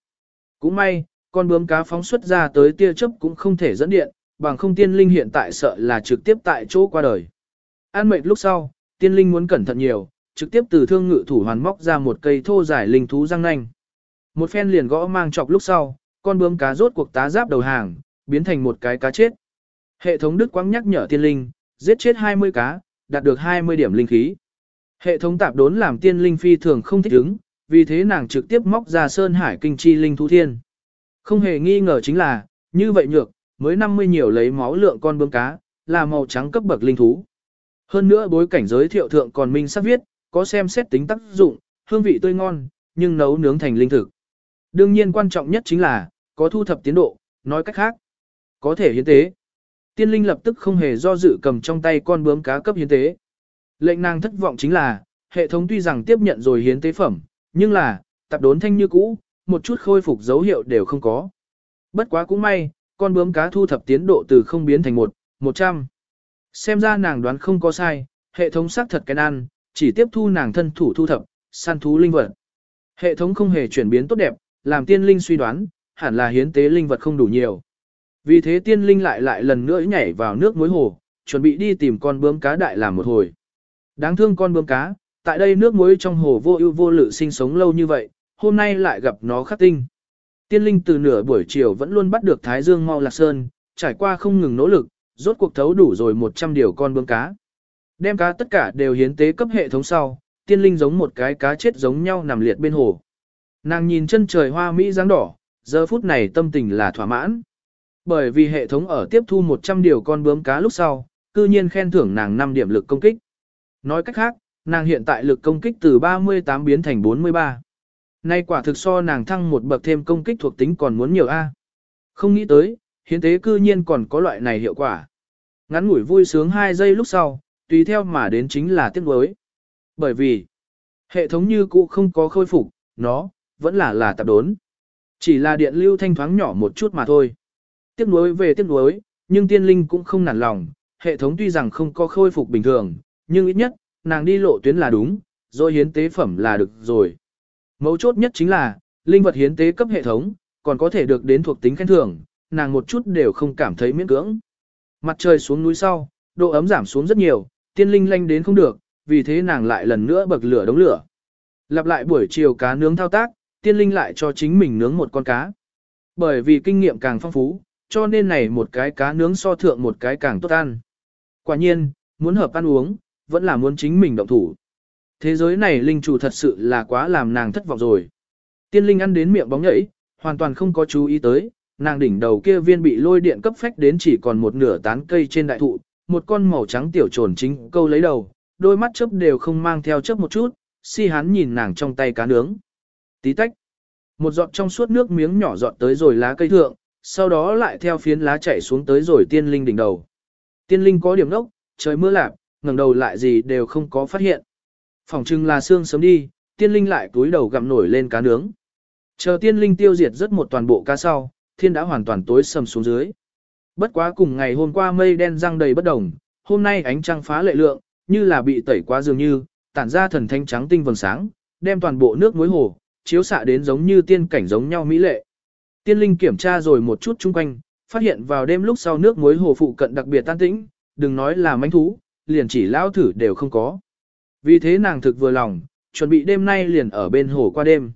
Cũng may, con bướm cá phóng xuất ra tới tia chớp cũng không thể dẫn điện, bằng không tiên linh hiện tại sợ là trực tiếp tại chỗ qua đời. An mệt lúc sau, tiên linh muốn cẩn thận nhiều, trực tiếp từ thương ngự thủ hoàn móc ra một cây thô giải linh thú răng nanh. Một phen liền gõ mang chọc lúc sau, con bướm cá rốt cuộc tá giáp đầu hàng, biến thành một cái cá chết. Hệ thống đức quang nhắc nhở tiên linh, giết chết 20 cá, đạt được 20 điểm linh khí. Hệ thống tạp đốn làm tiên linh phi thường không thích ứng, vì thế nàng trực tiếp móc ra sơn hải kinh chi linh thú thiên. Không hề nghi ngờ chính là, như vậy nhược, mới 50 nhiều lấy máu lượng con bướm cá, là màu trắng cấp bậc linh thú. Hơn nữa bối cảnh giới thiệu thượng còn minh sắp viết, có xem xét tính tác dụng, hương vị tươi ngon, nhưng nấu nướng thành linh thực. Đương nhiên quan trọng nhất chính là, có thu thập tiến độ, nói cách khác, có thể hiến tế. Tiên linh lập tức không hề do dự cầm trong tay con bướm cá cấp hiến tế. Lệnh nàng thất vọng chính là, hệ thống tuy rằng tiếp nhận rồi hiến tế phẩm, nhưng là, tập đốn thanh như cũ, một chút khôi phục dấu hiệu đều không có. Bất quá cũng may, con bướm cá thu thập tiến độ từ không biến thành một, 100. Xem ra nàng đoán không có sai, hệ thống xác thật cái ăn, chỉ tiếp thu nàng thân thủ thu thập, săn thú linh vật. Hệ thống không hề chuyển biến tốt đẹp, làm tiên linh suy đoán, hẳn là hiến tế linh vật không đủ nhiều. Vì thế tiên linh lại lại lần nữa nhảy vào nước muối hồ, chuẩn bị đi tìm con bướm cá đại làm một hồi. Đáng thương con bướm cá, tại đây nước muối trong hồ vô ưu vô lự sinh sống lâu như vậy, hôm nay lại gặp nó khắc tinh. Tiên linh từ nửa buổi chiều vẫn luôn bắt được Thái Dương mau lạc sơn, trải qua không ngừng nỗ lực, rốt cuộc thấu đủ rồi 100 điều con bướm cá. Đem cá tất cả đều hiến tế cấp hệ thống sau, tiên linh giống một cái cá chết giống nhau nằm liệt bên hồ. Nàng nhìn chân trời hoa mỹ dáng đỏ, giờ phút này tâm tình là thỏa mãn. Bởi vì hệ thống ở tiếp thu 100 điều con bướm cá lúc sau, cư nhiên khen thưởng nàng 5 điểm lực công kích. Nói cách khác, nàng hiện tại lực công kích từ 38 biến thành 43. Nay quả thực so nàng thăng một bậc thêm công kích thuộc tính còn muốn nhiều A. Không nghĩ tới, hiến tế cư nhiên còn có loại này hiệu quả. Ngắn ngủi vui sướng 2 giây lúc sau, tùy theo mà đến chính là tiếc nuối. Bởi vì, hệ thống như cũ không có khôi phục, nó, vẫn là là tạp đốn. Chỉ là điện lưu thanh thoáng nhỏ một chút mà thôi. Tiếc nuối về tiếc nuối, nhưng tiên linh cũng không nản lòng, hệ thống tuy rằng không có khôi phục bình thường, nhưng ít nhất, nàng đi lộ tuyến là đúng, rồi hiến tế phẩm là được rồi. Mấu chốt nhất chính là, linh vật hiến tế cấp hệ thống, còn có thể được đến thuộc tính khen thưởng, nàng một chút đều không cảm thấy miễn cưỡng. Mặt trời xuống núi sau, độ ấm giảm xuống rất nhiều, tiên linh lanh đến không được, vì thế nàng lại lần nữa bậc lửa đống lửa. Lặp lại buổi chiều cá nướng thao tác, tiên linh lại cho chính mình nướng một con cá. Bởi vì kinh nghiệm càng phong phú, cho nên này một cái cá nướng so thượng một cái càng tốt ăn. Quả nhiên, muốn hợp ăn uống, vẫn là muốn chính mình động thủ. Thế giới này linh chủ thật sự là quá làm nàng thất vọng rồi. Tiên linh ăn đến miệng bóng nhảy, hoàn toàn không có chú ý tới, nàng đỉnh đầu kia viên bị lôi điện cấp phách đến chỉ còn một nửa tán cây trên đại thụ, một con màu trắng tiểu trồn chính câu lấy đầu, đôi mắt chớp đều không mang theo chớp một chút, si hắn nhìn nàng trong tay cá nướng. Tí tách. Một giọt trong suốt nước miếng nhỏ giọt tới rồi lá cây thượng, sau đó lại theo phiến lá chạy xuống tới rồi tiên linh đỉnh đầu. Tiên linh có điểm nốc, trời mưa lạp, ngẩng đầu lại gì đều không có phát hiện. Phòng trưng là xương sớm đi, tiên linh lại túi đầu gặm nổi lên cá nướng. Chờ tiên linh tiêu diệt rất một toàn bộ cá sau, thiên đã hoàn toàn tối sầm xuống dưới. Bất quá cùng ngày hôm qua mây đen răng đầy bất đồng, hôm nay ánh trăng phá lệ lượng, như là bị tẩy quá dường như, tản ra thần thanh trắng tinh vầng sáng, đem toàn bộ nước muối hồ, chiếu xạ đến giống như tiên cảnh giống nhau mỹ lệ. Tiên linh kiểm tra rồi một chút chung quanh, phát hiện vào đêm lúc sau nước muối hồ phụ cận đặc biệt tan tĩnh, đừng nói là mánh thú, liền chỉ lao thử đều không có. Vì thế nàng thực vừa lòng, chuẩn bị đêm nay liền ở bên hồ qua đêm.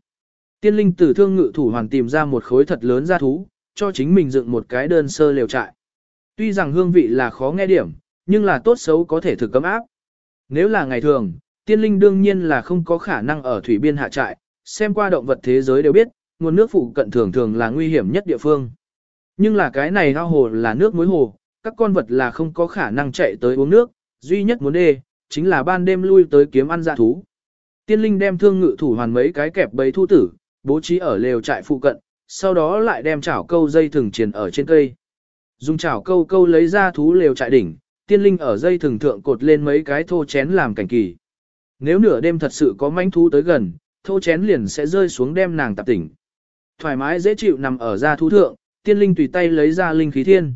Tiên linh tử thương ngự thủ hoàn tìm ra một khối thật lớn ra thú, cho chính mình dựng một cái đơn sơ liều trại. Tuy rằng hương vị là khó nghe điểm, nhưng là tốt xấu có thể thực cấm áp. Nếu là ngày thường, tiên linh đương nhiên là không có khả năng ở thủy biên hạ trại, xem qua động vật thế giới đều biết, nguồn nước phụ cận thường thường là nguy hiểm nhất địa phương. Nhưng là cái này ao hồ là nước muối hồ, các con vật là không có khả năng chạy tới uống nước, duy nhất muốn đề, chính là ban đêm lui tới kiếm ăn dạ thú. Tiên linh đem thương ngự thủ hoàn mấy cái kẹp bấy thu tử, bố trí ở lều trại phụ cận, sau đó lại đem chảo câu dây thừng triền ở trên cây. Dùng chảo câu câu lấy ra thú lều trại đỉnh, tiên linh ở dây thừng thượng cột lên mấy cái thô chén làm cảnh kỳ. Nếu nửa đêm thật sự có manh thú tới gần, thô chén liền sẽ rơi xuống đem nàng tạp tỉnh. Thoải mái dễ chịu nằm ở ra thú thượng, tiên linh tùy tay lấy ra linh khí thiên.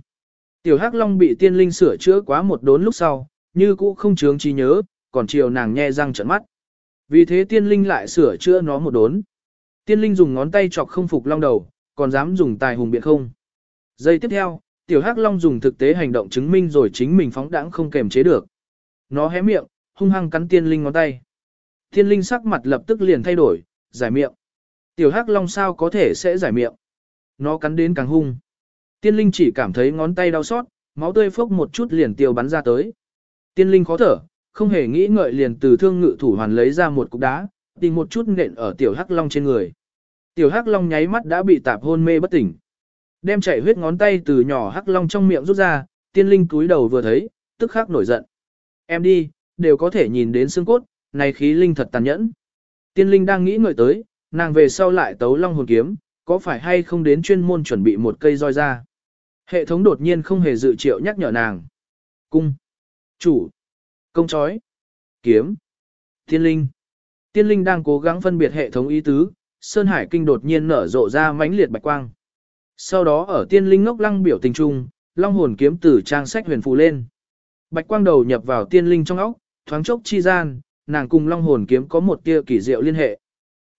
Tiểu Hắc Long bị tiên linh sửa chữa quá một đốn lúc sau, như cũ không chướng trí nhớ, còn chiều nàng nhe răng trợn mắt. Vì thế tiên linh lại sửa chữa nó một đốn. Tiên linh dùng ngón tay chọc không phục long đầu, còn dám dùng tài hùng biện không. Giây tiếp theo, tiểu hắc long dùng thực tế hành động chứng minh rồi chính mình phóng đãng không kềm chế được. Nó hé miệng, hung hăng cắn tiên linh ngón tay. Tiên linh sắc mặt lập tức liền thay đổi, giải miệng. Tiểu hắc long sao có thể sẽ giải miệng. Nó cắn đến càng hung. Tiên linh chỉ cảm thấy ngón tay đau xót, máu tươi phốc một chút liền tiêu bắn ra tới. Tiên linh khó thở, không hề nghĩ ngợi liền từ thương ngự thủ hoàn lấy ra một cục đá, tìm một chút nện ở tiểu hắc long trên người. Tiểu hắc long nháy mắt đã bị tạp hôn mê bất tỉnh. Đem chảy huyết ngón tay từ nhỏ hắc long trong miệng rút ra, tiên linh cúi đầu vừa thấy, tức khắc nổi giận. Em đi, đều có thể nhìn đến xương cốt, này khí linh thật tàn nhẫn. Tiên linh đang nghĩ ngợi tới, nàng về sau lại tấu long hồn kiếm, có phải hay không đến chuyên môn chuẩn bị một cây roi ra. Hệ thống đột nhiên không hề dự triệu nhắc nhở nàng. Cung. Chủ. Công chói. Kiếm. Tiên linh. Tiên linh đang cố gắng phân biệt hệ thống ý tứ, Sơn Hải Kinh đột nhiên nở rộ ra mãnh liệt bạch quang. Sau đó ở tiên linh ngốc lăng biểu tình trung, long hồn kiếm từ trang sách huyền phù lên. Bạch quang đầu nhập vào tiên linh trong óc, thoáng chốc chi gian, nàng cùng long hồn kiếm có một tia kỳ diệu liên hệ.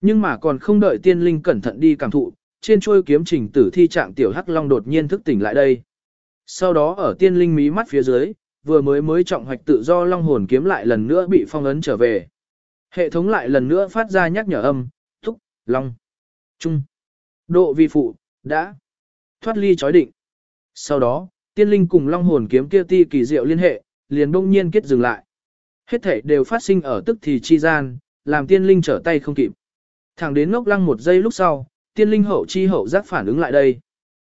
Nhưng mà còn không đợi tiên linh cẩn thận đi cảm thụ, trên chuôi kiếm trình tử thi trạng tiểu hắc long đột nhiên thức tỉnh lại đây. Sau đó ở tiên linh mí mắt phía dưới, vừa mới mới trọng hoạch tự do long hồn kiếm lại lần nữa bị phong ấn trở về. Hệ thống lại lần nữa phát ra nhắc nhở âm, thúc, long, trung, độ vi phụ, đã, thoát ly chói định. Sau đó, tiên linh cùng long hồn kiếm kia ti kỳ diệu liên hệ, liền đông nhiên kết dừng lại. Hết thể đều phát sinh ở tức thì chi gian, làm tiên linh trở tay không kịp. Thẳng đến ngốc lăng một giây lúc sau, tiên linh hậu chi hậu giác phản ứng lại đây.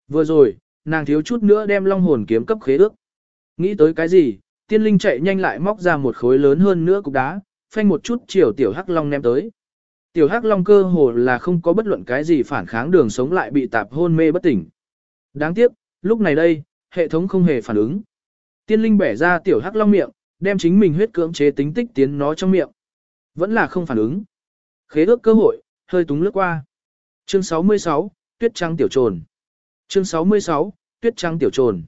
Vừa rồi, nàng thiếu chút nữa đem long hồn kiếm cấp khế ước. Nghĩ tới cái gì, tiên linh chạy nhanh lại móc ra một khối lớn hơn nữa cục đá, phanh một chút chiều tiểu hắc long ném tới. Tiểu hắc long cơ hồ là không có bất luận cái gì phản kháng đường sống lại bị tạp hôn mê bất tỉnh. Đáng tiếc, lúc này đây, hệ thống không hề phản ứng. Tiên linh bẻ ra tiểu hắc long miệng, đem chính mình huyết cưỡng chế tính tích tiến nó trong miệng. Vẫn là không phản ứng. Khế ước cơ hội, hơi túng lướt qua. Chương 66, Tuyết trắng tiểu trồn. Chương 66, Tuyết trắng tiểu trồn.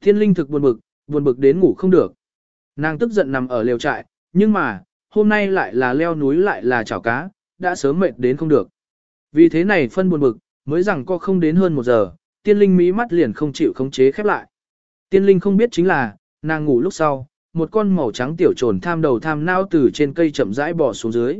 Thiên linh thực buồn bực, buồn bực đến ngủ không được. Nàng tức giận nằm ở lều trại, nhưng mà, hôm nay lại là leo núi lại là chảo cá, đã sớm mệt đến không được. Vì thế này phân buồn bực, mới rằng có không đến hơn một giờ, tiên linh mí mắt liền không chịu khống chế khép lại. Tiên linh không biết chính là, nàng ngủ lúc sau, một con màu trắng tiểu trồn tham đầu tham nao từ trên cây chậm rãi bò xuống dưới.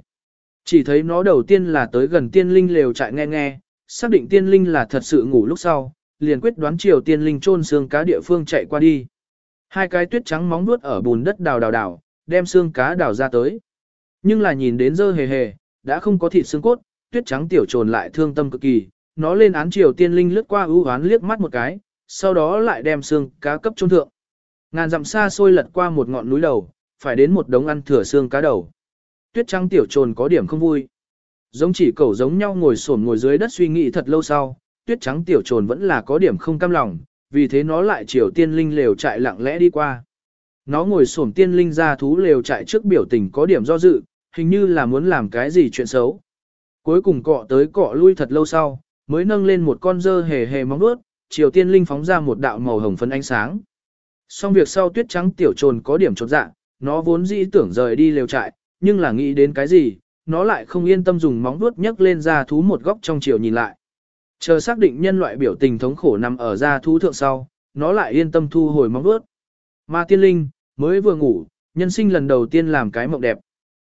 Chỉ thấy nó đầu tiên là tới gần tiên linh lều trại nghe nghe, xác định tiên linh là thật sự ngủ lúc sau, liền quyết đoán chiều tiên linh chôn xương cá địa phương chạy qua đi. Hai cái tuyết trắng móng nuốt ở bùn đất đào đào đào, đem xương cá đào ra tới. Nhưng là nhìn đến dơ hề hề, đã không có thịt xương cốt, tuyết trắng tiểu trồn lại thương tâm cực kỳ, nó lên án chiều tiên linh lướt qua ưu hoán liếc mắt một cái, sau đó lại đem xương cá cấp trôn thượng. Ngàn dặm xa xôi lật qua một ngọn núi đầu, phải đến một đống ăn thừa xương cá đầu. Tuyết trắng tiểu trồn có điểm không vui. Giống chỉ cẩu giống nhau ngồi xổm ngồi dưới đất suy nghĩ thật lâu sau, tuyết trắng tiểu trồn vẫn là có điểm không cam lòng, vì thế nó lại chiều tiên linh lều chạy lặng lẽ đi qua. Nó ngồi xổm tiên linh ra thú lều chạy trước biểu tình có điểm do dự, hình như là muốn làm cái gì chuyện xấu. Cuối cùng cọ tới cọ lui thật lâu sau, mới nâng lên một con dơ hề hề móng vuốt, chiều tiên linh phóng ra một đạo màu hồng phấn ánh sáng. Xong việc sau tuyết trắng tiểu trồn có điểm chột dạ, nó vốn dĩ tưởng rời đi lều trại, nhưng là nghĩ đến cái gì, nó lại không yên tâm dùng móng vuốt nhấc lên ra thú một góc trong chiều nhìn lại. Chờ xác định nhân loại biểu tình thống khổ nằm ở ra thú thượng sau, nó lại yên tâm thu hồi móng vuốt. ma tiên linh, mới vừa ngủ, nhân sinh lần đầu tiên làm cái mộng đẹp.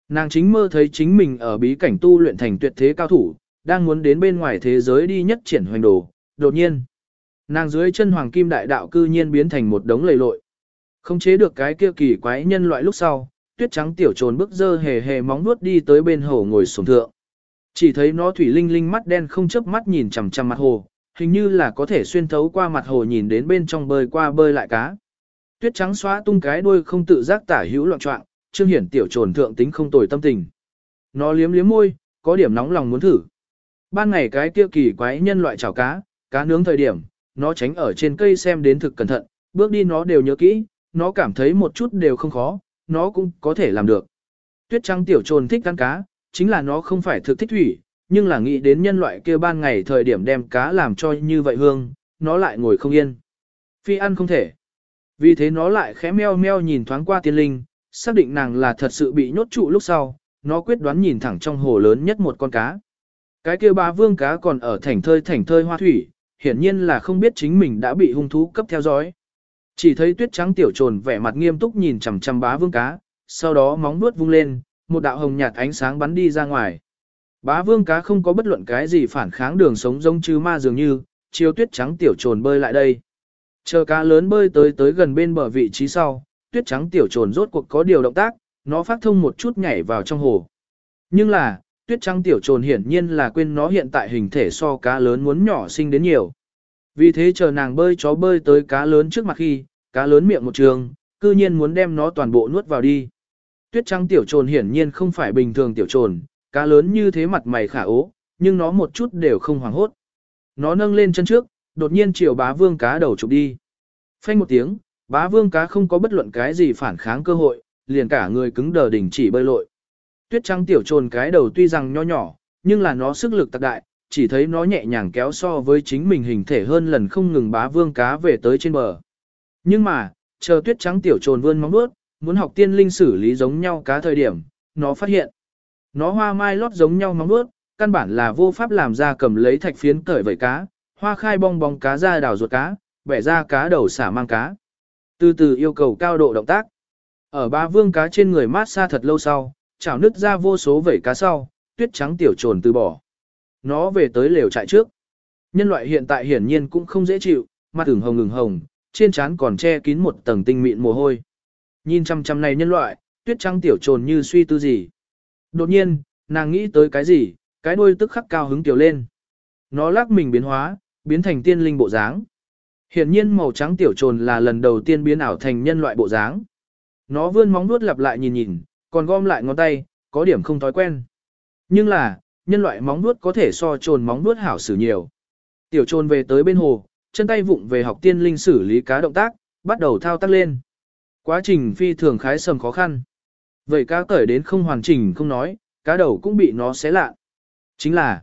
Nàng chính mơ thấy chính mình ở bí cảnh tu luyện thành tuyệt thế cao thủ, đang muốn đến bên ngoài thế giới đi nhất triển hoành đồ, đột nhiên. Nàng dưới chân hoàng kim đại đạo cư nhiên biến thành một đống lầy lội. Không chế được cái kia kỳ quái nhân loại lúc sau, tuyết trắng tiểu trồn bước dơ hề hề móng nuốt đi tới bên hồ ngồi sổng thượng. Chỉ thấy nó thủy linh linh mắt đen không chớp mắt nhìn chằm chằm mặt hồ, hình như là có thể xuyên thấu qua mặt hồ nhìn đến bên trong bơi qua bơi lại cá. Tuyết trắng xóa tung cái đuôi không tự giác tả hữu loạn trọng, trương hiển tiểu trồn thượng tính không tồi tâm tình. Nó liếm liếm môi, có điểm nóng lòng muốn thử. Ban ngày cái kia kỳ quái nhân loại chảo cá, cá nướng thời điểm, nó tránh ở trên cây xem đến thực cẩn thận, bước đi nó đều nhớ kỹ, nó cảm thấy một chút đều không khó, nó cũng có thể làm được. Tuyết trắng tiểu trồn thích ăn cá, chính là nó không phải thực thích thủy, nhưng là nghĩ đến nhân loại kia ban ngày thời điểm đem cá làm cho như vậy hương, nó lại ngồi không yên. Phi ăn không thể. Vì thế nó lại khẽ meo meo nhìn thoáng qua tiên linh, xác định nàng là thật sự bị nhốt trụ lúc sau, nó quyết đoán nhìn thẳng trong hồ lớn nhất một con cá. Cái kia ba vương cá còn ở thành thơi thành thơi hoa thủy, hiển nhiên là không biết chính mình đã bị hung thú cấp theo dõi. Chỉ thấy tuyết trắng tiểu trồn vẻ mặt nghiêm túc nhìn chằm chằm bá vương cá, sau đó móng nuốt vung lên, một đạo hồng nhạt ánh sáng bắn đi ra ngoài. Bá vương cá không có bất luận cái gì phản kháng đường sống giống chứ ma dường như, chiều tuyết trắng tiểu trồn bơi lại đây. Chờ cá lớn bơi tới tới gần bên bờ vị trí sau, tuyết trắng tiểu trồn rốt cuộc có điều động tác, nó phát thông một chút nhảy vào trong hồ. Nhưng là, tuyết trắng tiểu trồn hiển nhiên là quên nó hiện tại hình thể so cá lớn muốn nhỏ sinh đến nhiều. Vì thế chờ nàng bơi chó bơi tới cá lớn trước mặt khi, cá lớn miệng một trường, cư nhiên muốn đem nó toàn bộ nuốt vào đi. Tuyết trắng tiểu trồn hiển nhiên không phải bình thường tiểu trồn, cá lớn như thế mặt mày khả ố, nhưng nó một chút đều không hoảng hốt. Nó nâng lên chân trước, đột nhiên chiều bá vương cá đầu chụp đi. Phanh một tiếng, bá vương cá không có bất luận cái gì phản kháng cơ hội, liền cả người cứng đờ đỉnh chỉ bơi lội. Tuyết trắng tiểu trồn cái đầu tuy rằng nho nhỏ, nhưng là nó sức lực tạc đại, chỉ thấy nó nhẹ nhàng kéo so với chính mình hình thể hơn lần không ngừng bá vương cá về tới trên bờ. Nhưng mà, chờ tuyết trắng tiểu trồn vươn móng bước, muốn học tiên linh xử lý giống nhau cá thời điểm, nó phát hiện. Nó hoa mai lót giống nhau móng bước, căn bản là vô pháp làm ra cầm lấy thạch phiến cởi vẩy cá, hoa khai bong bóng cá ra đào ruột cá, bẻ ra cá đầu xả mang cá. Từ từ yêu cầu cao độ động tác. Ở ba vương cá trên người mát xa thật lâu sau, chảo nứt ra vô số vẩy cá sau, tuyết trắng tiểu trồn từ bỏ. Nó về tới lều trại trước. Nhân loại hiện tại hiển nhiên cũng không dễ chịu, mặt ửng hồng ngừng hồng, trên trán còn che kín một tầng tinh mịn mồ hôi. Nhìn chăm chăm này nhân loại, tuyết trắng tiểu trồn như suy tư gì. Đột nhiên, nàng nghĩ tới cái gì, cái đuôi tức khắc cao hứng tiểu lên. Nó lắc mình biến hóa, biến thành tiên linh bộ dáng. Hiển nhiên màu trắng tiểu trồn là lần đầu tiên biến ảo thành nhân loại bộ dáng. Nó vươn móng vuốt lặp lại nhìn nhìn, còn gom lại ngón tay, có điểm không thói quen. Nhưng là, nhân loại móng vuốt có thể so trồn móng vuốt hảo xử nhiều. Tiểu trồn về tới bên hồ, chân tay vụng về học tiên linh xử lý cá động tác, bắt đầu thao tác lên. Quá trình phi thường khái sầm khó khăn. Vậy cá cởi đến không hoàn chỉnh không nói, cá đầu cũng bị nó xé lạ. Chính là,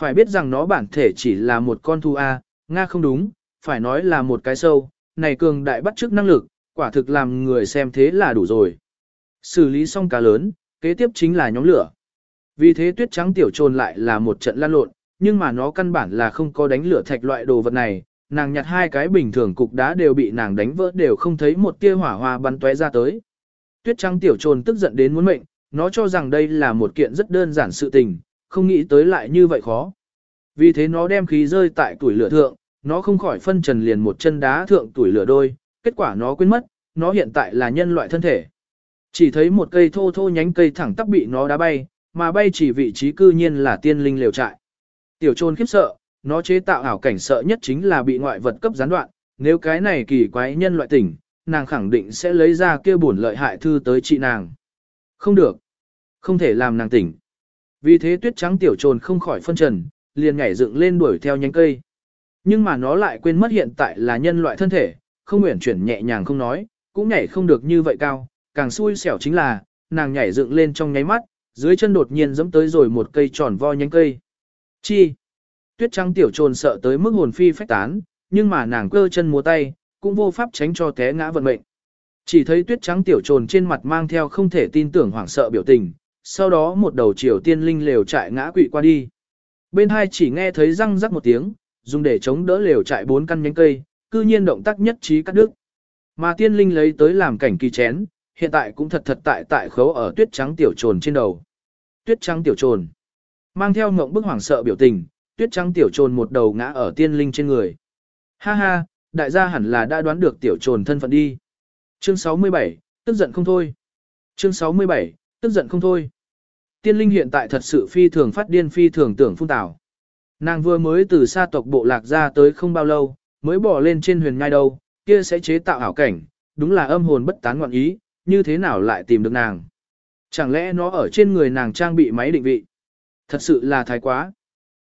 phải biết rằng nó bản thể chỉ là một con thu A, Nga không đúng, phải nói là một cái sâu, này cường đại bắt trước năng lực, quả thực làm người xem thế là đủ rồi. Xử lý xong cá lớn, kế tiếp chính là nhóm lửa. Vì thế tuyết trắng tiểu trồn lại là một trận lan lộn, nhưng mà nó căn bản là không có đánh lửa thạch loại đồ vật này, nàng nhặt hai cái bình thường cục đá đều bị nàng đánh vỡ đều không thấy một tia hỏa hoa bắn tóe ra tới. Tuyết trắng tiểu trồn tức giận đến muốn mệnh, nó cho rằng đây là một kiện rất đơn giản sự tình, không nghĩ tới lại như vậy khó. Vì thế nó đem khí rơi tại tuổi lửa thượng, nó không khỏi phân trần liền một chân đá thượng tuổi lửa đôi, kết quả nó quên mất, nó hiện tại là nhân loại thân thể. Chỉ thấy một cây thô thô nhánh cây thẳng tắp bị nó đá bay, mà bay chỉ vị trí cư nhiên là tiên linh liều trại. Tiểu trôn khiếp sợ, nó chế tạo ảo cảnh sợ nhất chính là bị ngoại vật cấp gián đoạn, nếu cái này kỳ quái nhân loại tỉnh, nàng khẳng định sẽ lấy ra kia bổn lợi hại thư tới trị nàng. Không được, không thể làm nàng tỉnh. Vì thế tuyết trắng tiểu trồn không khỏi phân trần, liền nhảy dựng lên đuổi theo nhánh cây. Nhưng mà nó lại quên mất hiện tại là nhân loại thân thể, không nguyện chuyển nhẹ nhàng không nói, cũng nhảy không được như vậy cao, càng xui xẻo chính là, nàng nhảy dựng lên trong nháy mắt, dưới chân đột nhiên giẫm tới rồi một cây tròn vo nhánh cây. Chi? Tuyết trắng tiểu trồn sợ tới mức hồn phi phách tán, nhưng mà nàng cơ chân múa tay, cũng vô pháp tránh cho té ngã vận mệnh. Chỉ thấy tuyết trắng tiểu trồn trên mặt mang theo không thể tin tưởng hoảng sợ biểu tình, sau đó một đầu triều tiên linh lều trại ngã quỵ qua đi. Bên hai chỉ nghe thấy răng rắc một tiếng, dùng để chống đỡ lều trại bốn căn nhánh cây, cư nhiên động tác nhất trí cắt đứt. Mà tiên linh lấy tới làm cảnh kỳ chén, hiện tại cũng thật thật tại tại khấu ở tuyết trắng tiểu trồn trên đầu. Tuyết trắng tiểu trồn. Mang theo ngộng bức hoảng sợ biểu tình, tuyết trắng tiểu trồn một đầu ngã ở tiên linh trên người. Ha ha, đại gia hẳn là đã đoán được tiểu trồn thân phận đi. Chương 67, tức giận không thôi. Chương 67, tức giận không thôi. Tiên linh hiện tại thật sự phi thường phát điên phi thường tưởng phun tảo. Nàng vừa mới từ xa tộc bộ lạc ra tới không bao lâu, mới bỏ lên trên huyền Ngai đâu, kia sẽ chế tạo ảo cảnh, đúng là âm hồn bất tán ngoạn ý, như thế nào lại tìm được nàng. Chẳng lẽ nó ở trên người nàng trang bị máy định vị? Thật sự là thái quá.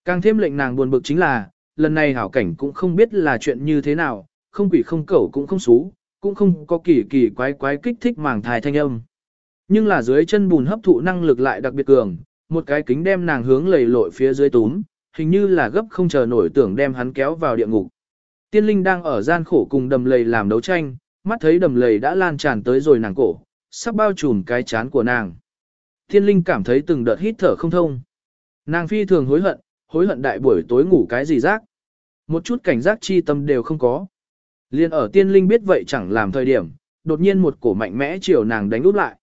Càng thêm lệnh nàng buồn bực chính là, lần này hảo cảnh cũng không biết là chuyện như thế nào, không quỷ không cẩu cũng không xú, cũng không có kỳ kỳ quái quái kích thích màng thai thanh âm. Nhưng là dưới chân bùn hấp thụ năng lực lại đặc biệt cường, một cái kính đem nàng hướng lầy lội phía dưới túm, hình như là gấp không chờ nổi tưởng đem hắn kéo vào địa ngục. Tiên linh đang ở gian khổ cùng đầm lầy làm đấu tranh, mắt thấy đầm lầy đã lan tràn tới rồi nàng cổ, sắp bao trùm cái chán của nàng. Thiên linh cảm thấy từng đợt hít thở không thông. Nàng phi thường hối hận, hối hận đại buổi tối ngủ cái gì rác. Một chút cảnh giác chi tâm đều không có. Liên ở tiên linh biết vậy chẳng làm thời điểm, đột nhiên một cổ mạnh mẽ chiều nàng đánh úp lại.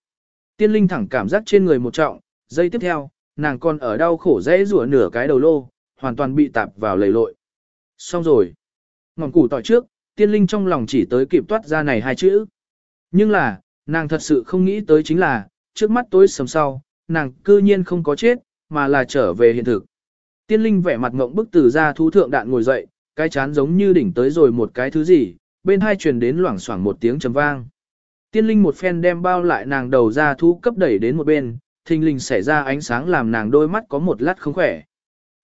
Tiên linh thẳng cảm giác trên người một trọng, giây tiếp theo, nàng còn ở đau khổ dễ rủa nửa cái đầu lô, hoàn toàn bị tạp vào lầy lội. Xong rồi. Ngọn củ tỏi trước, tiên linh trong lòng chỉ tới kịp toát ra này hai chữ. Nhưng là, nàng thật sự không nghĩ tới chính là, trước mắt tối sầm sau, nàng cư nhiên không có chết, mà là trở về hiện thực. Tiên linh vẻ mặt ngộng bức từ ra thú thượng đạn ngồi dậy, cái chán giống như đỉnh tới rồi một cái thứ gì, bên hai truyền đến loảng xoảng một tiếng trầm vang. Tiên linh một phen đem bao lại nàng đầu ra thú cấp đẩy đến một bên, thình linh xảy ra ánh sáng làm nàng đôi mắt có một lát không khỏe.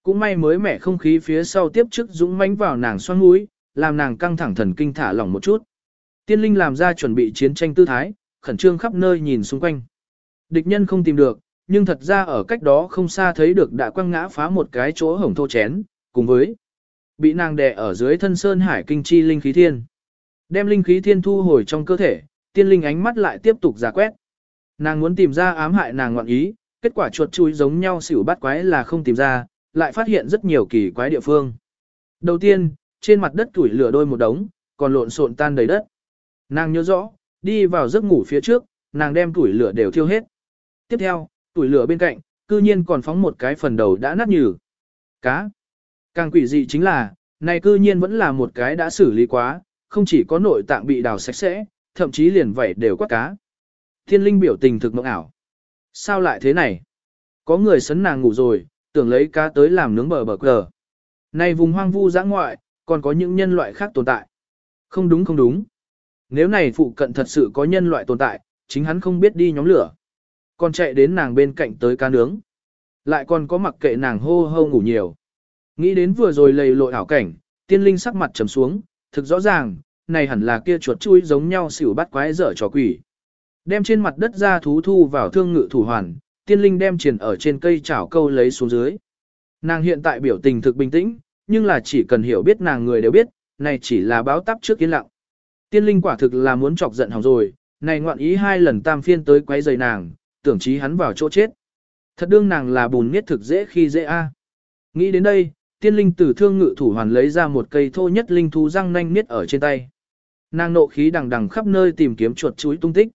Cũng may mới mẻ không khí phía sau tiếp trước dũng mãnh vào nàng xoan mũi, làm nàng căng thẳng thần kinh thả lỏng một chút. Tiên linh làm ra chuẩn bị chiến tranh tư thái, khẩn trương khắp nơi nhìn xung quanh. Địch nhân không tìm được, nhưng thật ra ở cách đó không xa thấy được đã quăng ngã phá một cái chỗ hổng thô chén, cùng với bị nàng đè ở dưới thân sơn hải kinh chi linh khí thiên. Đem linh khí thiên thu hồi trong cơ thể, tiên linh ánh mắt lại tiếp tục giả quét. Nàng muốn tìm ra ám hại nàng ngoạn ý, kết quả chuột chui giống nhau xỉu bắt quái là không tìm ra, lại phát hiện rất nhiều kỳ quái địa phương. Đầu tiên, trên mặt đất tuổi lửa đôi một đống, còn lộn xộn tan đầy đất. Nàng nhớ rõ, đi vào giấc ngủ phía trước, nàng đem tuổi lửa đều thiêu hết. Tiếp theo, tuổi lửa bên cạnh, cư nhiên còn phóng một cái phần đầu đã nát nhừ. Cá. Càng quỷ dị chính là, này cư nhiên vẫn là một cái đã xử lý quá, không chỉ có nội tạng bị đào sạch sẽ, thậm chí liền vảy đều quát cá. Thiên linh biểu tình thực mộng ảo. Sao lại thế này? Có người sấn nàng ngủ rồi, tưởng lấy cá tới làm nướng bờ bờ cờ. Này vùng hoang vu giã ngoại, còn có những nhân loại khác tồn tại. Không đúng không đúng. Nếu này phụ cận thật sự có nhân loại tồn tại, chính hắn không biết đi nhóm lửa. Còn chạy đến nàng bên cạnh tới cá nướng. Lại còn có mặc kệ nàng hô hô ngủ nhiều. Nghĩ đến vừa rồi lầy lội ảo cảnh, tiên linh sắc mặt trầm xuống, thực rõ ràng, này hẳn là kia chuột chui giống nhau xỉu bắt quái dở trò quỷ. Đem trên mặt đất ra thú thu vào thương ngự thủ hoàn, tiên linh đem triển ở trên cây chảo câu lấy xuống dưới. Nàng hiện tại biểu tình thực bình tĩnh, nhưng là chỉ cần hiểu biết nàng người đều biết, này chỉ là báo tắp trước yên lặng. Tiên linh quả thực là muốn chọc giận hỏng rồi, này ngoạn ý hai lần tam phiên tới quấy rầy nàng, tưởng chí hắn vào chỗ chết. Thật đương nàng là bùn miết thực dễ khi dễ a. Nghĩ đến đây, tiên linh tử thương ngự thủ hoàn lấy ra một cây thô nhất linh thú răng nanh miết ở trên tay. Nàng nộ khí đằng đằng khắp nơi tìm kiếm chuột chuối tung tích.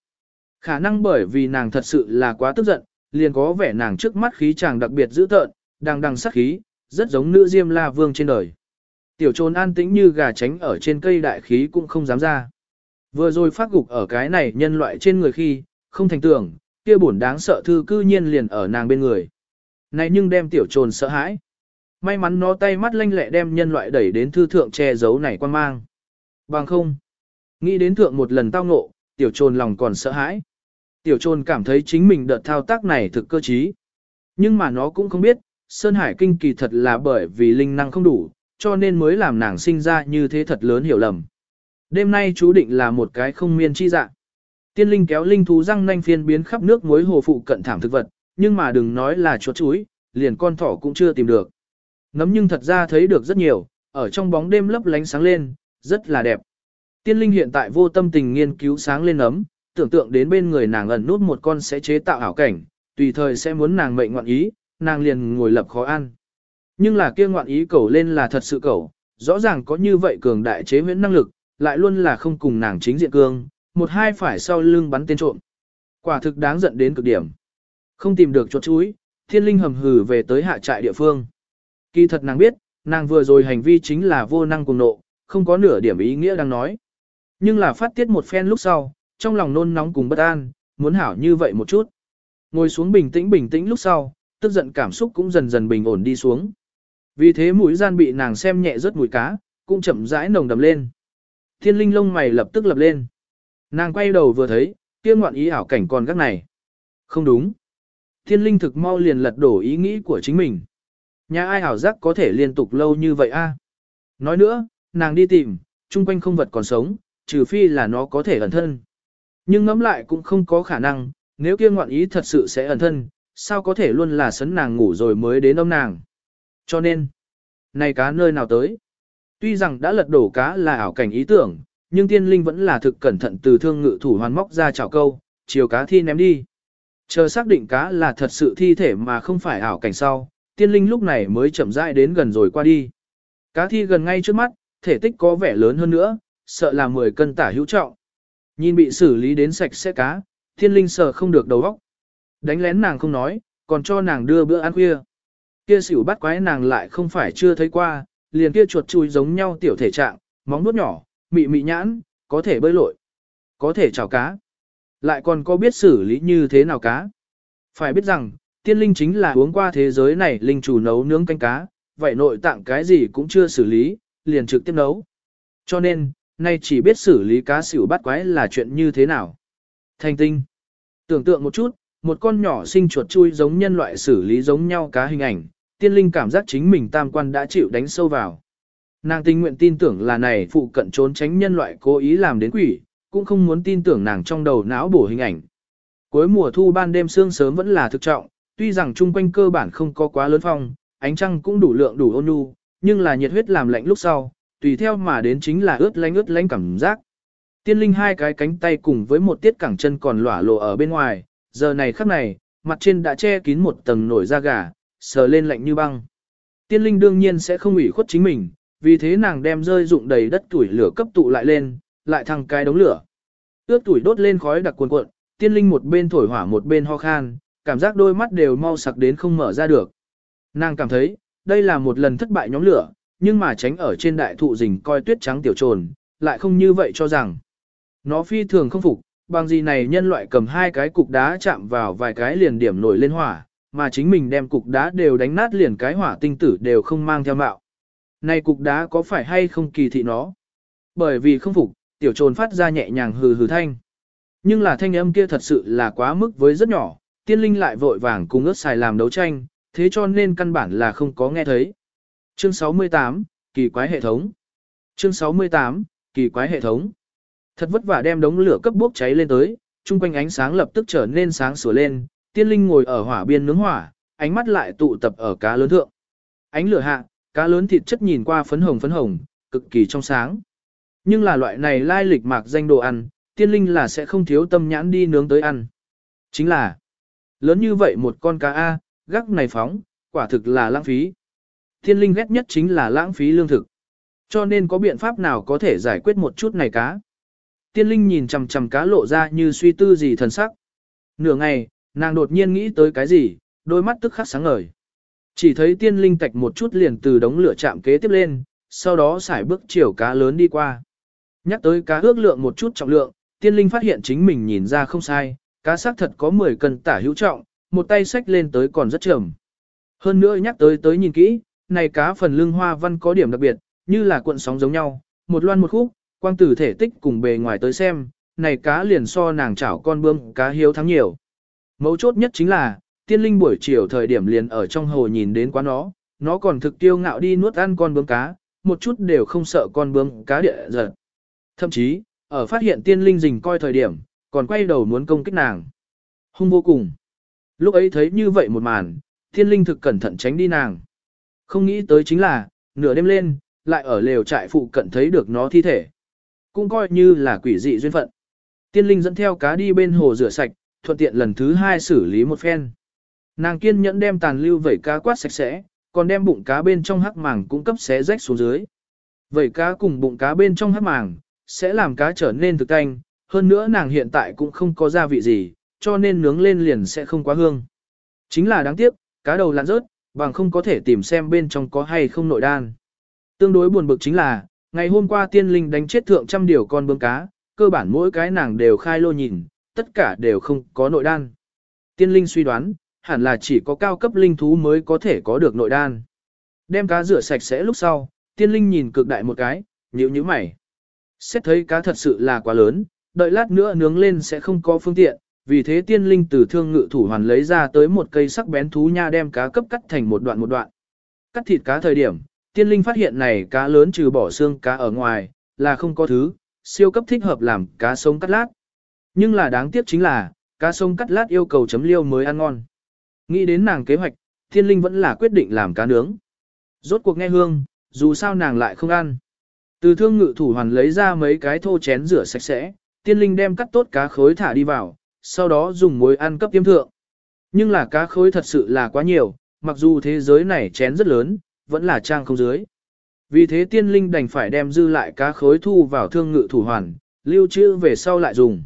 Khả năng bởi vì nàng thật sự là quá tức giận, liền có vẻ nàng trước mắt khí chàng đặc biệt dữ tợn, đằng đằng sắc khí, rất giống nữ diêm la vương trên đời. Tiểu trồn an tĩnh như gà tránh ở trên cây đại khí cũng không dám ra. Vừa rồi phát gục ở cái này nhân loại trên người khi, không thành tưởng, kia bổn đáng sợ thư cư nhiên liền ở nàng bên người. Này nhưng đem tiểu trồn sợ hãi. May mắn nó tay mắt lanh lẹ đem nhân loại đẩy đến thư thượng che giấu này quan mang. Bằng không. Nghĩ đến thượng một lần tao ngộ, tiểu trồn lòng còn sợ hãi. Tiểu trồn cảm thấy chính mình đợt thao tác này thực cơ trí. Nhưng mà nó cũng không biết, Sơn Hải Kinh kỳ thật là bởi vì linh năng không đủ, cho nên mới làm nàng sinh ra như thế thật lớn hiểu lầm. Đêm nay chú định là một cái không miên chi dạng. Tiên linh kéo linh thú răng nanh phiên biến khắp nước muối hồ phụ cận thảm thực vật, nhưng mà đừng nói là chuột chuối, liền con thỏ cũng chưa tìm được. Nấm nhưng thật ra thấy được rất nhiều, ở trong bóng đêm lấp lánh sáng lên, rất là đẹp. Tiên linh hiện tại vô tâm tình nghiên cứu sáng lên nấm, tưởng tượng đến bên người nàng ẩn nút một con sẽ chế tạo ảo cảnh, tùy thời sẽ muốn nàng mệnh ngoạn ý, nàng liền ngồi lập khó ăn. Nhưng là kia ngoạn ý cầu lên là thật sự cầu, rõ ràng có như vậy cường đại chế huyễn năng lực, lại luôn là không cùng nàng chính diện cương, một hai phải sau lưng bắn tên trộm. Quả thực đáng giận đến cực điểm. Không tìm được chuột chuối, thiên linh hầm hừ về tới hạ trại địa phương. Kỳ thật nàng biết, nàng vừa rồi hành vi chính là vô năng cùng nộ, không có nửa điểm ý nghĩa đang nói. Nhưng là phát tiết một phen lúc sau, trong lòng nôn nóng cùng bất an, muốn hảo như vậy một chút. Ngồi xuống bình tĩnh bình tĩnh lúc sau, tức giận cảm xúc cũng dần dần bình ổn đi xuống. Vì thế mũi gian bị nàng xem nhẹ rất mùi cá, cũng chậm rãi nồng đầm lên. Thiên linh lông mày lập tức lập lên. Nàng quay đầu vừa thấy, kia ngoạn ý ảo cảnh còn các này. Không đúng. Thiên linh thực mau liền lật đổ ý nghĩ của chính mình. Nhà ai ảo giác có thể liên tục lâu như vậy a? Nói nữa, nàng đi tìm, chung quanh không vật còn sống, trừ phi là nó có thể ẩn thân. Nhưng ngẫm lại cũng không có khả năng, nếu kia ngoạn ý thật sự sẽ ẩn thân, sao có thể luôn là sấn nàng ngủ rồi mới đến ông nàng. Cho nên, này cá nơi nào tới? Tuy rằng đã lật đổ cá là ảo cảnh ý tưởng, nhưng tiên linh vẫn là thực cẩn thận từ thương ngự thủ hoàn móc ra chảo câu, chiều cá thi ném đi. Chờ xác định cá là thật sự thi thể mà không phải ảo cảnh sau, tiên linh lúc này mới chậm rãi đến gần rồi qua đi. Cá thi gần ngay trước mắt, thể tích có vẻ lớn hơn nữa, sợ là 10 cân tả hữu trọng. Nhìn bị xử lý đến sạch sẽ cá, tiên linh sợ không được đầu óc. Đánh lén nàng không nói, còn cho nàng đưa bữa ăn khuya. Kia xỉu bắt quái nàng lại không phải chưa thấy qua, liền kia chuột chui giống nhau tiểu thể trạng, móng nuốt nhỏ, mị mị nhãn, có thể bơi lội, có thể chảo cá. Lại còn có biết xử lý như thế nào cá. Phải biết rằng, tiên linh chính là uống qua thế giới này linh chủ nấu nướng canh cá, vậy nội tạng cái gì cũng chưa xử lý, liền trực tiếp nấu. Cho nên, nay chỉ biết xử lý cá xỉu bắt quái là chuyện như thế nào. Thành tinh. Tưởng tượng một chút, một con nhỏ sinh chuột chui giống nhân loại xử lý giống nhau cá hình ảnh, tiên linh cảm giác chính mình tam quan đã chịu đánh sâu vào. Nàng tình nguyện tin tưởng là này phụ cận trốn tránh nhân loại cố ý làm đến quỷ, cũng không muốn tin tưởng nàng trong đầu não bổ hình ảnh. Cuối mùa thu ban đêm sương sớm vẫn là thực trọng, tuy rằng chung quanh cơ bản không có quá lớn phong, ánh trăng cũng đủ lượng đủ ôn nhu, nhưng là nhiệt huyết làm lạnh lúc sau, tùy theo mà đến chính là ướt lánh ướt lánh cảm giác. Tiên linh hai cái cánh tay cùng với một tiết cẳng chân còn lỏa lộ ở bên ngoài, giờ này khắc này, mặt trên đã che kín một tầng nổi da gà, sờ lên lạnh như băng. Tiên linh đương nhiên sẽ không ủy khuất chính mình, vì thế nàng đem rơi dụng đầy đất tuổi lửa cấp tụ lại lên, lại thăng cái đống lửa. Ước tuổi đốt lên khói đặc cuồn cuộn, tiên linh một bên thổi hỏa một bên ho khan, cảm giác đôi mắt đều mau sặc đến không mở ra được. Nàng cảm thấy, đây là một lần thất bại nhóm lửa, nhưng mà tránh ở trên đại thụ rình coi tuyết trắng tiểu trồn, lại không như vậy cho rằng. Nó phi thường không phục, bằng gì này nhân loại cầm hai cái cục đá chạm vào vài cái liền điểm nổi lên hỏa, mà chính mình đem cục đá đều đánh nát liền cái hỏa tinh tử đều không mang theo mạo. Này cục đá có phải hay không kỳ thị nó? Bởi vì không phục, tiểu trồn phát ra nhẹ nhàng hừ hừ thanh. Nhưng là thanh âm kia thật sự là quá mức với rất nhỏ, tiên linh lại vội vàng cùng ớt xài làm đấu tranh, thế cho nên căn bản là không có nghe thấy. Chương 68, kỳ quái hệ thống. Chương 68, kỳ quái hệ thống. Thật vất vả đem đống lửa cấp bốc cháy lên tới, chung quanh ánh sáng lập tức trở nên sáng sủa lên, tiên linh ngồi ở hỏa biên nướng hỏa, ánh mắt lại tụ tập ở cá lớn thượng. Ánh lửa hạ, cá lớn thịt chất nhìn qua phấn hồng phấn hồng, cực kỳ trong sáng. Nhưng là loại này lai lịch mạc danh đồ ăn, tiên linh là sẽ không thiếu tâm nhãn đi nướng tới ăn. Chính là, lớn như vậy một con cá A, gác này phóng, quả thực là lãng phí. Tiên linh ghét nhất chính là lãng phí lương thực. Cho nên có biện pháp nào có thể giải quyết một chút này cá. Tiên linh nhìn chằm chằm cá lộ ra như suy tư gì thần sắc. Nửa ngày, nàng đột nhiên nghĩ tới cái gì, đôi mắt tức khắc sáng ngời. Chỉ thấy tiên linh tạch một chút liền từ đống lửa chạm kế tiếp lên, sau đó xài bước chiều cá lớn đi qua. Nhắc tới cá ước lượng một chút trọng lượng, tiên linh phát hiện chính mình nhìn ra không sai, cá xác thật có 10 cân tả hữu trọng, một tay xách lên tới còn rất trầm. Hơn nữa nhắc tới tới nhìn kỹ, này cá phần lưng hoa văn có điểm đặc biệt, như là cuộn sóng giống nhau, một loan một khúc, quang tử thể tích cùng bề ngoài tới xem, này cá liền so nàng chảo con bươm cá hiếu thắng nhiều. Mấu chốt nhất chính là, tiên linh buổi chiều thời điểm liền ở trong hồ nhìn đến quá nó, nó còn thực tiêu ngạo đi nuốt ăn con bướm cá, một chút đều không sợ con bướm cá địa giật. Thậm chí, ở phát hiện tiên linh rình coi thời điểm, còn quay đầu muốn công kích nàng. Hung vô cùng. Lúc ấy thấy như vậy một màn, tiên linh thực cẩn thận tránh đi nàng. Không nghĩ tới chính là, nửa đêm lên, lại ở lều trại phụ cận thấy được nó thi thể. Cũng coi như là quỷ dị duyên phận. Tiên linh dẫn theo cá đi bên hồ rửa sạch, thuận tiện lần thứ hai xử lý một phen. Nàng kiên nhẫn đem tàn lưu vẩy cá quát sạch sẽ, còn đem bụng cá bên trong hắc màng cũng cấp xé rách xuống dưới. Vẩy cá cùng bụng cá bên trong hắc màng, sẽ làm cá trở nên thực canh, hơn nữa nàng hiện tại cũng không có gia vị gì, cho nên nướng lên liền sẽ không quá hương. Chính là đáng tiếc, cá đầu lặn rớt, bằng không có thể tìm xem bên trong có hay không nội đan. Tương đối buồn bực chính là, ngày hôm qua tiên linh đánh chết thượng trăm điều con bướm cá, cơ bản mỗi cái nàng đều khai lô nhìn, tất cả đều không có nội đan. Tiên linh suy đoán, hẳn là chỉ có cao cấp linh thú mới có thể có được nội đan. Đem cá rửa sạch sẽ lúc sau, tiên linh nhìn cực đại một cái, nhíu nhíu mày. Xét thấy cá thật sự là quá lớn, đợi lát nữa nướng lên sẽ không có phương tiện, vì thế tiên linh từ thương ngự thủ hoàn lấy ra tới một cây sắc bén thú nha đem cá cấp cắt thành một đoạn một đoạn. Cắt thịt cá thời điểm, tiên linh phát hiện này cá lớn trừ bỏ xương cá ở ngoài, là không có thứ, siêu cấp thích hợp làm cá sống cắt lát. Nhưng là đáng tiếc chính là, cá sống cắt lát yêu cầu chấm liêu mới ăn ngon. Nghĩ đến nàng kế hoạch, Thiên linh vẫn là quyết định làm cá nướng. Rốt cuộc nghe hương, dù sao nàng lại không ăn. Từ thương ngự thủ hoàn lấy ra mấy cái thô chén rửa sạch sẽ, tiên linh đem cắt tốt cá khối thả đi vào, sau đó dùng muối ăn cấp tiêm thượng. Nhưng là cá khối thật sự là quá nhiều, mặc dù thế giới này chén rất lớn, vẫn là trang không dưới. Vì thế tiên linh đành phải đem dư lại cá khối thu vào thương ngự thủ hoàn, lưu trữ về sau lại dùng.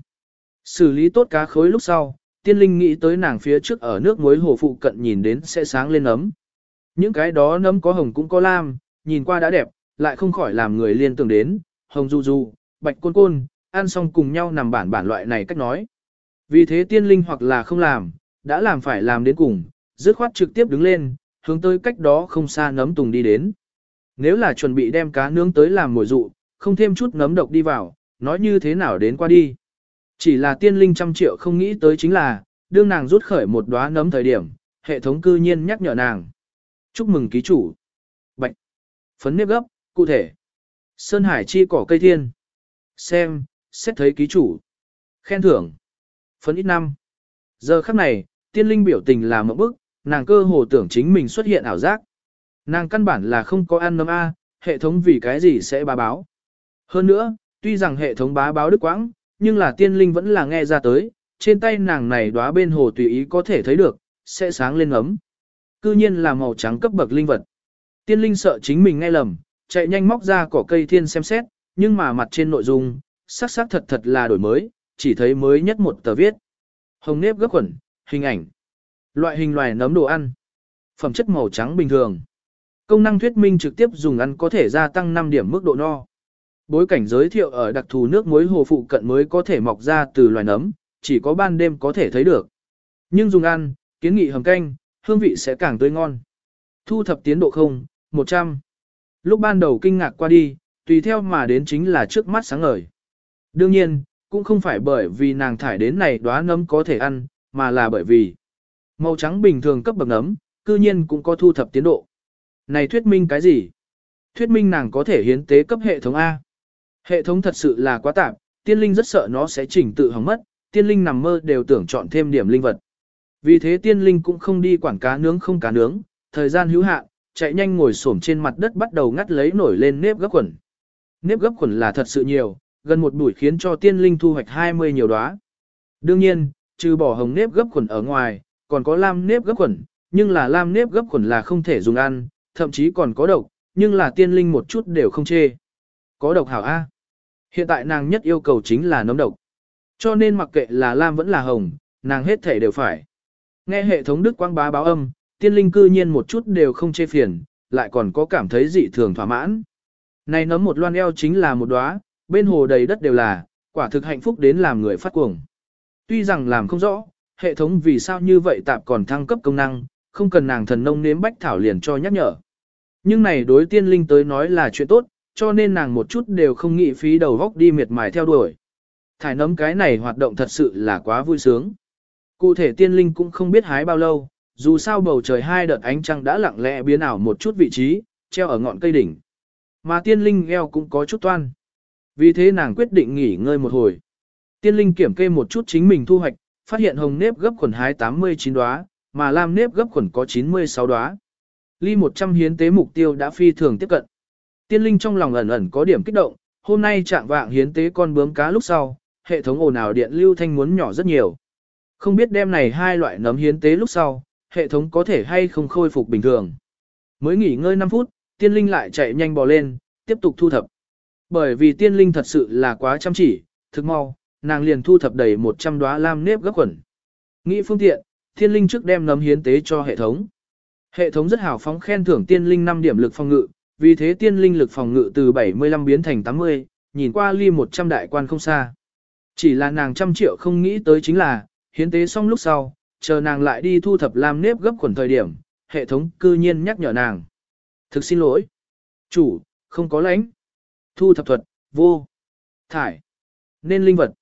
Xử lý tốt cá khối lúc sau, tiên linh nghĩ tới nàng phía trước ở nước muối hồ phụ cận nhìn đến sẽ sáng lên ấm. Những cái đó nấm có hồng cũng có lam, nhìn qua đã đẹp, lại không khỏi làm người liên tưởng đến, hồng du du, bạch côn côn, ăn xong cùng nhau nằm bản bản loại này cách nói. Vì thế tiên linh hoặc là không làm, đã làm phải làm đến cùng, dứt khoát trực tiếp đứng lên, hướng tới cách đó không xa nấm tùng đi đến. Nếu là chuẩn bị đem cá nướng tới làm mồi dụ, không thêm chút nấm độc đi vào, nói như thế nào đến qua đi. Chỉ là tiên linh trăm triệu không nghĩ tới chính là, đương nàng rút khởi một đóa nấm thời điểm, hệ thống cư nhiên nhắc nhở nàng. Chúc mừng ký chủ. Bạch. Phấn nếp gấp, cụ thể. Sơn Hải chi cỏ cây thiên. Xem, xét thấy ký chủ. Khen thưởng. Phấn ít năm. Giờ khắc này, tiên linh biểu tình là một bức, nàng cơ hồ tưởng chính mình xuất hiện ảo giác. Nàng căn bản là không có ăn nấm A, hệ thống vì cái gì sẽ bá báo. Hơn nữa, tuy rằng hệ thống bá báo đức quãng, nhưng là tiên linh vẫn là nghe ra tới, trên tay nàng này đóa bên hồ tùy ý có thể thấy được, sẽ sáng lên ấm. Cư nhiên là màu trắng cấp bậc linh vật. Tiên linh sợ chính mình nghe lầm, chạy nhanh móc ra cỏ cây thiên xem xét, nhưng mà mặt trên nội dung, sắc sắc thật thật là đổi mới, chỉ thấy mới nhất một tờ viết. Hồng nếp gấp khuẩn, hình ảnh. Loại hình loài nấm đồ ăn. Phẩm chất màu trắng bình thường. Công năng thuyết minh trực tiếp dùng ăn có thể gia tăng 5 điểm mức độ no. Bối cảnh giới thiệu ở đặc thù nước muối hồ phụ cận mới có thể mọc ra từ loài nấm, chỉ có ban đêm có thể thấy được. Nhưng dùng ăn, kiến nghị hầm canh, hương vị sẽ càng tươi ngon. Thu thập tiến độ không, 100. Lúc ban đầu kinh ngạc qua đi, tùy theo mà đến chính là trước mắt sáng ngời. Đương nhiên, cũng không phải bởi vì nàng thải đến này đóa nấm có thể ăn, mà là bởi vì màu trắng bình thường cấp bậc nấm, cư nhiên cũng có thu thập tiến độ. Này thuyết minh cái gì? Thuyết minh nàng có thể hiến tế cấp hệ thống A. Hệ thống thật sự là quá tạp, tiên linh rất sợ nó sẽ chỉnh tự hỏng mất, tiên linh nằm mơ đều tưởng chọn thêm điểm linh vật. Vì thế tiên linh cũng không đi quản cá nướng không cá nướng, thời gian hữu hạn, chạy nhanh ngồi xổm trên mặt đất bắt đầu ngắt lấy nổi lên nếp gấp quần. Nếp gấp quần là thật sự nhiều, gần một buổi khiến cho tiên linh thu hoạch 20 nhiều đóa. Đương nhiên, trừ bỏ hồng nếp gấp quần ở ngoài, còn có lam nếp gấp quần, nhưng là lam nếp gấp quần là không thể dùng ăn, thậm chí còn có độc, nhưng là tiên linh một chút đều không chê. Có độc hảo A. Hiện tại nàng nhất yêu cầu chính là nấm độc. Cho nên mặc kệ là lam vẫn là hồng, nàng hết thể đều phải. Nghe hệ thống đức quang bá báo âm, tiên linh cư nhiên một chút đều không chê phiền, lại còn có cảm thấy dị thường thỏa mãn. Này nấm một loan eo chính là một đóa, bên hồ đầy đất đều là, quả thực hạnh phúc đến làm người phát cuồng. Tuy rằng làm không rõ, hệ thống vì sao như vậy tạp còn thăng cấp công năng, không cần nàng thần nông nếm bách thảo liền cho nhắc nhở. Nhưng này đối tiên linh tới nói là chuyện tốt, cho nên nàng một chút đều không nghĩ phí đầu góc đi miệt mài theo đuổi. Thải nấm cái này hoạt động thật sự là quá vui sướng. Cụ thể tiên linh cũng không biết hái bao lâu, dù sao bầu trời hai đợt ánh trăng đã lặng lẽ biến ảo một chút vị trí, treo ở ngọn cây đỉnh. Mà tiên linh eo cũng có chút toan. Vì thế nàng quyết định nghỉ ngơi một hồi. Tiên linh kiểm kê một chút chính mình thu hoạch, phát hiện hồng nếp gấp khuẩn hái 89 đóa, mà lam nếp gấp khuẩn có 96 đóa. Ly 100 hiến tế mục tiêu đã phi thường tiếp cận. Tiên linh trong lòng ẩn ẩn có điểm kích động, hôm nay trạng vạng hiến tế con bướm cá lúc sau, hệ thống ồn ào điện lưu thanh muốn nhỏ rất nhiều. Không biết đêm này hai loại nấm hiến tế lúc sau, hệ thống có thể hay không khôi phục bình thường. Mới nghỉ ngơi 5 phút, tiên linh lại chạy nhanh bò lên, tiếp tục thu thập. Bởi vì tiên linh thật sự là quá chăm chỉ, thực mau, nàng liền thu thập đầy 100 đóa lam nếp gấp quần. Nghĩ phương tiện, tiên linh trước đem nấm hiến tế cho hệ thống. Hệ thống rất hào phóng khen thưởng tiên linh 5 điểm lực phòng ngự, vì thế tiên linh lực phòng ngự từ 75 biến thành 80, nhìn qua ly 100 đại quan không xa. Chỉ là nàng trăm triệu không nghĩ tới chính là, hiến tế xong lúc sau, chờ nàng lại đi thu thập lam nếp gấp quần thời điểm, hệ thống cư nhiên nhắc nhở nàng. Thực xin lỗi. Chủ, không có lãnh. Thu thập thuật, vô. Thải. Nên linh vật.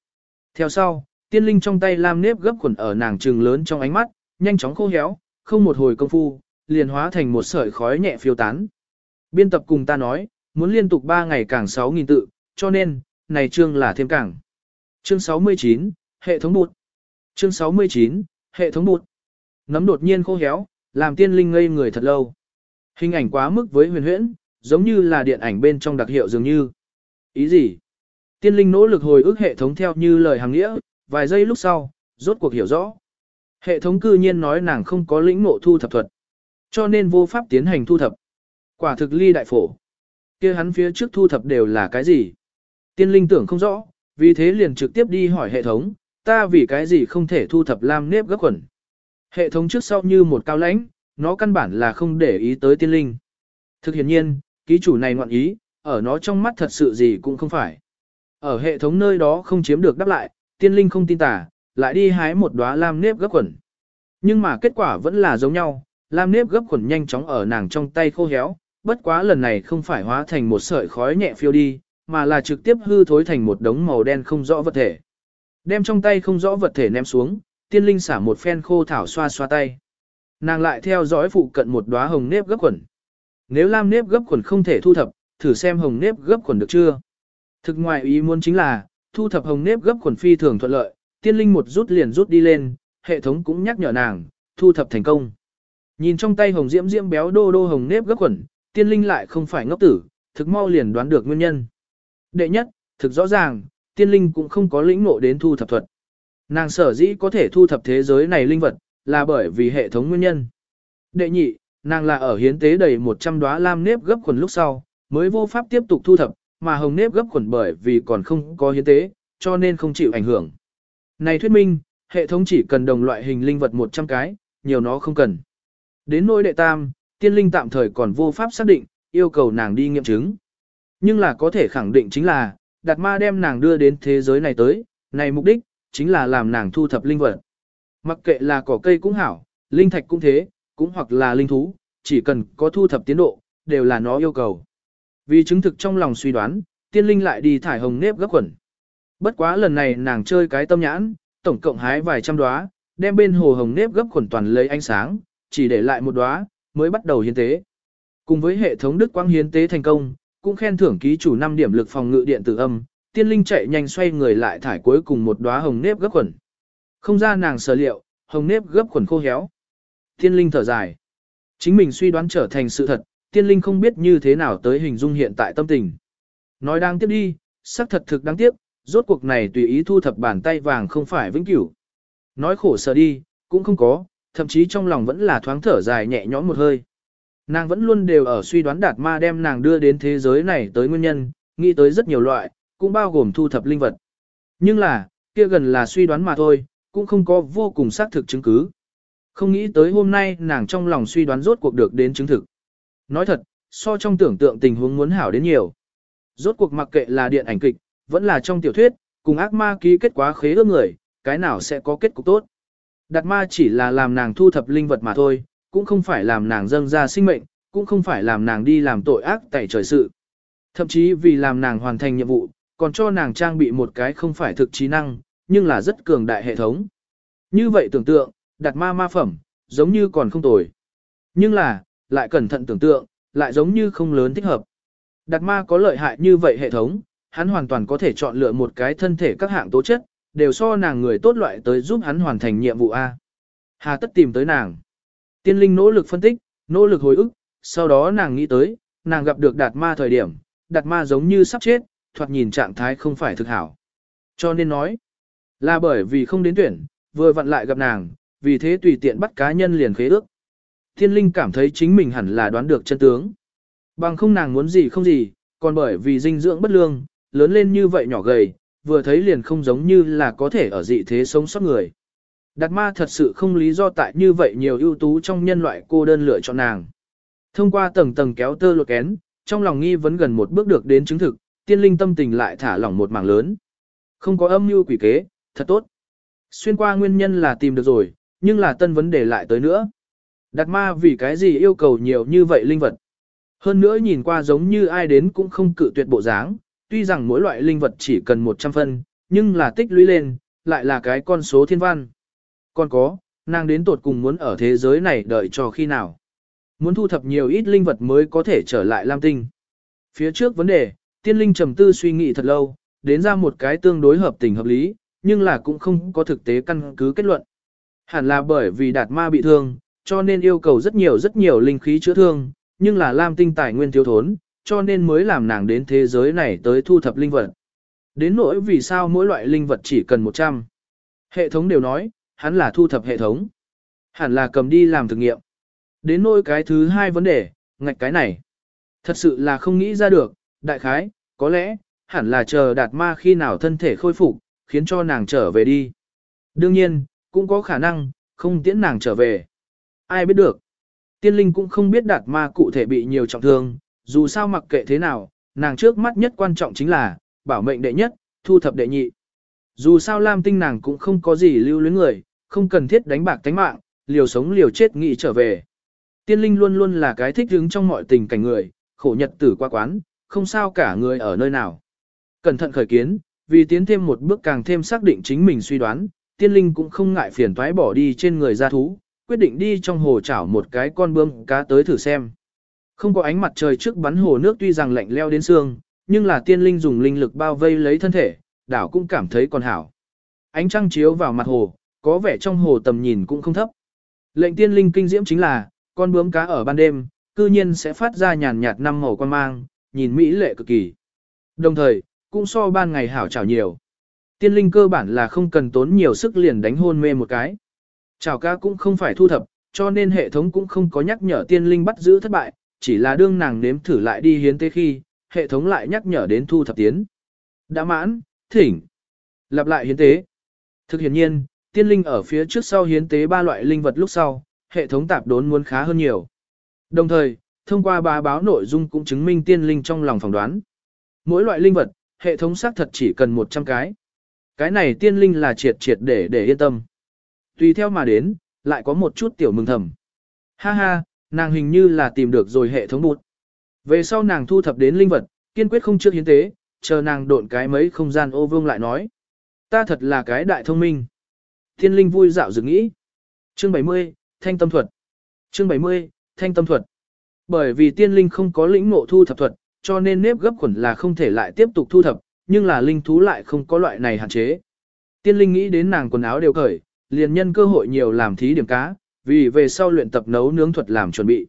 Theo sau, tiên linh trong tay lam nếp gấp khuẩn ở nàng trừng lớn trong ánh mắt, nhanh chóng khô héo, không một hồi công phu, liền hóa thành một sợi khói nhẹ phiêu tán. Biên tập cùng ta nói, muốn liên tục 3 ngày càng 6.000 tự, cho nên, này chương là thêm càng. Chương 69, hệ thống bụt. Chương 69, hệ thống bụt. Nấm đột nhiên khô héo, làm tiên linh ngây người thật lâu. Hình ảnh quá mức với huyền huyễn, giống như là điện ảnh bên trong đặc hiệu dường như. Ý gì? Tiên linh nỗ lực hồi ức hệ thống theo như lời hàng nghĩa, vài giây lúc sau, rốt cuộc hiểu rõ. Hệ thống cư nhiên nói nàng không có lĩnh ngộ thu thập thuật, cho nên vô pháp tiến hành thu thập. Quả thực ly đại phổ. kia hắn phía trước thu thập đều là cái gì? Tiên linh tưởng không rõ, vì thế liền trực tiếp đi hỏi hệ thống, ta vì cái gì không thể thu thập lam nếp gấp quần. Hệ thống trước sau như một cao lãnh, nó căn bản là không để ý tới tiên linh. Thực hiện nhiên, ký chủ này ngoạn ý, ở nó trong mắt thật sự gì cũng không phải. Ở hệ thống nơi đó không chiếm được đáp lại, tiên linh không tin tả, lại đi hái một đóa lam nếp gấp quần. Nhưng mà kết quả vẫn là giống nhau, lam nếp gấp quần nhanh chóng ở nàng trong tay khô héo, bất quá lần này không phải hóa thành một sợi khói nhẹ phiêu đi, mà là trực tiếp hư thối thành một đống màu đen không rõ vật thể. Đem trong tay không rõ vật thể ném xuống, tiên linh xả một phen khô thảo xoa xoa tay. Nàng lại theo dõi phụ cận một đóa hồng nếp gấp quần. Nếu lam nếp gấp quần không thể thu thập, thử xem hồng nếp gấp quần được chưa. Thực ngoài ý muốn chính là, thu thập hồng nếp gấp quần phi thường thuận lợi, tiên linh một rút liền rút đi lên, hệ thống cũng nhắc nhở nàng, thu thập thành công. Nhìn trong tay hồng diễm diễm béo đô đô hồng nếp gấp quần, tiên linh lại không phải ngốc tử, thực mau liền đoán được nguyên nhân. Đệ nhất, thực rõ ràng, tiên linh cũng không có lĩnh ngộ đến thu thập thuật. Nàng sở dĩ có thể thu thập thế giới này linh vật, là bởi vì hệ thống nguyên nhân. Đệ nhị, nàng là ở hiến tế đầy 100 đóa lam nếp gấp quần lúc sau, mới vô pháp tiếp tục thu thập, mà hồng nếp gấp quần bởi vì còn không có hiến tế, cho nên không chịu ảnh hưởng. Này thuyết minh, hệ thống chỉ cần đồng loại hình linh vật 100 cái, nhiều nó không cần. Đến nỗi đệ tam, tiên linh tạm thời còn vô pháp xác định, yêu cầu nàng đi nghiệm chứng. Nhưng là có thể khẳng định chính là, đạt ma đem nàng đưa đến thế giới này tới, này mục đích, chính là làm nàng thu thập linh vật. Mặc kệ là cỏ cây cũng hảo, linh thạch cũng thế, cũng hoặc là linh thú, chỉ cần có thu thập tiến độ, đều là nó yêu cầu. Vì chứng thực trong lòng suy đoán, tiên linh lại đi thải hồng nếp gấp quần. Bất quá lần này nàng chơi cái tâm nhãn, tổng cộng hái vài trăm đóa, đem bên hồ hồng nếp gấp quần toàn lấy ánh sáng, chỉ để lại một đóa, mới bắt đầu hiến tế. Cùng với hệ thống đức quang hiến tế thành công, cũng khen thưởng ký chủ 5 điểm lực phòng ngự điện tử âm, tiên linh chạy nhanh xoay người lại thải cuối cùng một đóa hồng nếp gấp quần. Không ra nàng sở liệu, hồng nếp gấp quần khô héo. Tiên linh thở dài. Chính mình suy đoán trở thành sự thật, tiên linh không biết như thế nào tới hình dung hiện tại tâm tình. Nói đang tiếp đi, xác thật thực đáng tiếc, rốt cuộc này tùy ý thu thập bàn tay vàng không phải vĩnh cửu. Nói khổ sở đi, cũng không có, thậm chí trong lòng vẫn là thoáng thở dài nhẹ nhõm một hơi. Nàng vẫn luôn đều ở suy đoán đạt ma đem nàng đưa đến thế giới này tới nguyên nhân, nghĩ tới rất nhiều loại, cũng bao gồm thu thập linh vật. Nhưng là, kia gần là suy đoán mà thôi, cũng không có vô cùng xác thực chứng cứ. Không nghĩ tới hôm nay nàng trong lòng suy đoán rốt cuộc được đến chứng thực. Nói thật, so trong tưởng tượng tình huống muốn hảo đến nhiều. Rốt cuộc mặc kệ là điện ảnh kịch, vẫn là trong tiểu thuyết, cùng ác ma ký kết quá khế ước người, cái nào sẽ có kết cục tốt. Đạt ma chỉ là làm nàng thu thập linh vật mà thôi, cũng không phải làm nàng dâng ra sinh mệnh, cũng không phải làm nàng đi làm tội ác tại trời sự. Thậm chí vì làm nàng hoàn thành nhiệm vụ, còn cho nàng trang bị một cái không phải thực trí năng, nhưng là rất cường đại hệ thống. Như vậy tưởng tượng, đặt ma ma phẩm, giống như còn không tồi. Nhưng là, lại cẩn thận tưởng tượng, lại giống như không lớn thích hợp. Đặt ma có lợi hại như vậy hệ thống, hắn hoàn toàn có thể chọn lựa một cái thân thể các hạng tố chất, đều so nàng người tốt loại tới giúp hắn hoàn thành nhiệm vụ A. Hà tất tìm tới nàng. Tiên linh nỗ lực phân tích, nỗ lực hồi ức, sau đó nàng nghĩ tới, nàng gặp được đạt ma thời điểm, đạt ma giống như sắp chết, thoạt nhìn trạng thái không phải thực hảo. Cho nên nói, là bởi vì không đến tuyển, vừa vặn lại gặp nàng, vì thế tùy tiện bắt cá nhân liền khế ước. Thiên linh cảm thấy chính mình hẳn là đoán được chân tướng. Bằng không nàng muốn gì không gì, còn bởi vì dinh dưỡng bất lương, lớn lên như vậy nhỏ gầy, vừa thấy liền không giống như là có thể ở dị thế sống sót người. Đạt ma thật sự không lý do tại như vậy nhiều ưu tú trong nhân loại cô đơn lựa chọn nàng. Thông qua tầng tầng kéo tơ lột kén, trong lòng nghi vấn gần một bước được đến chứng thực, tiên linh tâm tình lại thả lỏng một mảng lớn. Không có âm mưu quỷ kế, thật tốt. Xuyên qua nguyên nhân là tìm được rồi, nhưng là tân vấn đề lại tới nữa. Đạt ma vì cái gì yêu cầu nhiều như vậy linh vật. Hơn nữa nhìn qua giống như ai đến cũng không cự tuyệt bộ dáng, tuy rằng mỗi loại linh vật chỉ cần 100 phân, nhưng là tích lũy lên, lại là cái con số thiên văn. Còn có, nàng đến tột cùng muốn ở thế giới này đợi cho khi nào. Muốn thu thập nhiều ít linh vật mới có thể trở lại Lam Tinh. Phía trước vấn đề, tiên linh trầm tư suy nghĩ thật lâu, đến ra một cái tương đối hợp tình hợp lý, nhưng là cũng không có thực tế căn cứ kết luận. Hẳn là bởi vì đạt ma bị thương, cho nên yêu cầu rất nhiều rất nhiều linh khí chữa thương, nhưng là Lam Tinh tài nguyên thiếu thốn, cho nên mới làm nàng đến thế giới này tới thu thập linh vật. Đến nỗi vì sao mỗi loại linh vật chỉ cần 100. Hệ thống đều nói, hắn là thu thập hệ thống. Hẳn là cầm đi làm thực nghiệm. Đến nỗi cái thứ hai vấn đề, ngạch cái này. Thật sự là không nghĩ ra được, đại khái, có lẽ, hẳn là chờ đạt ma khi nào thân thể khôi phục, khiến cho nàng trở về đi. Đương nhiên, cũng có khả năng, không tiễn nàng trở về. Ai biết được. Tiên linh cũng không biết đạt ma cụ thể bị nhiều trọng thương, dù sao mặc kệ thế nào, nàng trước mắt nhất quan trọng chính là, bảo mệnh đệ nhất, thu thập đệ nhị. Dù sao Lam Tinh nàng cũng không có gì lưu luyến người, không cần thiết đánh bạc tánh mạng, liều sống liều chết nghĩ trở về. Tiên linh luôn luôn là cái thích hứng trong mọi tình cảnh người, khổ nhật tử qua quán, không sao cả người ở nơi nào. Cẩn thận khởi kiến, vì tiến thêm một bước càng thêm xác định chính mình suy đoán, tiên linh cũng không ngại phiền toái bỏ đi trên người gia thú, quyết định đi trong hồ chảo một cái con bươm cá tới thử xem. Không có ánh mặt trời trước bắn hồ nước tuy rằng lạnh leo đến xương, nhưng là tiên linh dùng linh lực bao vây lấy thân thể, đảo cũng cảm thấy còn hảo. Ánh trăng chiếu vào mặt hồ, có vẻ trong hồ tầm nhìn cũng không thấp. Lệnh tiên linh kinh diễm chính là, con bướm cá ở ban đêm, cư nhiên sẽ phát ra nhàn nhạt năm màu quan mang, nhìn mỹ lệ cực kỳ. Đồng thời, cũng so ban ngày hảo chảo nhiều. Tiên linh cơ bản là không cần tốn nhiều sức liền đánh hôn mê một cái. Chảo cá cũng không phải thu thập, cho nên hệ thống cũng không có nhắc nhở tiên linh bắt giữ thất bại, chỉ là đương nàng nếm thử lại đi hiến tế khi, hệ thống lại nhắc nhở đến thu thập tiến. Đã mãn, thỉnh. Lặp lại hiến tế. Thực hiện nhiên, tiên linh ở phía trước sau hiến tế ba loại linh vật lúc sau, hệ thống tạp đốn muốn khá hơn nhiều. Đồng thời, thông qua ba báo nội dung cũng chứng minh tiên linh trong lòng phỏng đoán. Mỗi loại linh vật, hệ thống xác thật chỉ cần 100 cái. Cái này tiên linh là triệt triệt để để yên tâm. Tùy theo mà đến, lại có một chút tiểu mừng thầm. Ha ha, nàng hình như là tìm được rồi hệ thống bụt. Về sau nàng thu thập đến linh vật, kiên quyết không trước hiến tế, chờ nàng độn cái mấy không gian ô vương lại nói. Ta thật là cái đại thông minh. Thiên linh vui dạo dừng nghĩ. Chương 70, Thanh tâm thuật. Chương 70, Thanh tâm thuật. Bởi vì tiên linh không có lĩnh ngộ thu thập thuật, cho nên nếp gấp khuẩn là không thể lại tiếp tục thu thập, nhưng là linh thú lại không có loại này hạn chế. Tiên linh nghĩ đến nàng quần áo đều cởi, liền nhân cơ hội nhiều làm thí điểm cá, vì về sau luyện tập nấu nướng thuật làm chuẩn bị.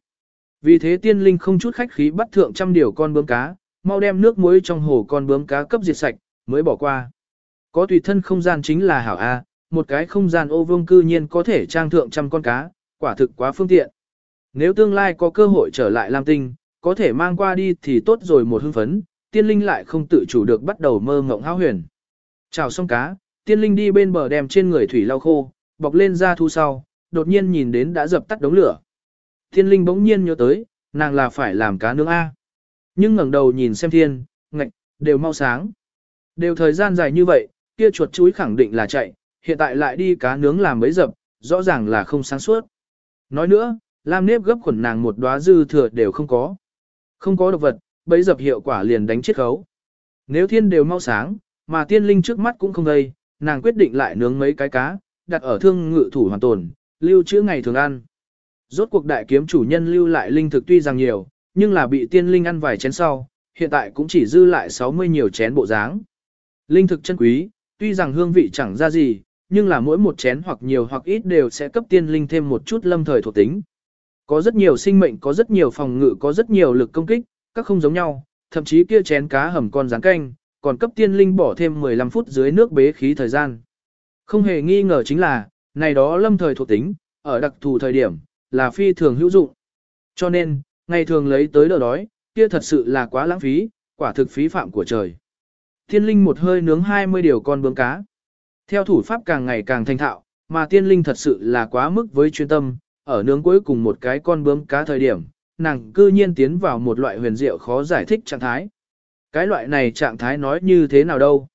Vì thế tiên linh không chút khách khí bắt thượng trăm điều con bướm cá, mau đem nước muối trong hồ con bướm cá cấp diệt sạch, mới bỏ qua. Có tùy thân không gian chính là hảo A, một cái không gian ô vương cư nhiên có thể trang thượng trăm con cá, quả thực quá phương tiện. Nếu tương lai có cơ hội trở lại Lam Tinh, có thể mang qua đi thì tốt rồi một hưng phấn, tiên linh lại không tự chủ được bắt đầu mơ ngộng hao huyền. Chào xong cá, tiên linh đi bên bờ đem trên người thủy lau khô, bọc lên da thu sau, đột nhiên nhìn đến đã dập tắt đống lửa. Thiên linh bỗng nhiên nhớ tới, nàng là phải làm cá nướng A. Nhưng ngẩng đầu nhìn xem thiên, ngạch, đều mau sáng. Đều thời gian dài như vậy, kia chuột chuối khẳng định là chạy, hiện tại lại đi cá nướng làm mấy dập, rõ ràng là không sáng suốt. Nói nữa, Lam nếp gấp khuẩn nàng một đóa dư thừa đều không có. Không có độc vật, bấy dập hiệu quả liền đánh chết khấu. Nếu thiên đều mau sáng, mà tiên linh trước mắt cũng không gây, nàng quyết định lại nướng mấy cái cá, đặt ở thương ngự thủ hoàn tồn, lưu trữ ngày thường ăn. Rốt cuộc đại kiếm chủ nhân lưu lại linh thực tuy rằng nhiều, nhưng là bị tiên linh ăn vài chén sau, hiện tại cũng chỉ dư lại 60 nhiều chén bộ dáng. Linh thực chân quý, tuy rằng hương vị chẳng ra gì, nhưng là mỗi một chén hoặc nhiều hoặc ít đều sẽ cấp tiên linh thêm một chút lâm thời thuộc tính. Có rất nhiều sinh mệnh, có rất nhiều phòng ngự, có rất nhiều lực công kích, các không giống nhau, thậm chí kia chén cá hầm con rán canh, còn cấp tiên linh bỏ thêm 15 phút dưới nước bế khí thời gian. Không hề nghi ngờ chính là, này đó lâm thời thuộc tính, ở đặc thù thời điểm, là phi thường hữu dụng. Cho nên, ngày thường lấy tới đỡ đói, kia thật sự là quá lãng phí, quả thực phí phạm của trời. Tiên linh một hơi nướng 20 điều con bướm cá. Theo thủ pháp càng ngày càng thành thạo, mà tiên linh thật sự là quá mức với chuyên tâm, ở nướng cuối cùng một cái con bướm cá thời điểm, nàng cư nhiên tiến vào một loại huyền diệu khó giải thích trạng thái. Cái loại này trạng thái nói như thế nào đâu?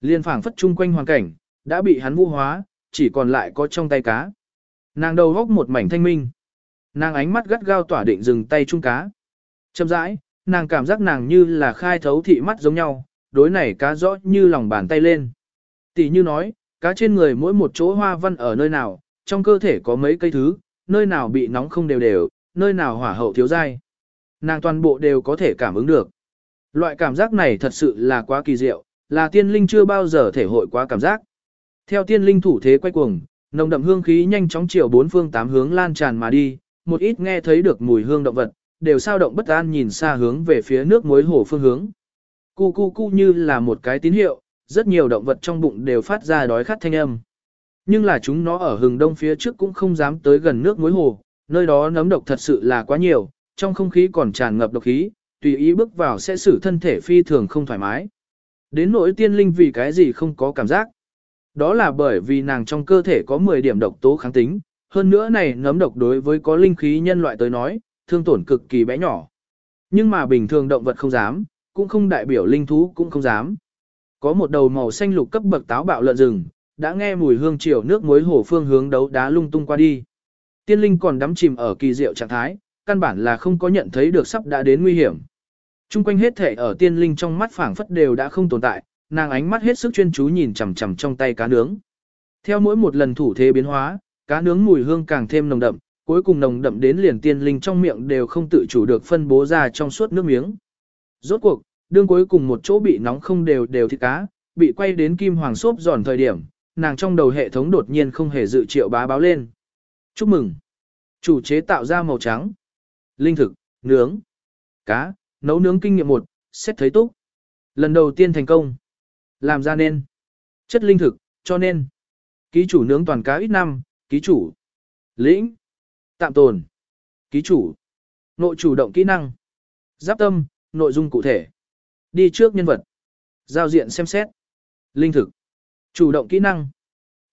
Liên phảng phất chung quanh hoàn cảnh, đã bị hắn vũ hóa, chỉ còn lại có trong tay cá. Nàng đầu góc một mảnh thanh minh. Nàng ánh mắt gắt gao tỏa định dừng tay chung cá. Chậm rãi, nàng cảm giác nàng như là khai thấu thị mắt giống nhau, đối này cá rõ như lòng bàn tay lên. Tỷ như nói, cá trên người mỗi một chỗ hoa văn ở nơi nào, trong cơ thể có mấy cây thứ, nơi nào bị nóng không đều đều, nơi nào hỏa hậu thiếu dai. Nàng toàn bộ đều có thể cảm ứng được. Loại cảm giác này thật sự là quá kỳ diệu, là tiên linh chưa bao giờ thể hội quá cảm giác. Theo tiên linh thủ thế quay cuồng, nồng đậm hương khí nhanh chóng chiều bốn phương tám hướng lan tràn mà đi, một ít nghe thấy được mùi hương động vật, đều sao động bất an nhìn xa hướng về phía nước muối hồ phương hướng. Cu cu cu như là một cái tín hiệu, rất nhiều động vật trong bụng đều phát ra đói khát thanh âm. Nhưng là chúng nó ở hừng đông phía trước cũng không dám tới gần nước muối hồ, nơi đó nấm độc thật sự là quá nhiều, trong không khí còn tràn ngập độc khí, tùy ý bước vào sẽ xử thân thể phi thường không thoải mái. Đến nỗi tiên linh vì cái gì không có cảm giác. Đó là bởi vì nàng trong cơ thể có 10 điểm độc tố kháng tính, hơn nữa này nấm độc đối với có linh khí nhân loại tới nói, thương tổn cực kỳ bé nhỏ. Nhưng mà bình thường động vật không dám, cũng không đại biểu linh thú cũng không dám. Có một đầu màu xanh lục cấp bậc táo bạo lợn rừng, đã nghe mùi hương chiều nước muối hồ phương hướng đấu đá lung tung qua đi. Tiên linh còn đắm chìm ở kỳ diệu trạng thái, căn bản là không có nhận thấy được sắp đã đến nguy hiểm. Trung quanh hết thể ở tiên linh trong mắt phảng phất đều đã không tồn tại, nàng ánh mắt hết sức chuyên chú nhìn chằm chằm trong tay cá nướng. Theo mỗi một lần thủ thế biến hóa, cá nướng mùi hương càng thêm nồng đậm, cuối cùng nồng đậm đến liền tiên linh trong miệng đều không tự chủ được phân bố ra trong suốt nước miếng. Rốt cuộc, đương cuối cùng một chỗ bị nóng không đều đều thịt cá, bị quay đến kim hoàng xốp giòn thời điểm, nàng trong đầu hệ thống đột nhiên không hề dự triệu bá báo lên. Chúc mừng! Chủ chế tạo ra màu trắng. Linh thực, nướng, cá, nấu nướng kinh nghiệm một, xét thấy túc. Lần đầu tiên thành công. Làm ra nên. Chất linh thực, cho nên. Ký chủ nướng toàn cá ít năm, ký chủ. Lĩnh. Tạm tồn. Ký chủ. Nội chủ động kỹ năng. Giáp tâm, nội dung cụ thể. Đi trước nhân vật. Giao diện xem xét. Linh thực. Chủ động kỹ năng.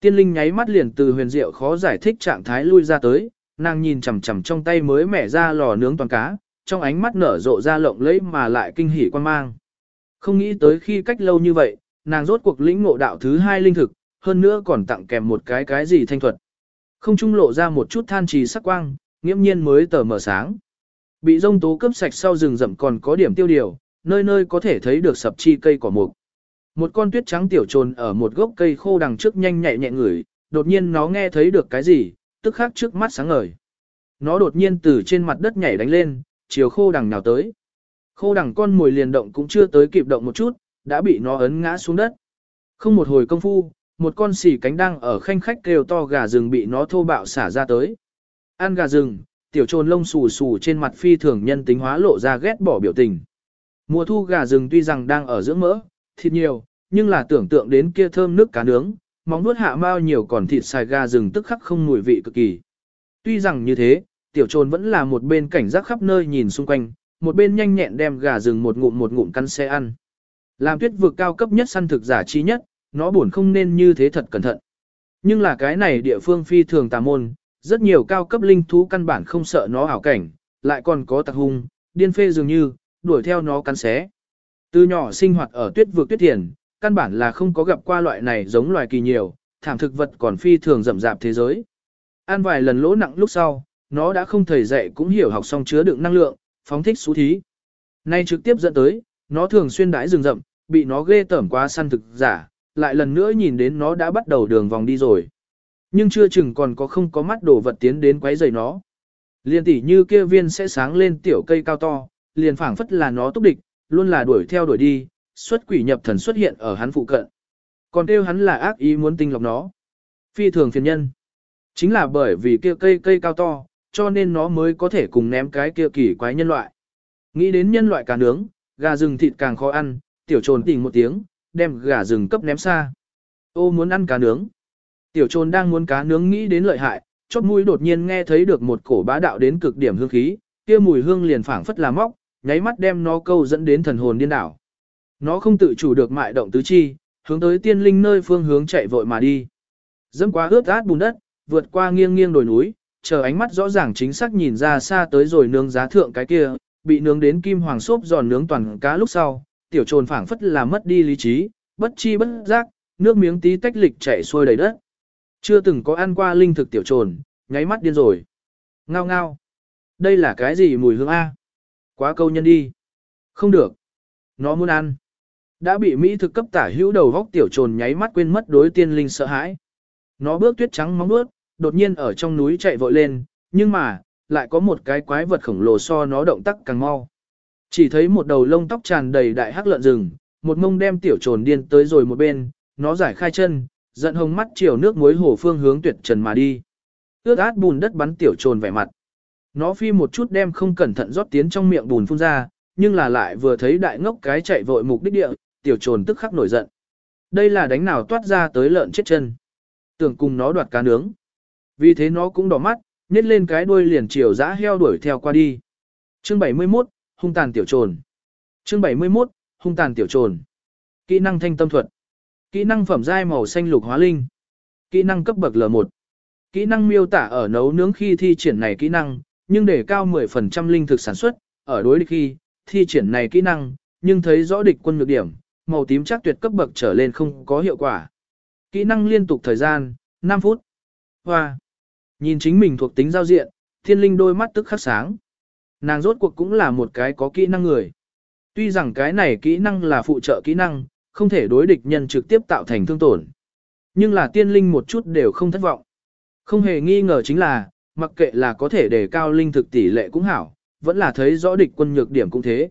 Tiên linh nháy mắt liền từ huyền diệu khó giải thích trạng thái lui ra tới, nàng nhìn chằm chằm trong tay mới mẻ ra lò nướng toàn cá, trong ánh mắt nở rộ ra lộng lẫy mà lại kinh hỉ quan mang. Không nghĩ tới khi cách lâu như vậy, nàng rốt cuộc lĩnh ngộ đạo thứ hai linh thực, hơn nữa còn tặng kèm một cái cái gì thanh thuật. Không trung lộ ra một chút than trì sắc quang, nghiễm nhiên mới tờ mở sáng. Bị rông tố cướp sạch sau rừng rậm còn có điểm tiêu điều, nơi nơi có thể thấy được sập chi cây cỏ mục. Một con tuyết trắng tiểu trồn ở một gốc cây khô đằng trước nhanh nhẹ nhẹ ngửi, đột nhiên nó nghe thấy được cái gì, tức khắc trước mắt sáng ngời. Nó đột nhiên từ trên mặt đất nhảy đánh lên, chiều khô đằng nào tới. Khô đằng con mồi liền động cũng chưa tới kịp động một chút, đã bị nó ấn ngã xuống đất. Không một hồi công phu, một con xỉ cánh đang ở khanh khách kêu to gà rừng bị nó thô bạo xả ra tới. Ăn gà rừng, tiểu trồn lông xù xù trên mặt phi thường nhân tính hóa lộ ra ghét bỏ biểu tình. Mùa thu gà rừng tuy rằng đang ở dưỡng mỡ, thịt nhiều, nhưng là tưởng tượng đến kia thơm nước cá nướng, móng nuốt hạ mao nhiều còn thịt xài gà rừng tức khắc không mùi vị cực kỳ. Tuy rằng như thế, tiểu trồn vẫn là một bên cảnh giác khắp nơi nhìn xung quanh, một bên nhanh nhẹn đem gà rừng một ngụm một ngụm cắn xe ăn. Làm tuyết vực cao cấp nhất săn thực giả chi nhất, nó buồn không nên như thế thật cẩn thận. Nhưng là cái này địa phương phi thường tà môn, rất nhiều cao cấp linh thú căn bản không sợ nó ảo cảnh, lại còn có tạc hung, điên phê dường như, đuổi theo nó cắn xé. Từ nhỏ sinh hoạt ở tuyết vực tuyết thiền, căn bản là không có gặp qua loại này giống loài kỳ nhiều, thảm thực vật còn phi thường rậm rạp thế giới. Ăn vài lần lỗ nặng lúc sau, nó đã không thầy dạy cũng hiểu học xong chứa đựng năng lượng, phóng thích xú thí. Nay trực tiếp dẫn tới, nó thường xuyên đãi rừng rậm, bị nó ghê tởm quá săn thực giả, lại lần nữa nhìn đến nó đã bắt đầu đường vòng đi rồi. Nhưng chưa chừng còn có không có mắt đồ vật tiến đến quấy rầy nó. Liên tỷ như kia viên sẽ sáng lên tiểu cây cao to, liền phảng phất là nó túc địch, luôn là đuổi theo đuổi đi, xuất quỷ nhập thần xuất hiện ở hắn phụ cận. Còn kêu hắn là ác ý muốn tinh lọc nó. Phi thường phiền nhân. Chính là bởi vì kia cây cây cao to, cho nên nó mới có thể cùng ném cái kia kỳ quái nhân loại. Nghĩ đến nhân loại cá nướng, gà rừng thịt càng khó ăn, tiểu trồn tỉnh một tiếng, đem gà rừng cấp ném xa. Ô muốn ăn cá nướng. Tiểu trồn đang muốn cá nướng nghĩ đến lợi hại, chóp mũi đột nhiên nghe thấy được một cổ bá đạo đến cực điểm hương khí, kia mùi hương liền phảng phất là móc, nháy mắt đem nó câu dẫn đến thần hồn điên đảo. Nó không tự chủ được mại động tứ chi, hướng tới tiên linh nơi phương hướng chạy vội mà đi. Dẫm qua ướt át bùn đất, vượt qua nghiêng nghiêng đồi núi, chờ ánh mắt rõ ràng chính xác nhìn ra xa tới rồi nướng giá thượng cái kia, bị nướng đến kim hoàng xốp giòn nướng toàn cá lúc sau, tiểu trồn phảng phất là mất đi lý trí, bất chi bất giác, nước miếng tí tách lịch chảy xuôi đầy đất. Chưa từng có ăn qua linh thực tiểu trồn, nháy mắt điên rồi. Ngao ngao. Đây là cái gì mùi hương A? Quá câu nhân đi. Không được. Nó muốn ăn. Đã bị Mỹ thực cấp tả hữu đầu vóc tiểu trồn nháy mắt quên mất đối tiên linh sợ hãi. Nó bước tuyết trắng móng bước, đột nhiên ở trong núi chạy vội lên, nhưng mà, lại có một cái quái vật khổng lồ so nó động tác càng mau. Chỉ thấy một đầu lông tóc tràn đầy đại hắc lợn rừng, một mông đem tiểu trồn điên tới rồi một bên, nó giải khai chân, giận hồng mắt chiều nước muối hồ phương hướng tuyệt trần mà đi. Ước át bùn đất bắn tiểu trồn vẻ mặt. Nó phi một chút đem không cẩn thận rót tiến trong miệng bùn phun ra, nhưng là lại vừa thấy đại ngốc cái chạy vội mục đích địa, tiểu trồn tức khắc nổi giận. Đây là đánh nào toát ra tới lợn chết chân. Tưởng cùng nó đoạt cá nướng. Vì thế nó cũng đỏ mắt, nhét lên cái đuôi liền chiều dã heo đuổi theo qua đi. Chương 71, hung tàn tiểu trồn. Chương 71, hung tàn tiểu trồn. Kỹ năng thanh tâm thuật. Kỹ năng phẩm giai màu xanh lục hóa linh. Kỹ năng cấp bậc L1. Kỹ năng miêu tả ở nấu nướng khi thi triển này kỹ năng, nhưng để cao 10% linh thực sản xuất, ở đối địch khi, thi triển này kỹ năng, nhưng thấy rõ địch quân nhược điểm, màu tím chắc tuyệt cấp bậc trở lên không có hiệu quả. Kỹ năng liên tục thời gian, 5 phút. Hoa. Nhìn chính mình thuộc tính giao diện, thiên linh đôi mắt tức khắc sáng. Nàng rốt cuộc cũng là một cái có kỹ năng người. Tuy rằng cái này kỹ năng là phụ trợ kỹ năng, không thể đối địch nhân trực tiếp tạo thành thương tổn. Nhưng là tiên linh một chút đều không thất vọng. Không hề nghi ngờ chính là, mặc kệ là có thể đề cao linh thực tỷ lệ cũng hảo, vẫn là thấy rõ địch quân nhược điểm cũng thế.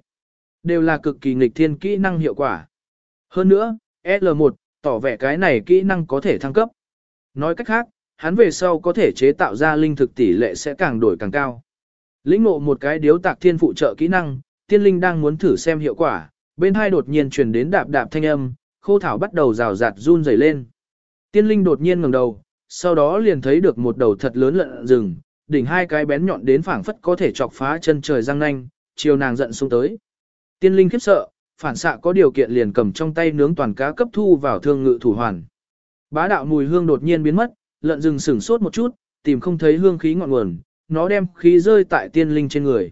Đều là cực kỳ nghịch thiên kỹ năng hiệu quả. Hơn nữa, L1, tỏ vẻ cái này kỹ năng có thể thăng cấp. Nói cách khác, hắn về sau có thể chế tạo ra linh thực tỷ lệ sẽ càng đổi càng cao. Lĩnh ngộ một cái điếu tạc thiên phụ trợ kỹ năng, tiên linh đang muốn thử xem hiệu quả, bên hai đột nhiên truyền đến đạp đạp thanh âm, khô thảo bắt đầu rào rạt run rẩy lên. Tiên linh đột nhiên ngẩng đầu, sau đó liền thấy được một đầu thật lớn lợn rừng, đỉnh hai cái bén nhọn đến phảng phất có thể chọc phá chân trời răng nanh, chiều nàng giận xuống tới. Tiên linh khiếp sợ, phản xạ có điều kiện liền cầm trong tay nướng toàn cá cấp thu vào thương ngự thủ hoàn. Bá đạo mùi hương đột nhiên biến mất, lợn rừng sửng sốt một chút, tìm không thấy hương khí ngọn nguồn, nó đem khí rơi tại tiên linh trên người.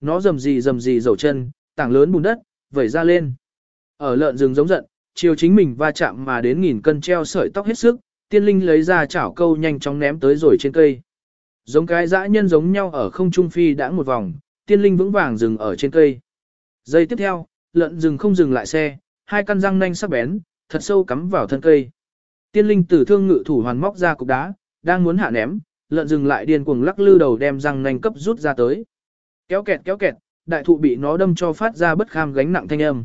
Nó rầm rì rầm rì dầu chân, tảng lớn bùn đất, vẩy ra lên. Ở lợn rừng giống giận, chiều chính mình va chạm mà đến nghìn cân treo sợi tóc hết sức, tiên linh lấy ra chảo câu nhanh chóng ném tới rồi trên cây. Giống cái dã nhân giống nhau ở không trung phi đã một vòng, tiên linh vững vàng dừng ở trên cây. Giây tiếp theo, lợn rừng không dừng lại xe, hai căn răng nanh sắc bén, thật sâu cắm vào thân cây. Tiên linh tử thương ngự thủ hoàn móc ra cục đá, đang muốn hạ ném, lợn rừng lại điên cuồng lắc lư đầu đem răng nanh cấp rút ra tới. Kéo kẹt kéo kẹt, đại thụ bị nó đâm cho phát ra bất kham gánh nặng thanh âm.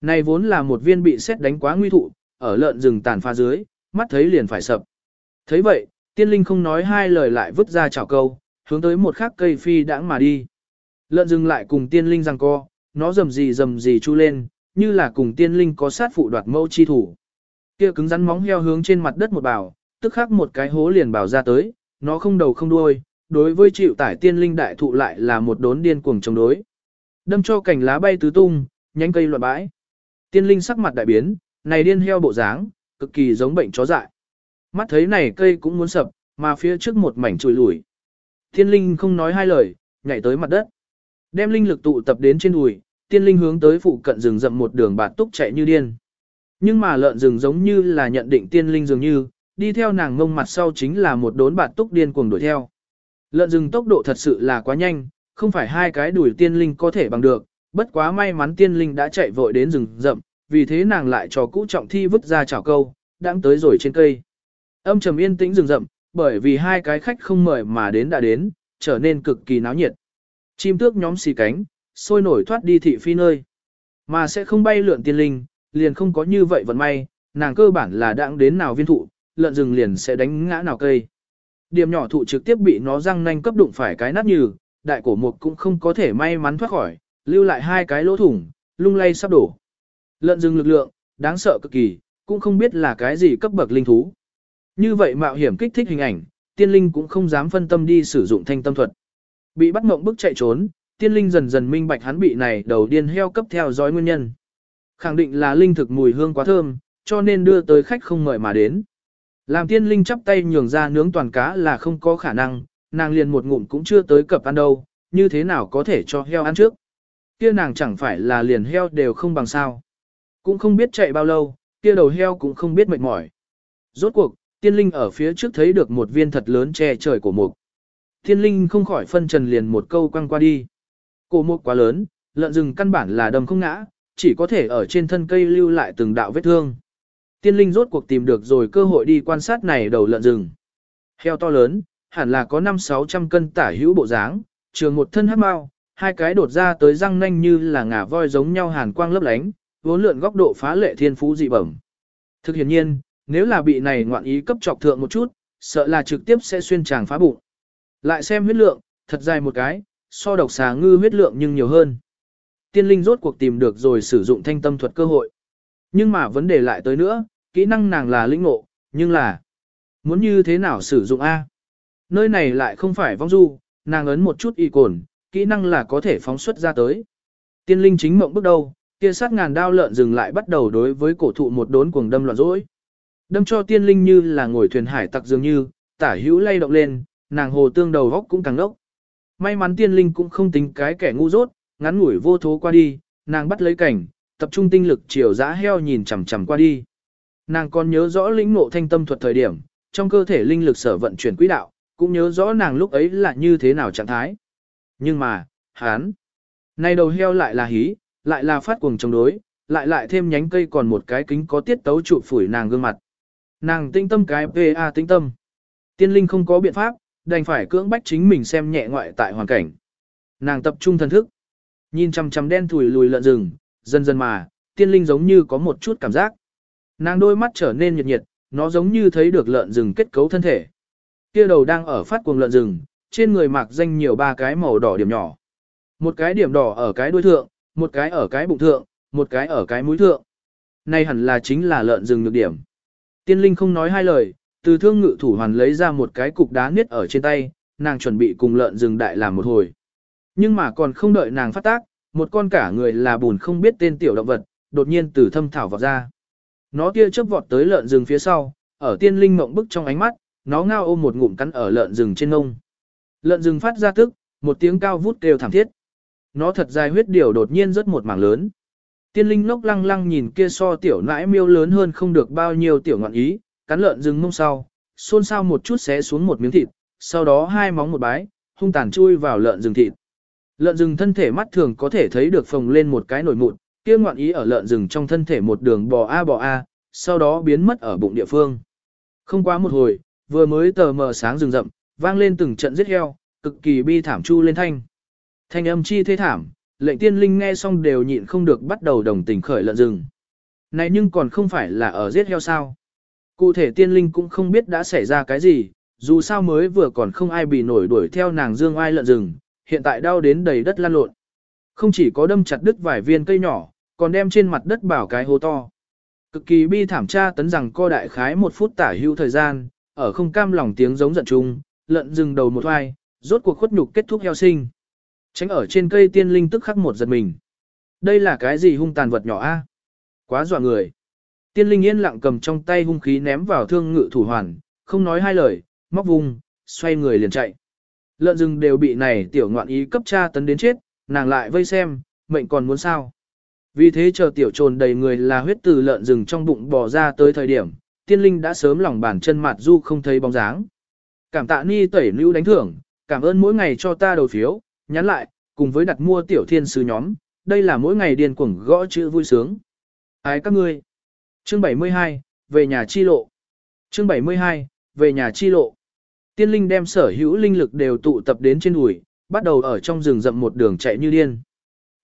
Này vốn là một viên bị xét đánh quá nguy thụ, ở lợn rừng tàn pha dưới, mắt thấy liền phải sập. thấy vậy, tiên linh không nói hai lời lại vứt ra chảo câu, hướng tới một khắc cây phi đãng mà đi. Lợn rừng lại cùng tiên linh rằng co, nó rầm gì rầm gì chu lên, như là cùng tiên linh có sát phụ đoạt mâu chi thủ. Kia cứng rắn móng heo hướng trên mặt đất một bảo, tức khắc một cái hố liền bảo ra tới, nó không đầu không đuôi, đối với chịu tải tiên linh đại thụ lại là một đốn điên cuồng chống đối. Đâm cho cành lá bay tứ tung, nhánh cây loạn bãi. Tiên linh sắc mặt đại biến, này điên heo bộ dáng, cực kỳ giống bệnh chó dại. Mắt thấy này cây cũng muốn sập, mà phía trước một mảnh trùi lủi. Tiên linh không nói hai lời, nhảy tới mặt đất. Đem linh lực tụ tập đến trên đùi, tiên linh hướng tới phụ cận rừng rậm một đường bạt túc chạy như điên. Nhưng mà lợn rừng giống như là nhận định tiên linh dường như, đi theo nàng ngông mặt sau chính là một đốn bạt túc điên cuồng đuổi theo. Lợn rừng tốc độ thật sự là quá nhanh, không phải hai cái đuổi tiên linh có thể bằng được, bất quá may mắn tiên linh đã chạy vội đến rừng rậm, vì thế nàng lại cho cũ trọng thi vứt ra chảo câu, đang tới rồi trên cây. Âm trầm yên tĩnh rừng rậm, bởi vì hai cái khách không mời mà đến đã đến, trở nên cực kỳ náo nhiệt. Chim tước nhóm xì cánh, sôi nổi thoát đi thị phi nơi. Mà sẽ không bay lượn tiên linh, liền không có như vậy vận may, nàng cơ bản là đãng đến nào viên thụ, lợn rừng liền sẽ đánh ngã nào cây. Điểm nhỏ thụ trực tiếp bị nó răng nanh cấp đụng phải cái nát như, đại cổ mục cũng không có thể may mắn thoát khỏi, lưu lại hai cái lỗ thủng, lung lay sắp đổ. Lợn rừng lực lượng, đáng sợ cực kỳ, cũng không biết là cái gì cấp bậc linh thú. Như vậy mạo hiểm kích thích hình ảnh, tiên linh cũng không dám phân tâm đi sử dụng thanh tâm thuật. Bị bắt mộng bức chạy trốn, tiên linh dần dần minh bạch hắn bị này đầu điên heo cấp theo dõi nguyên nhân. Khẳng định là linh thực mùi hương quá thơm, cho nên đưa tới khách không mời mà đến. Làm tiên linh chắp tay nhường ra nướng toàn cá là không có khả năng, nàng liền một ngụm cũng chưa tới cập ăn đâu, như thế nào có thể cho heo ăn trước. Kia nàng chẳng phải là liền heo đều không bằng sao. Cũng không biết chạy bao lâu, kia đầu heo cũng không biết mệt mỏi. Rốt cuộc, tiên linh ở phía trước thấy được một viên thật lớn che trời của mục. Tiên linh không khỏi phân trần liền một câu quăng qua đi. Cổ mục quá lớn, lợn rừng căn bản là đầm không ngã, chỉ có thể ở trên thân cây lưu lại từng đạo vết thương. Tiên linh rốt cuộc tìm được rồi cơ hội đi quan sát này đầu lợn rừng. Heo to lớn, hẳn là có 5-600 cân tả hữu bộ dáng, trường một thân hắc mau, hai cái đột ra tới răng nanh như là ngà voi giống nhau hàn quang lấp lánh, vốn lượn góc độ phá lệ thiên phú dị bẩm. Thực hiện nhiên, nếu là bị này ngoạn ý cấp trọc thượng một chút, sợ là trực tiếp sẽ xuyên tràng phá bụng. Lại xem huyết lượng, thật dài một cái, so độc xà ngư huyết lượng nhưng nhiều hơn. Tiên linh rốt cuộc tìm được rồi sử dụng thanh tâm thuật cơ hội. Nhưng mà vấn đề lại tới nữa, kỹ năng nàng là lĩnh ngộ, nhưng là muốn như thế nào sử dụng A. Nơi này lại không phải vong du, nàng ấn một chút y cồn, kỹ năng là có thể phóng xuất ra tới. Tiên linh chính mộng bước đầu, kia sát ngàn đao lợn dừng lại bắt đầu đối với cổ thụ một đốn cuồng đâm loạn rỗi. Đâm cho tiên linh như là ngồi thuyền hải tặc dường như, tả hữu lay động lên, nàng hồ tương đầu góc cũng càng đốc. May mắn tiên linh cũng không tính cái kẻ ngu dốt, ngắn ngủi vô thố qua đi, nàng bắt lấy cảnh, tập trung tinh lực chiều dã heo nhìn chằm chằm qua đi. Nàng còn nhớ rõ lĩnh ngộ thanh tâm thuật thời điểm, trong cơ thể linh lực sở vận chuyển quỹ đạo, cũng nhớ rõ nàng lúc ấy là như thế nào trạng thái. Nhưng mà, hán, nay đầu heo lại là hí, lại là phát cuồng chống đối, lại lại thêm nhánh cây còn một cái kính có tiết tấu trụ phủi nàng gương mặt. Nàng tinh tâm cái PA tinh tâm. Tiên linh không có biện pháp, đành phải cưỡng bách chính mình xem nhẹ ngoại tại hoàn cảnh. Nàng tập trung thần thức, nhìn chằm chằm đen thủi lùi lợn rừng, dần dần mà, tiên linh giống như có một chút cảm giác. Nàng đôi mắt trở nên nhiệt nhiệt, nó giống như thấy được lợn rừng kết cấu thân thể. Kia đầu đang ở phát cuồng lợn rừng, trên người mặc danh nhiều ba cái màu đỏ điểm nhỏ. Một cái điểm đỏ ở cái đuôi thượng, một cái ở cái bụng thượng, một cái ở cái mũi thượng. Này hẳn là chính là lợn rừng nhược điểm. Tiên linh không nói hai lời, từ thương ngự thủ hoàn lấy ra một cái cục đá niết ở trên tay, nàng chuẩn bị cùng lợn rừng đại làm một hồi. Nhưng mà còn không đợi nàng phát tác, một con cả người là bùn không biết tên tiểu động vật, đột nhiên từ thâm thảo vọt ra. Nó kia chớp vọt tới lợn rừng phía sau, ở tiên linh mộng bức trong ánh mắt, nó ngao ôm một ngụm cắn ở lợn rừng trên ngông. Lợn rừng phát ra tức, một tiếng cao vút kêu thảm thiết. Nó thật dài huyết điều đột nhiên rất một mảng lớn. Tiên linh lốc lăng lăng nhìn kia so tiểu nãi miêu lớn hơn không được bao nhiêu tiểu ngọn ý, cắn lợn rừng mông sau, xôn xao một chút xé xuống một miếng thịt, sau đó hai móng một bái, hung tàn chui vào lợn rừng thịt. Lợn rừng thân thể mắt thường có thể thấy được phồng lên một cái nổi mụn, kia ngoạn ý ở lợn rừng trong thân thể một đường bò a bò a, sau đó biến mất ở bụng địa phương. Không quá một hồi, vừa mới tờ mờ sáng rừng rậm, vang lên từng trận giết heo, cực kỳ bi thảm chu lên thanh. Thanh âm chi thế thảm, lệnh tiên linh nghe xong đều nhịn không được bắt đầu đồng tình khởi lợn rừng. Này nhưng còn không phải là ở giết heo sao. Cụ thể tiên linh cũng không biết đã xảy ra cái gì, dù sao mới vừa còn không ai bị nổi đuổi theo nàng dương ai lợn rừng, hiện tại đau đến đầy đất lan lộn. Không chỉ có đâm chặt đứt vài viên cây nhỏ, còn đem trên mặt đất bảo cái hố to. Cực kỳ bi thảm tra tấn rằng co đại khái một phút tả hữu thời gian, ở không cam lòng tiếng giống giận chung, lợn dừng đầu một hoài, rốt cuộc khuất nhục kết thúc heo sinh. Tránh ở trên cây tiên linh tức khắc một giật mình. Đây là cái gì hung tàn vật nhỏ a? Quá dọa người. Tiên linh yên lặng cầm trong tay hung khí ném vào thương ngự thủ hoàn, không nói hai lời, móc vùng, xoay người liền chạy. Lợn rừng đều bị này tiểu ngoạn ý cấp tra tấn đến chết, nàng lại vây xem, mệnh còn muốn sao. Vì thế chờ tiểu trồn đầy người là huyết từ lợn rừng trong bụng bò ra tới thời điểm, tiên linh đã sớm lòng bàn chân mặt du không thấy bóng dáng. Cảm tạ ni tẩy nữ đánh thưởng, cảm ơn mỗi ngày cho ta đầu phiếu, nhắn lại, cùng với đặt mua tiểu thiên sứ nhóm, đây là mỗi ngày điền cuồng gõ chữ vui sướng. Ái các ngươi. Chương 72, về nhà chi lộ. Chương 72, về nhà chi lộ. Tiên linh đem sở hữu linh lực đều tụ tập đến trên đùi, bắt đầu ở trong rừng rậm một đường chạy như điên.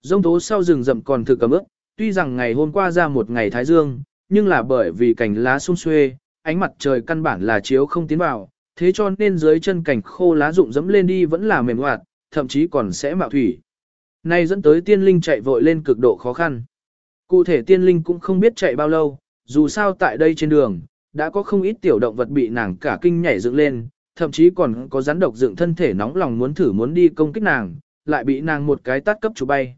Dông tố sau rừng rậm còn thực cầm ức, tuy rằng ngày hôm qua ra một ngày thái dương, nhưng là bởi vì cành lá sung xuê, ánh mặt trời căn bản là chiếu không tiến vào, thế cho nên dưới chân cảnh khô lá rụng dẫm lên đi vẫn là mềm hoạt, thậm chí còn sẽ mạo thủy. Này dẫn tới tiên linh chạy vội lên cực độ khó khăn. Cụ thể tiên linh cũng không biết chạy bao lâu, dù sao tại đây trên đường, đã có không ít tiểu động vật bị nàng cả kinh nhảy dựng lên, thậm chí còn có rắn độc dựng thân thể nóng lòng muốn thử muốn đi công kích nàng, lại bị nàng một cái tát cấp chủ bay.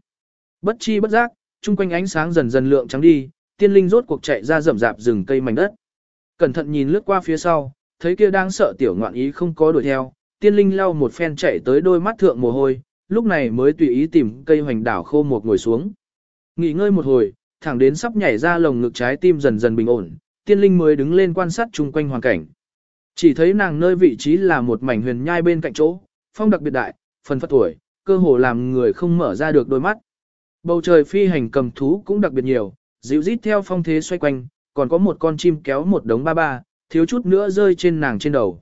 Bất chi bất giác, chung quanh ánh sáng dần dần lượng trắng đi, tiên linh rốt cuộc chạy ra rậm rạp rừng cây mảnh đất. Cẩn thận nhìn lướt qua phía sau, thấy kia đang sợ tiểu ngoạn ý không có đuổi theo, tiên linh lau một phen chạy tới đôi mắt thượng mồ hôi, lúc này mới tùy ý tìm cây hoành đảo khô một ngồi xuống. Nghỉ ngơi một hồi, thẳng đến sắp nhảy ra lồng ngực trái tim dần dần bình ổn, tiên linh mới đứng lên quan sát chung quanh hoàn cảnh. Chỉ thấy nàng nơi vị trí là một mảnh huyền nhai bên cạnh chỗ, phong đặc biệt đại, phần phật tuổi, cơ hồ làm người không mở ra được đôi mắt. Bầu trời phi hành cầm thú cũng đặc biệt nhiều, dịu rít theo phong thế xoay quanh, còn có một con chim kéo một đống ba ba, thiếu chút nữa rơi trên nàng trên đầu.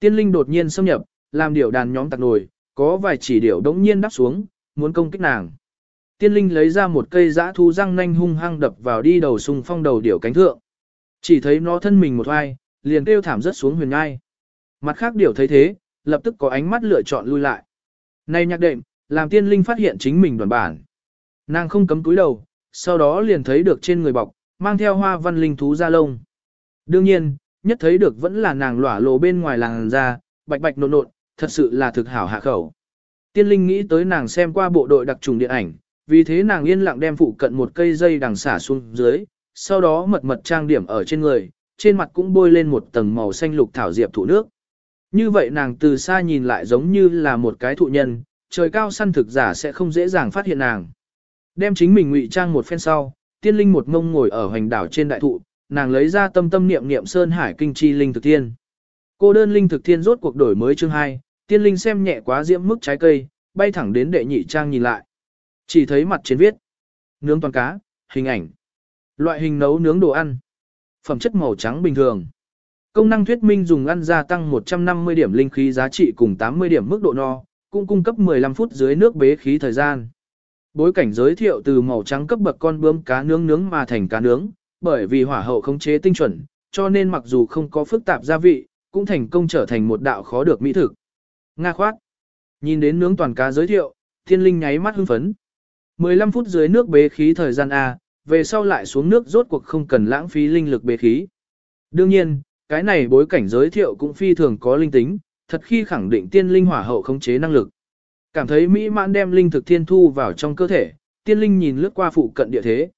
Tiên linh đột nhiên xâm nhập, làm điểu đàn nhóm tạc nổi, có vài chỉ điểu đống nhiên đắp xuống, muốn công kích nàng. Tiên linh lấy ra một cây giã thu răng nanh hung hăng đập vào đi đầu sung phong đầu điểu cánh thượng. Chỉ thấy nó thân mình một hoai, liền kêu thảm rất xuống huyền ngai. Mặt khác điều thấy thế, lập tức có ánh mắt lựa chọn lui lại. Này nhạc đệm, làm tiên linh phát hiện chính mình đoàn bản. Nàng không cấm túi đầu, sau đó liền thấy được trên người bọc, mang theo hoa văn linh thú da lông. Đương nhiên, nhất thấy được vẫn là nàng lỏa lộ bên ngoài làng da, bạch bạch nộn nộn, thật sự là thực hảo hạ khẩu. Tiên linh nghĩ tới nàng xem qua bộ đội đặc trùng điện ảnh, vì thế nàng yên lặng đem phụ cận một cây dây đằng xả xuống dưới, sau đó mật mật trang điểm ở trên người, trên mặt cũng bôi lên một tầng màu xanh lục thảo diệp thụ nước. Như vậy nàng từ xa nhìn lại giống như là một cái thụ nhân, trời cao săn thực giả sẽ không dễ dàng phát hiện nàng. Đem chính mình ngụy trang một phen sau, tiên linh một mông ngồi ở hoành đảo trên đại thụ, nàng lấy ra tâm tâm niệm niệm sơn hải kinh chi linh thực thiên. Cô đơn linh thực thiên rốt cuộc đổi mới chương 2, tiên linh xem nhẹ quá diễm mức trái cây, bay thẳng đến đệ nhị trang nhìn lại. Chỉ thấy mặt trên viết. Nướng toàn cá, hình ảnh. Loại hình nấu nướng đồ ăn. Phẩm chất màu trắng bình thường. Công năng thuyết minh dùng ăn gia tăng 150 điểm linh khí giá trị cùng 80 điểm mức độ no, cũng cung cấp 15 phút dưới nước bế khí thời gian. Bối cảnh giới thiệu từ màu trắng cấp bậc con bướm cá nướng nướng mà thành cá nướng, bởi vì hỏa hậu khống chế tinh chuẩn, cho nên mặc dù không có phức tạp gia vị, cũng thành công trở thành một đạo khó được mỹ thực. Nga khoát. Nhìn đến nướng toàn cá giới thiệu, thiên linh nháy mắt hưng phấn. 15 phút dưới nước bế khí thời gian A, về sau lại xuống nước rốt cuộc không cần lãng phí linh lực bế khí. Đương nhiên, cái này bối cảnh giới thiệu cũng phi thường có linh tính, thật khi khẳng định tiên linh hỏa hậu khống chế năng lực. Cảm thấy mỹ mãn đem linh thực thiên thu vào trong cơ thể, tiên linh nhìn lướt qua phụ cận địa thế.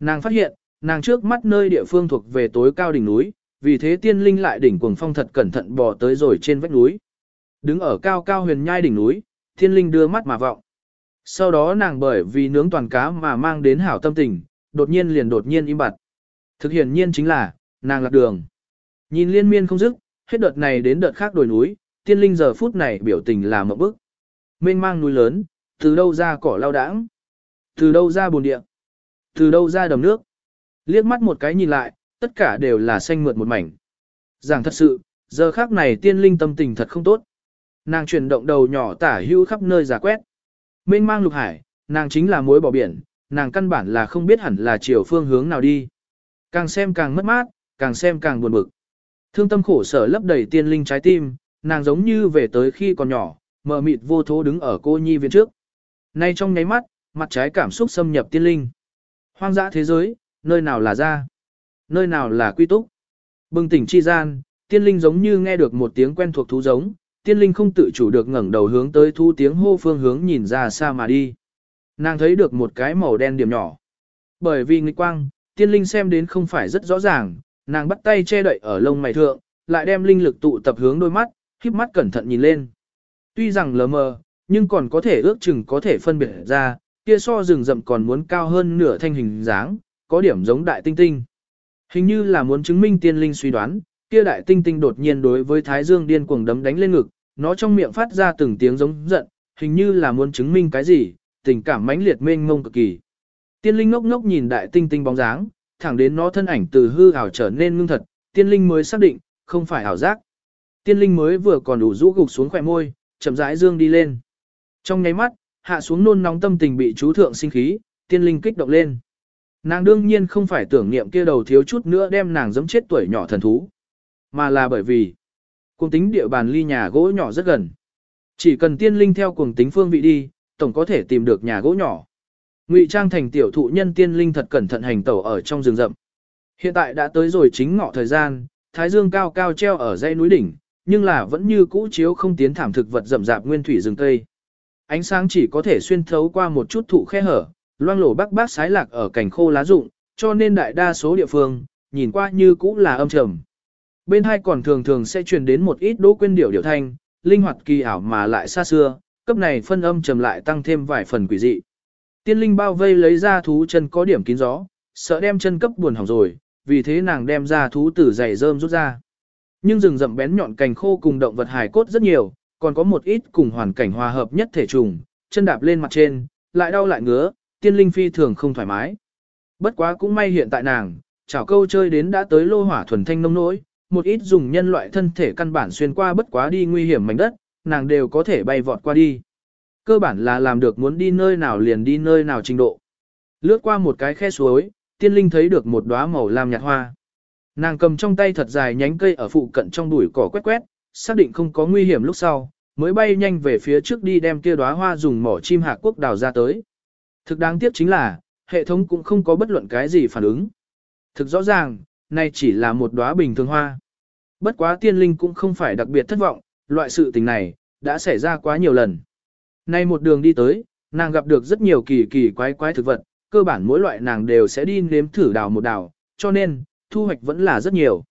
Nàng phát hiện, nàng trước mắt nơi địa phương thuộc về tối cao đỉnh núi, vì thế tiên linh lại đỉnh cuồng phong thật cẩn thận bò tới rồi trên vách núi. Đứng ở cao cao huyền nhai đỉnh núi, tiên linh đưa mắt mà vọng. Sau đó nàng bởi vì nướng toàn cá mà mang đến hảo tâm tình, đột nhiên liền đột nhiên im bặt. Thực hiện nhiên chính là, nàng lạc đường. Nhìn liên miên không dứt, hết đợt này đến đợt khác đồi núi, tiên linh giờ phút này biểu tình là một bức. Mênh mang núi lớn, từ đâu ra cỏ lao đãng, từ đâu ra bồn địa, từ đâu ra đầm nước. Liếc mắt một cái nhìn lại, tất cả đều là xanh mượt một mảnh. Giảng thật sự, giờ khác này tiên linh tâm tình thật không tốt. Nàng chuyển động đầu nhỏ tả hưu khắp nơi giả quét. Mênh mang lục hải, nàng chính là mối bỏ biển, nàng căn bản là không biết hẳn là chiều phương hướng nào đi. Càng xem càng mất mát, càng xem càng buồn bực. Thương tâm khổ sở lấp đầy tiên linh trái tim, nàng giống như về tới khi còn nhỏ, mờ mịt vô thố đứng ở cô nhi viện trước. Nay trong nháy mắt, mặt trái cảm xúc xâm nhập tiên linh. Hoang dã thế giới, nơi nào là ra, nơi nào là quy túc. Bừng tỉnh chi gian, tiên linh giống như nghe được một tiếng quen thuộc thú giống, tiên linh không tự chủ được ngẩng đầu hướng tới thu tiếng hô phương hướng nhìn ra xa mà đi. Nàng thấy được một cái màu đen điểm nhỏ. Bởi vì nghịch quang, tiên linh xem đến không phải rất rõ ràng, nàng bắt tay che đậy ở lông mày thượng, lại đem linh lực tụ tập hướng đôi mắt, khiếp mắt cẩn thận nhìn lên. Tuy rằng lờ mờ, nhưng còn có thể ước chừng có thể phân biệt ra, kia so rừng rậm còn muốn cao hơn nửa thanh hình dáng, có điểm giống đại tinh tinh. Hình như là muốn chứng minh tiên linh suy đoán, kia đại tinh tinh đột nhiên đối với Thái Dương điên cuồng đấm đánh lên ngực, nó trong miệng phát ra từng tiếng giống giận, hình như là muốn chứng minh cái gì, tình cảm mãnh liệt mênh mông cực kỳ. Tiên linh ngốc ngốc nhìn đại tinh tinh bóng dáng, thẳng đến nó thân ảnh từ hư ảo trở nên ngưng thật, tiên linh mới xác định, không phải ảo giác. Tiên linh mới vừa còn đủ rũ gục xuống khỏe môi, chậm rãi dương đi lên. Trong nháy mắt, hạ xuống nôn nóng tâm tình bị chú thượng sinh khí, tiên linh kích động lên. Nàng đương nhiên không phải tưởng niệm kia đầu thiếu chút nữa đem nàng giẫm chết tuổi nhỏ thần thú, mà là bởi vì cùng tính địa bàn ly nhà gỗ nhỏ rất gần. Chỉ cần tiên linh theo cùng tính phương vị đi, tổng có thể tìm được nhà gỗ nhỏ. Ngụy trang thành tiểu thụ nhân tiên linh thật cẩn thận hành tẩu ở trong rừng rậm. Hiện tại đã tới rồi chính ngọ thời gian, thái dương cao cao treo ở dãy núi đỉnh, nhưng là vẫn như cũ chiếu không tiến thảm thực vật rậm rạp nguyên thủy rừng cây. Ánh sáng chỉ có thể xuyên thấu qua một chút thụ khe hở, loang lổ bắc bác sái lạc ở cảnh khô lá rụng, cho nên đại đa số địa phương, nhìn qua như cũ là âm trầm. Bên hai còn thường thường sẽ truyền đến một ít đỗ quên điệu điệu thanh, linh hoạt kỳ ảo mà lại xa xưa, cấp này phân âm trầm lại tăng thêm vài phần quỷ dị. Tiên linh bao vây lấy ra thú chân có điểm kín gió, sợ đem chân cấp buồn hỏng rồi, vì thế nàng đem ra thú tử dày rơm rút ra. Nhưng rừng rậm bén nhọn cành khô cùng động vật hài cốt rất nhiều, còn có một ít cùng hoàn cảnh hòa hợp nhất thể trùng, chân đạp lên mặt trên, lại đau lại ngứa, tiên linh phi thường không thoải mái. Bất quá cũng may hiện tại nàng, chảo câu chơi đến đã tới lô hỏa thuần thanh nông nỗi, một ít dùng nhân loại thân thể căn bản xuyên qua bất quá đi nguy hiểm mảnh đất, nàng đều có thể bay vọt qua đi. Cơ bản là làm được muốn đi nơi nào liền đi nơi nào trình độ. Lướt qua một cái khe suối, tiên linh thấy được một đóa màu lam nhạt hoa. Nàng cầm trong tay thật dài nhánh cây ở phụ cận trong bụi cỏ quét quét, xác định không có nguy hiểm lúc sau, mới bay nhanh về phía trước đi đem kia đóa hoa dùng mỏ chim hạ quốc đào ra tới. Thực đáng tiếc chính là, hệ thống cũng không có bất luận cái gì phản ứng. Thực rõ ràng, nay chỉ là một đóa bình thường hoa. Bất quá tiên linh cũng không phải đặc biệt thất vọng, loại sự tình này, đã xảy ra quá nhiều lần. Nay một đường đi tới, nàng gặp được rất nhiều kỳ kỳ quái quái thực vật, cơ bản mỗi loại nàng đều sẽ đi nếm thử đào một đào, cho nên, thu hoạch vẫn là rất nhiều.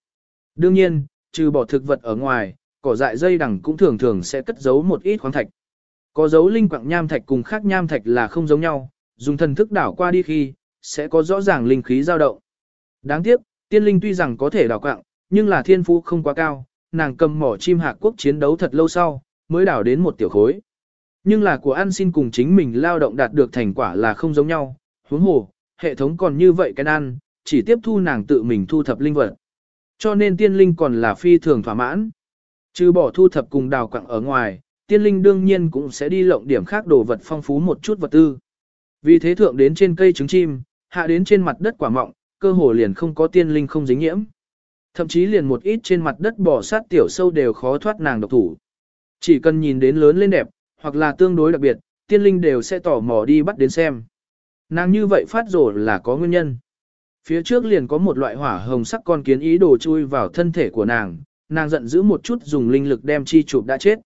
Đương nhiên, trừ bỏ thực vật ở ngoài, cỏ dại dây đằng cũng thường thường sẽ cất giấu một ít khoáng thạch. Có dấu linh quặng nham thạch cùng khác nham thạch là không giống nhau, dùng thần thức đảo qua đi khi, sẽ có rõ ràng linh khí dao động. Đáng tiếc, tiên linh tuy rằng có thể đảo quặng, nhưng là thiên phú không quá cao, nàng cầm mỏ chim hạc quốc chiến đấu thật lâu sau, mới đảo đến một tiểu khối. Nhưng là của ăn xin cùng chính mình lao động đạt được thành quả là không giống nhau, huống hồ, hệ thống còn như vậy cái ăn, chỉ tiếp thu nàng tự mình thu thập linh vật. Cho nên tiên linh còn là phi thường thỏa mãn. Trừ bỏ thu thập cùng đào quặng ở ngoài, tiên linh đương nhiên cũng sẽ đi lộng điểm khác đồ vật phong phú một chút vật tư. Vì thế thượng đến trên cây trứng chim, hạ đến trên mặt đất quả mọng, cơ hồ liền không có tiên linh không dính nhiễm. Thậm chí liền một ít trên mặt đất bò sát tiểu sâu đều khó thoát nàng độc thủ. Chỉ cần nhìn đến lớn lên đẹp, hoặc là tương đối đặc biệt, tiên linh đều sẽ tỏ mò đi bắt đến xem. Nàng như vậy phát rổ là có nguyên nhân. Phía trước liền có một loại hỏa hồng sắc con kiến ý đồ chui vào thân thể của nàng, nàng giận dữ một chút dùng linh lực đem chi chụp đã chết.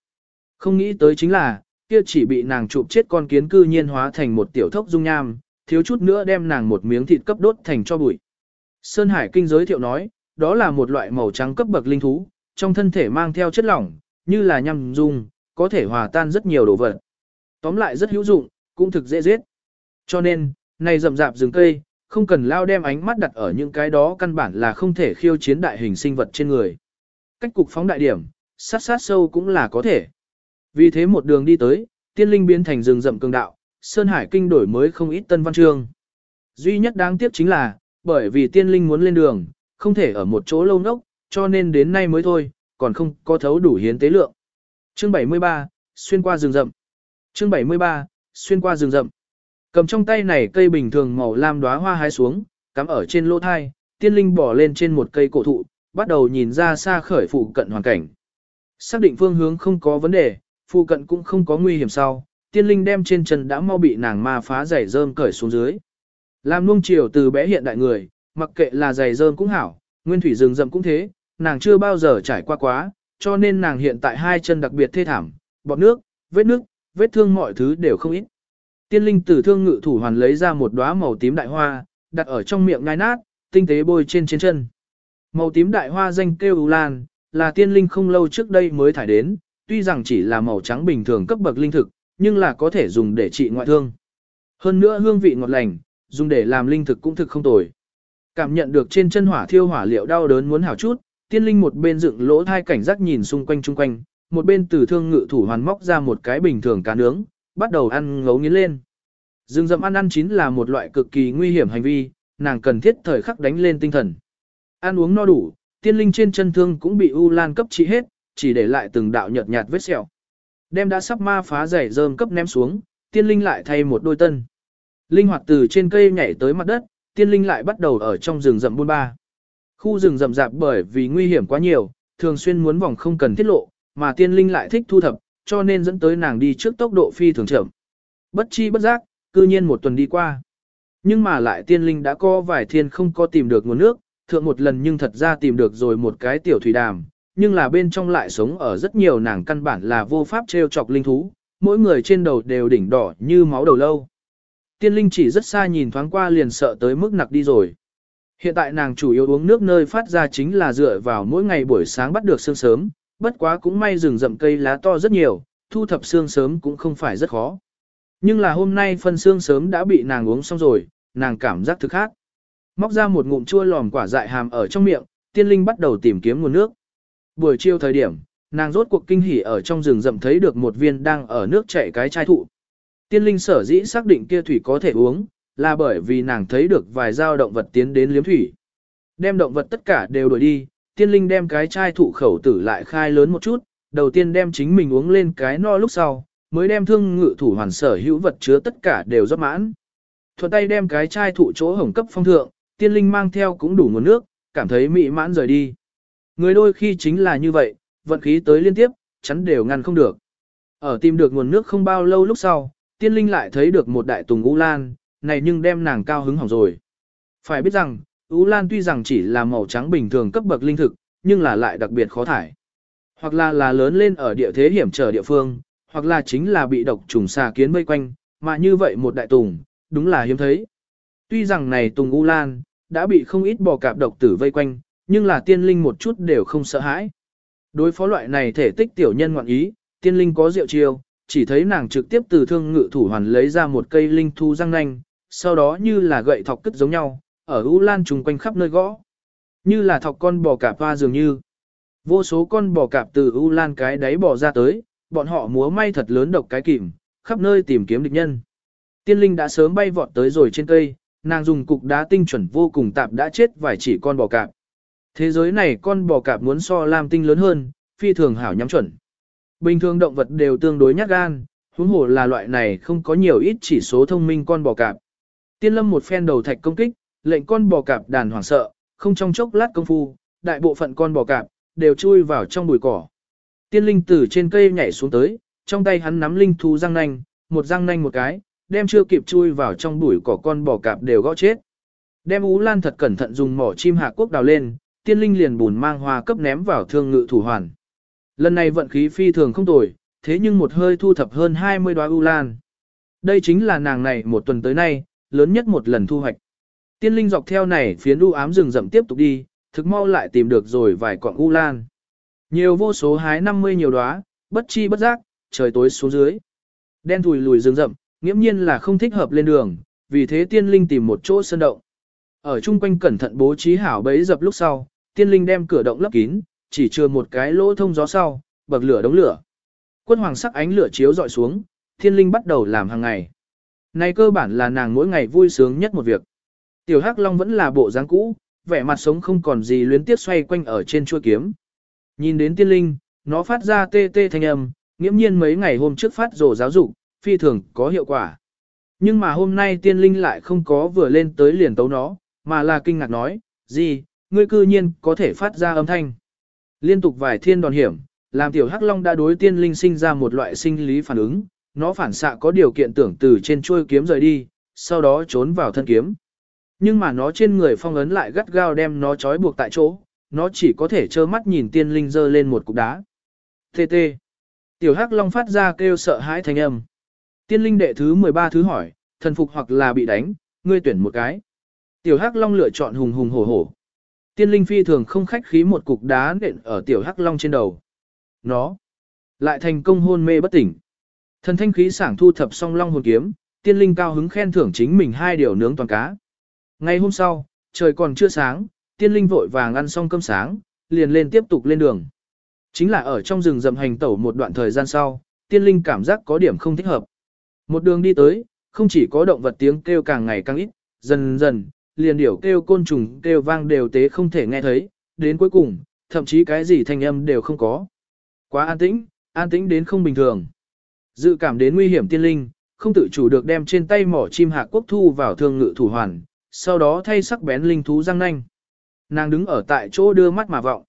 Không nghĩ tới chính là, kia chỉ bị nàng chụp chết con kiến cư nhiên hóa thành một tiểu thốc dung nham, thiếu chút nữa đem nàng một miếng thịt cấp đốt thành cho bụi. Sơn Hải Kinh giới thiệu nói, đó là một loại màu trắng cấp bậc linh thú, trong thân thể mang theo chất lỏng, như là nhằm dung, có thể hòa tan rất nhiều đồ vật. Tóm lại rất hữu dụng, cũng thực dễ giết. Cho nên, này rậm rạp rừng cây, không cần lao đem ánh mắt đặt ở những cái đó căn bản là không thể khiêu chiến đại hình sinh vật trên người. Cách cục phóng đại điểm, sát sát sâu cũng là có thể. Vì thế một đường đi tới, tiên linh biến thành rừng rậm cường đạo, Sơn Hải kinh đổi mới không ít tân văn chương. Duy nhất đáng tiếc chính là, bởi vì tiên linh muốn lên đường, không thể ở một chỗ lâu nốc, cho nên đến nay mới thôi, còn không có thấu đủ hiến tế lượng. Chương 73, xuyên qua rừng rậm. Chương 73, xuyên qua rừng rậm. Cầm trong tay này cây bình thường màu lam đóa hoa hái xuống, cắm ở trên lỗ thai, tiên linh bỏ lên trên một cây cổ thụ, bắt đầu nhìn ra xa khởi phụ cận hoàn cảnh. Xác định phương hướng không có vấn đề, phụ cận cũng không có nguy hiểm sau, tiên linh đem trên chân đã mau bị nàng ma phá giày rơm cởi xuống dưới. Làm nuông chiều từ bé hiện đại người, mặc kệ là giày rơm cũng hảo, nguyên thủy rừng rậm cũng thế, nàng chưa bao giờ trải qua quá, cho nên nàng hiện tại hai chân đặc biệt thê thảm, bọt nước, vết nước, vết thương mọi thứ đều không ít. Tiên linh tử thương ngự thủ hoàn lấy ra một đóa màu tím đại hoa, đặt ở trong miệng ngai nát, tinh tế bôi trên trên chân. Màu tím đại hoa danh kêu U Lan, là tiên linh không lâu trước đây mới thải đến, tuy rằng chỉ là màu trắng bình thường cấp bậc linh thực, nhưng là có thể dùng để trị ngoại thương. Hơn nữa hương vị ngọt lành, dùng để làm linh thực cũng thực không tồi. Cảm nhận được trên chân hỏa thiêu hỏa liệu đau đớn muốn hảo chút, tiên linh một bên dựng lỗ thai cảnh giác nhìn xung quanh chung quanh, một bên từ thương ngự thủ hoàn móc ra một cái bình thường cá nướng, bắt đầu ăn ngấu nghiến lên. Dương dậm ăn ăn chín là một loại cực kỳ nguy hiểm hành vi, nàng cần thiết thời khắc đánh lên tinh thần. Ăn uống no đủ, tiên linh trên chân thương cũng bị U Lan cấp trị hết, chỉ để lại từng đạo nhợt nhạt vết sẹo. Đem đã sắp ma phá giày rơm cấp ném xuống, tiên linh lại thay một đôi tân. Linh hoạt từ trên cây nhảy tới mặt đất, tiên linh lại bắt đầu ở trong rừng rậm buôn ba. Khu rừng rậm rạp bởi vì nguy hiểm quá nhiều, thường xuyên muốn vòng không cần tiết lộ, mà tiên linh lại thích thu thập, cho nên dẫn tới nàng đi trước tốc độ phi thường chậm. Bất chi bất giác, cư nhiên một tuần đi qua. Nhưng mà lại tiên linh đã có vài thiên không có tìm được nguồn nước, thượng một lần nhưng thật ra tìm được rồi một cái tiểu thủy đàm, nhưng là bên trong lại sống ở rất nhiều nàng căn bản là vô pháp treo chọc linh thú, mỗi người trên đầu đều đỉnh đỏ như máu đầu lâu. Tiên linh chỉ rất xa nhìn thoáng qua liền sợ tới mức nặc đi rồi. Hiện tại nàng chủ yếu uống nước nơi phát ra chính là dựa vào mỗi ngày buổi sáng bắt được sương sớm, bất quá cũng may rừng rậm cây lá to rất nhiều, thu thập sương sớm cũng không phải rất khó. Nhưng là hôm nay phân sương sớm đã bị nàng uống xong rồi, nàng cảm giác thực khác. Móc ra một ngụm chua lòm quả dại hàm ở trong miệng, tiên linh bắt đầu tìm kiếm nguồn nước. Buổi chiều thời điểm, nàng rốt cuộc kinh hỉ ở trong rừng rậm thấy được một viên đang ở nước chảy cái chai thụ. Tiên linh sở dĩ xác định kia thủy có thể uống, là bởi vì nàng thấy được vài dao động vật tiến đến liếm thủy. Đem động vật tất cả đều đuổi đi, tiên linh đem cái chai thụ khẩu tử lại khai lớn một chút, đầu tiên đem chính mình uống lên cái no lúc sau, mới đem thương ngự thủ hoàn sở hữu vật chứa tất cả đều rót mãn. Thuận tay đem cái chai thụ chỗ hồng cấp phong thượng, tiên linh mang theo cũng đủ nguồn nước, cảm thấy mị mãn rời đi. Người đôi khi chính là như vậy, vận khí tới liên tiếp, chắn đều ngăn không được. Ở tìm được nguồn nước không bao lâu lúc sau, tiên linh lại thấy được một đại tùng U Lan, này nhưng đem nàng cao hứng hỏng rồi. Phải biết rằng, U Lan tuy rằng chỉ là màu trắng bình thường cấp bậc linh thực, nhưng là lại đặc biệt khó thải. Hoặc là là lớn lên ở địa thế hiểm trở địa phương, hoặc là chính là bị độc trùng xà kiến vây quanh, mà như vậy một đại tùng, đúng là hiếm thấy. Tuy rằng này tùng U Lan, đã bị không ít bò cạp độc tử vây quanh, nhưng là tiên linh một chút đều không sợ hãi. Đối phó loại này thể tích tiểu nhân ngoạn ý, tiên linh có diệu chiêu, chỉ thấy nàng trực tiếp từ thương ngự thủ hoàn lấy ra một cây linh thu răng nanh, sau đó như là gậy thọc cất giống nhau, ở U Lan trùng quanh khắp nơi gõ. Như là thọc con bò cạp hoa dường như. Vô số con bò cạp từ U Lan cái đáy bò ra tới, bọn họ múa may thật lớn độc cái kìm, khắp nơi tìm kiếm địch nhân. Tiên linh đã sớm bay vọt tới rồi trên cây, nàng dùng cục đá tinh chuẩn vô cùng tạp đã chết vài chỉ con bò cạp. Thế giới này con bò cạp muốn so lam tinh lớn hơn, phi thường hảo nhắm chuẩn. Bình thường động vật đều tương đối nhát gan, huống hồ là loại này không có nhiều ít chỉ số thông minh con bò cạp. Tiên lâm một phen đầu thạch công kích, lệnh con bò cạp đàn hoảng sợ, không trong chốc lát công phu, đại bộ phận con bò cạp đều chui vào trong bụi cỏ. Tiên linh từ trên cây nhảy xuống tới, trong tay hắn nắm linh thú răng nanh, một răng nanh một cái, đem chưa kịp chui vào trong bụi cỏ con bò cạp đều gõ chết. Đem Ú Lan thật cẩn thận dùng mỏ chim hạ quốc đào lên, tiên linh liền bùn mang hoa cấp ném vào thương ngự thủ hoàn. Lần này vận khí phi thường không tồi, thế nhưng một hơi thu thập hơn 20 đoá U Lan. Đây chính là nàng này một tuần tới nay, lớn nhất một lần thu hoạch. Tiên linh dọc theo này phiến u ám rừng rậm tiếp tục đi, thực mau lại tìm được rồi vài quạng U Lan. Nhiều vô số hái 50 nhiều đóa, bất chi bất giác, trời tối xuống dưới. Đen thùi lùi rừng rậm, nghiễm nhiên là không thích hợp lên đường, vì thế tiên linh tìm một chỗ sơn động. Ở chung quanh cẩn thận bố trí hảo bấy dập lúc sau, tiên linh đem cửa động lấp kín, chỉ chừa một cái lỗ thông gió sau, bậc lửa đống lửa. Quân hoàng sắc ánh lửa chiếu dọi xuống, thiên linh bắt đầu làm hàng ngày. Này cơ bản là nàng mỗi ngày vui sướng nhất một việc. Tiểu Hắc Long vẫn là bộ dáng cũ, vẻ mặt sống không còn gì luyến tiếc xoay quanh ở trên chuôi kiếm. Nhìn đến tiên linh, nó phát ra tê tê thanh âm, nghiễm nhiên mấy ngày hôm trước phát rồ giáo dục, phi thường có hiệu quả. Nhưng mà hôm nay tiên linh lại không có vừa lên tới liền tấu nó, mà là kinh ngạc nói, gì, ngươi cư nhiên có thể phát ra âm thanh. Liên tục vài thiên đòn hiểm, làm tiểu hắc long đã đối tiên linh sinh ra một loại sinh lý phản ứng, nó phản xạ có điều kiện tưởng từ trên chuôi kiếm rời đi, sau đó trốn vào thân kiếm. Nhưng mà nó trên người phong ấn lại gắt gao đem nó trói buộc tại chỗ, nó chỉ có thể trơ mắt nhìn tiên linh dơ lên một cục đá. Tê tê. Tiểu hắc long phát ra kêu sợ hãi thành âm. Tiên linh đệ thứ 13 thứ hỏi, thần phục hoặc là bị đánh, ngươi tuyển một cái. Tiểu hắc long lựa chọn hùng hùng hổ hổ. Tiên linh phi thường không khách khí một cục đá nện ở tiểu hắc long trên đầu. Nó lại thành công hôn mê bất tỉnh. Thần thanh khí sảng thu thập xong long hồn kiếm, tiên linh cao hứng khen thưởng chính mình hai điều nướng toàn cá. Ngày hôm sau, trời còn chưa sáng, tiên linh vội vàng ăn xong cơm sáng, liền lên tiếp tục lên đường. Chính là ở trong rừng rậm hành tẩu một đoạn thời gian sau, tiên linh cảm giác có điểm không thích hợp. Một đường đi tới, không chỉ có động vật tiếng kêu càng ngày càng ít, dần dần, liền điểu kêu côn trùng kêu vang đều tế không thể nghe thấy, đến cuối cùng, thậm chí cái gì thanh âm đều không có. Quá an tĩnh, an tĩnh đến không bình thường. Dự cảm đến nguy hiểm tiên linh, không tự chủ được đem trên tay mỏ chim hạ quốc thu vào thương ngự thủ hoàn, sau đó thay sắc bén linh thú răng nanh. Nàng đứng ở tại chỗ đưa mắt mà vọng.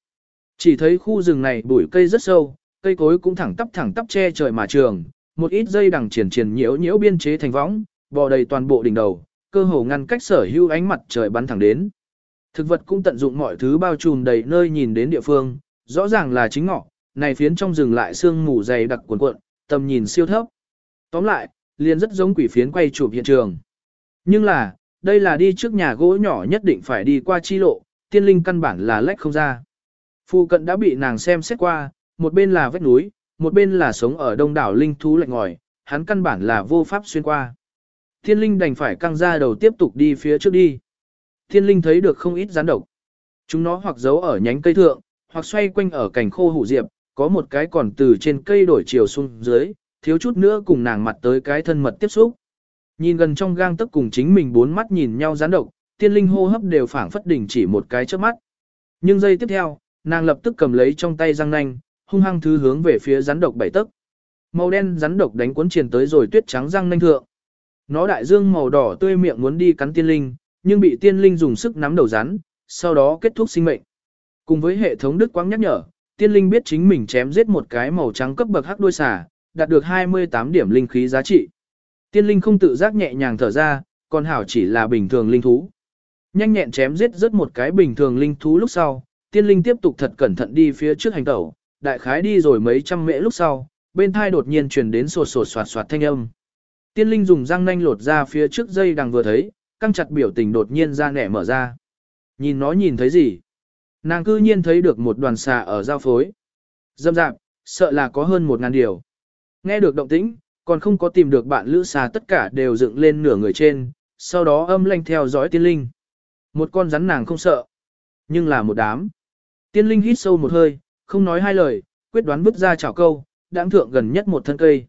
Chỉ thấy khu rừng này bụi cây rất sâu, cây cối cũng thẳng tắp thẳng tắp che trời mà trường, một ít dây đằng triển triển nhiễu nhiễu biên chế thành võng, bò đầy toàn bộ đỉnh đầu, cơ hồ ngăn cách sở hữu ánh mặt trời bắn thẳng đến. Thực vật cũng tận dụng mọi thứ bao trùm đầy nơi nhìn đến địa phương, rõ ràng là chính ngọ, này phiến trong rừng lại sương mù dày đặc cuộn cuộn, tầm nhìn siêu thấp. Tóm lại, liền rất giống quỷ phiến quay chụp hiện trường. Nhưng là, đây là đi trước nhà gỗ nhỏ nhất định phải đi qua chi lộ, tiên linh căn bản là lách không ra. Phu cận đã bị nàng xem xét qua, một bên là vách núi, một bên là sống ở đông đảo linh thú lạnh ngòi, hắn căn bản là vô pháp xuyên qua. Thiên linh đành phải căng ra đầu tiếp tục đi phía trước đi. Thiên linh thấy được không ít rắn độc. Chúng nó hoặc giấu ở nhánh cây thượng, hoặc xoay quanh ở cành khô hủ diệp, có một cái còn từ trên cây đổi chiều xuống dưới, thiếu chút nữa cùng nàng mặt tới cái thân mật tiếp xúc. Nhìn gần trong gang tấc cùng chính mình bốn mắt nhìn nhau rắn độc, tiên linh hô hấp đều phảng phất đỉnh chỉ một cái trước mắt. Nhưng giây tiếp theo, nàng lập tức cầm lấy trong tay răng nanh, hung hăng thứ hướng về phía rắn độc bảy tấc. Màu đen rắn độc đánh cuốn triền tới rồi tuyết trắng răng nanh thượng. Nó đại dương màu đỏ tươi miệng muốn đi cắn tiên linh, nhưng bị tiên linh dùng sức nắm đầu rắn, sau đó kết thúc sinh mệnh. Cùng với hệ thống đức quang nhắc nhở, tiên linh biết chính mình chém giết một cái màu trắng cấp bậc hắc đuôi xà, đạt được 28 điểm linh khí giá trị. Tiên linh không tự giác nhẹ nhàng thở ra, còn hảo chỉ là bình thường linh thú. Nhanh nhẹn chém giết rất một cái bình thường linh thú lúc sau, tiên linh tiếp tục thật cẩn thận đi phía trước hành tẩu, đại khái đi rồi mấy trăm mễ lúc sau, bên thai đột nhiên truyền đến sột sột soạt soạt thanh âm. Tiên linh dùng răng nanh lột ra phía trước dây đằng vừa thấy, căng chặt biểu tình đột nhiên ra nẻ mở ra. Nhìn nó nhìn thấy gì? Nàng cư nhiên thấy được một đoàn xà ở giao phối. Dâm dạp, sợ là có hơn một ngàn điều. Nghe được động tĩnh, còn không có tìm được bạn lữ xà tất cả đều dựng lên nửa người trên, sau đó âm lanh theo dõi tiên linh. Một con rắn nàng không sợ, nhưng là một đám. Tiên linh hít sâu một hơi, không nói hai lời, quyết đoán vứt ra chảo câu, đáng thượng gần nhất một thân cây.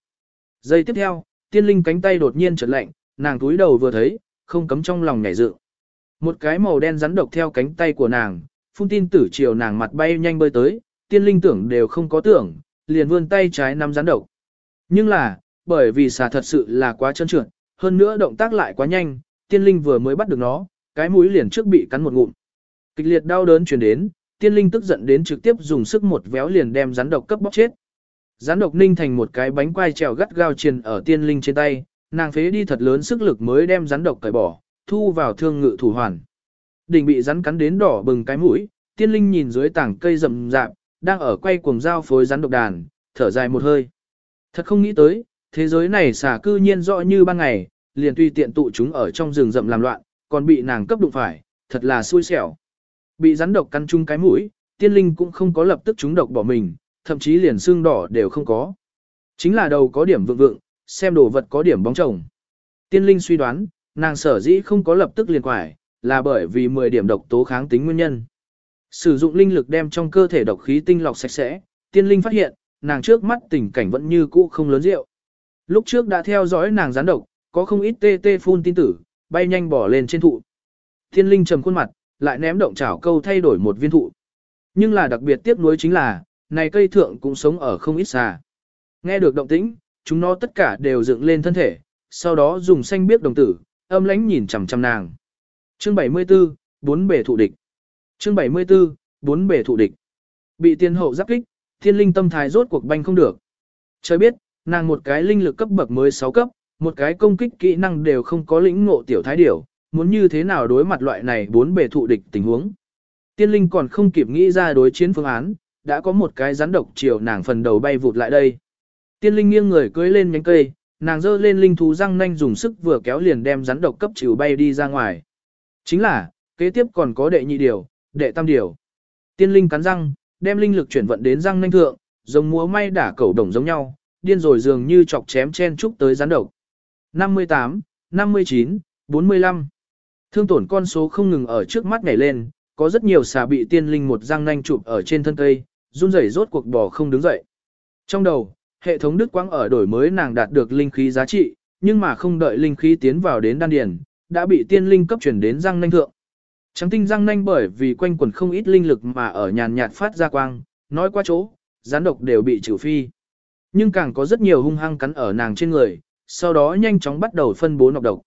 Giây tiếp theo, tiên linh cánh tay đột nhiên trượt lạnh, nàng túi đầu vừa thấy, không cấm trong lòng nhảy dựng. Một cái màu đen rắn độc theo cánh tay của nàng, phun tin tử chiều nàng mặt bay nhanh bơi tới, tiên linh tưởng đều không có tưởng, liền vươn tay trái nắm rắn độc. Nhưng là, bởi vì xà thật sự là quá trơn trượt, hơn nữa động tác lại quá nhanh, tiên linh vừa mới bắt được nó, cái mũi liền trước bị cắn một ngụm. Kịch liệt đau đớn truyền đến, tiên linh tức giận đến trực tiếp dùng sức một véo liền đem rắn độc cấp bóc chết gián độc ninh thành một cái bánh quai trèo gắt gao truyền ở tiên linh trên tay, nàng phế đi thật lớn sức lực mới đem rắn độc cởi bỏ, thu vào thương ngự thủ hoàn. Đỉnh bị rắn cắn đến đỏ bừng cái mũi, tiên linh nhìn dưới tảng cây rậm rạp, đang ở quay cuồng dao phối rắn độc đàn, thở dài một hơi. Thật không nghĩ tới, thế giới này xả cư nhiên rõ như ban ngày, liền tuy tiện tụ chúng ở trong rừng rậm làm loạn, còn bị nàng cấp đụng phải, thật là xui xẻo. Bị rắn độc cắn chung cái mũi, tiên linh cũng không có lập tức chúng độc bỏ mình, thậm chí liền xương đỏ đều không có. Chính là đầu có điểm vượng vượng, xem đồ vật có điểm bóng chồng. Tiên linh suy đoán, nàng sở dĩ không có lập tức liền quải, là bởi vì 10 điểm độc tố kháng tính nguyên nhân. Sử dụng linh lực đem trong cơ thể độc khí tinh lọc sạch sẽ, tiên linh phát hiện, nàng trước mắt tình cảnh vẫn như cũ không lớn rượu. Lúc trước đã theo dõi nàng gián độc, có không ít tê tê phun tin tử, bay nhanh bỏ lên trên thụ. Tiên linh trầm khuôn mặt, lại ném động chảo câu thay đổi một viên thụ. Nhưng là đặc biệt tiếc nuối chính là, này cây thượng cũng sống ở không ít xa. Nghe được động tĩnh, chúng nó tất cả đều dựng lên thân thể, sau đó dùng xanh biếc đồng tử, âm lánh nhìn chằm chằm nàng. Chương 74, bốn bể thụ địch. Chương 74, bốn bể thụ địch. Bị tiên hậu giáp kích, thiên linh tâm thái rốt cuộc banh không được. Trời biết, nàng một cái linh lực cấp bậc mới 6 cấp, một cái công kích kỹ năng đều không có lĩnh ngộ tiểu thái điểu, muốn như thế nào đối mặt loại này bốn bề thụ địch tình huống. Tiên linh còn không kịp nghĩ ra đối chiến phương án, đã có một cái rắn độc chiều nàng phần đầu bay vụt lại đây. Tiên linh nghiêng người cưỡi lên nhánh cây, nàng giơ lên linh thú răng nanh dùng sức vừa kéo liền đem rắn độc cấp chiều bay đi ra ngoài. Chính là, kế tiếp còn có đệ nhị điều, đệ tam điều. Tiên linh cắn răng, đem linh lực chuyển vận đến răng nanh thượng, giống múa may đả cẩu đồng giống nhau, điên rồi dường như chọc chém chen chúc tới rắn độc. 58, 59, 45. Thương tổn con số không ngừng ở trước mắt nhảy lên, có rất nhiều xà bị tiên linh một răng nanh chụp ở trên thân cây, run rẩy rốt cuộc bò không đứng dậy. Trong đầu, hệ thống đức quang ở đổi mới nàng đạt được linh khí giá trị, nhưng mà không đợi linh khí tiến vào đến đan điền, đã bị tiên linh cấp chuyển đến răng nanh thượng. Trắng tinh răng nanh bởi vì quanh quần không ít linh lực mà ở nhàn nhạt phát ra quang, nói qua chỗ, gián độc đều bị trừ phi. Nhưng càng có rất nhiều hung hăng cắn ở nàng trên người, sau đó nhanh chóng bắt đầu phân bố nọc độc.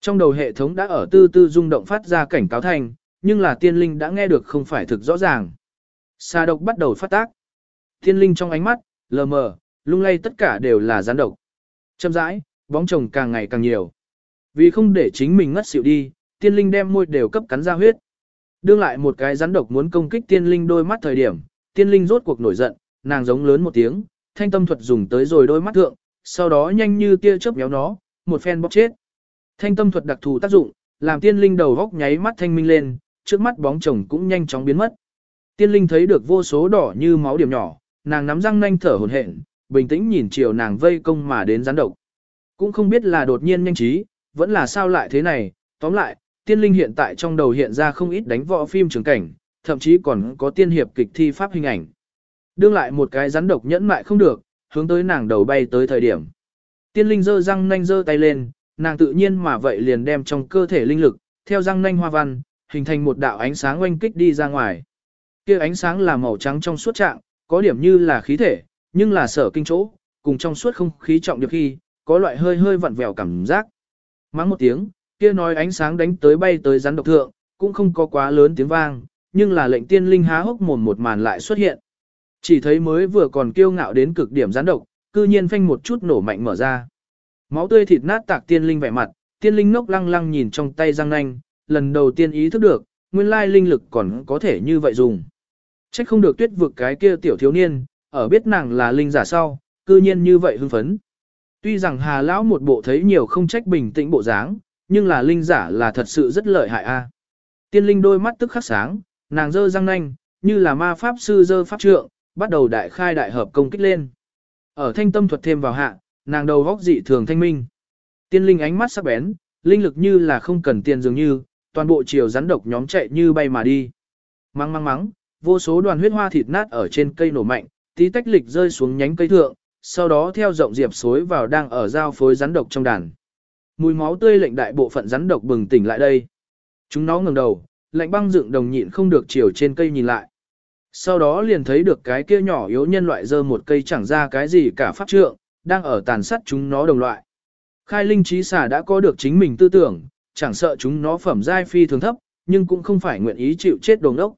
Trong đầu hệ thống đã ở tư tư rung động phát ra cảnh cáo thành, nhưng là tiên linh đã nghe được không phải thực rõ ràng. Xà độc bắt đầu phát tác. Thiên linh trong ánh mắt, lờ mờ, lung lay tất cả đều là gián độc. Châm rãi, bóng chồng càng ngày càng nhiều. Vì không để chính mình ngất xỉu đi, tiên linh đem môi đều cấp cắn ra huyết. Đương lại một cái rắn độc muốn công kích tiên linh đôi mắt thời điểm, tiên linh rốt cuộc nổi giận, nàng giống lớn một tiếng, thanh tâm thuật dùng tới rồi đôi mắt thượng, sau đó nhanh như tia chớp méo nó, một phen bóc chết. Thanh tâm thuật đặc thù tác dụng, làm tiên linh đầu góc nháy mắt thanh minh lên, trước mắt bóng chồng cũng nhanh chóng biến mất. Tiên linh thấy được vô số đỏ như máu điểm nhỏ, nàng nắm răng nanh thở hổn hển, bình tĩnh nhìn chiều nàng vây công mà đến rắn độc. Cũng không biết là đột nhiên nhanh trí, vẫn là sao lại thế này, tóm lại, tiên linh hiện tại trong đầu hiện ra không ít đánh võ phim trường cảnh, thậm chí còn có tiên hiệp kịch thi pháp hình ảnh. Đương lại một cái rắn độc nhẫn mại không được, hướng tới nàng đầu bay tới thời điểm. Tiên linh giơ răng nanh giơ tay lên, nàng tự nhiên mà vậy liền đem trong cơ thể linh lực, theo răng nanh hoa văn, hình thành một đạo ánh sáng oanh kích đi ra ngoài. Kia ánh sáng là màu trắng trong suốt trạng, có điểm như là khí thể, nhưng là sở kinh chỗ, cùng trong suốt không khí trọng được khi, có loại hơi hơi vặn vẹo cảm giác. Mắng một tiếng, kia nói ánh sáng đánh tới bay tới rắn độc thượng, cũng không có quá lớn tiếng vang, nhưng là lệnh tiên linh há hốc mồm một màn lại xuất hiện. Chỉ thấy mới vừa còn kiêu ngạo đến cực điểm rắn độc, cư nhiên phanh một chút nổ mạnh mở ra. Máu tươi thịt nát tạc tiên linh vẻ mặt, tiên linh nốc lăng lăng nhìn trong tay răng nanh, lần đầu tiên ý thức được, nguyên lai linh lực còn có thể như vậy dùng. Trách không được tuyết vực cái kia tiểu thiếu niên, ở biết nàng là linh giả sau, cư nhiên như vậy hưng phấn. Tuy rằng hà lão một bộ thấy nhiều không trách bình tĩnh bộ dáng, nhưng là linh giả là thật sự rất lợi hại a. À. Tiên linh đôi mắt tức khắc sáng, nàng dơ răng nanh, như là ma pháp sư dơ pháp trượng, bắt đầu đại khai đại hợp công kích lên. Ở thanh tâm thuật thêm vào hạ, nàng đầu góc dị thường thanh minh. Tiên linh ánh mắt sắc bén, linh lực như là không cần tiền dường như, toàn bộ chiều rắn độc nhóm chạy như bay mà đi. Mắng mắng mắng, vô số đoàn huyết hoa thịt nát ở trên cây nổ mạnh, tí tách lịch rơi xuống nhánh cây thượng, sau đó theo rộng diệp xối vào đang ở giao phối rắn độc trong đàn. Mùi máu tươi lệnh đại bộ phận rắn độc bừng tỉnh lại đây. Chúng nó ngẩng đầu, lạnh băng dựng đồng nhịn không được chiều trên cây nhìn lại. Sau đó liền thấy được cái kia nhỏ yếu nhân loại dơ một cây chẳng ra cái gì cả pháp trượng, đang ở tàn sát chúng nó đồng loại. Khai linh trí xà đã có được chính mình tư tưởng, chẳng sợ chúng nó phẩm giai phi thường thấp, nhưng cũng không phải nguyện ý chịu chết đồng đốc.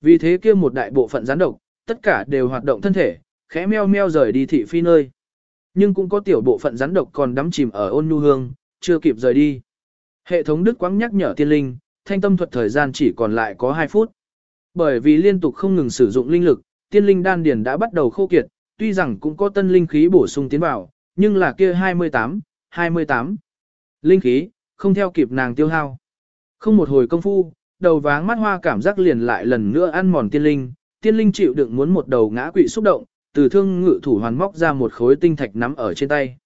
Vì thế kia một đại bộ phận gián độc, tất cả đều hoạt động thân thể, khẽ meo meo rời đi thị phi nơi. Nhưng cũng có tiểu bộ phận rắn độc còn đắm chìm ở ôn nhu hương, chưa kịp rời đi. Hệ thống đức quáng nhắc nhở tiên linh, thanh tâm thuật thời gian chỉ còn lại có 2 phút. Bởi vì liên tục không ngừng sử dụng linh lực, tiên linh đan điền đã bắt đầu khô kiệt, tuy rằng cũng có tân linh khí bổ sung tiến vào, nhưng là kia 28, 28. Linh khí, không theo kịp nàng tiêu hao. Không một hồi công phu, đầu váng mắt hoa cảm giác liền lại lần nữa ăn mòn tiên linh, tiên linh chịu đựng muốn một đầu ngã quỵ xúc động, từ thương ngự thủ hoàn móc ra một khối tinh thạch nắm ở trên tay.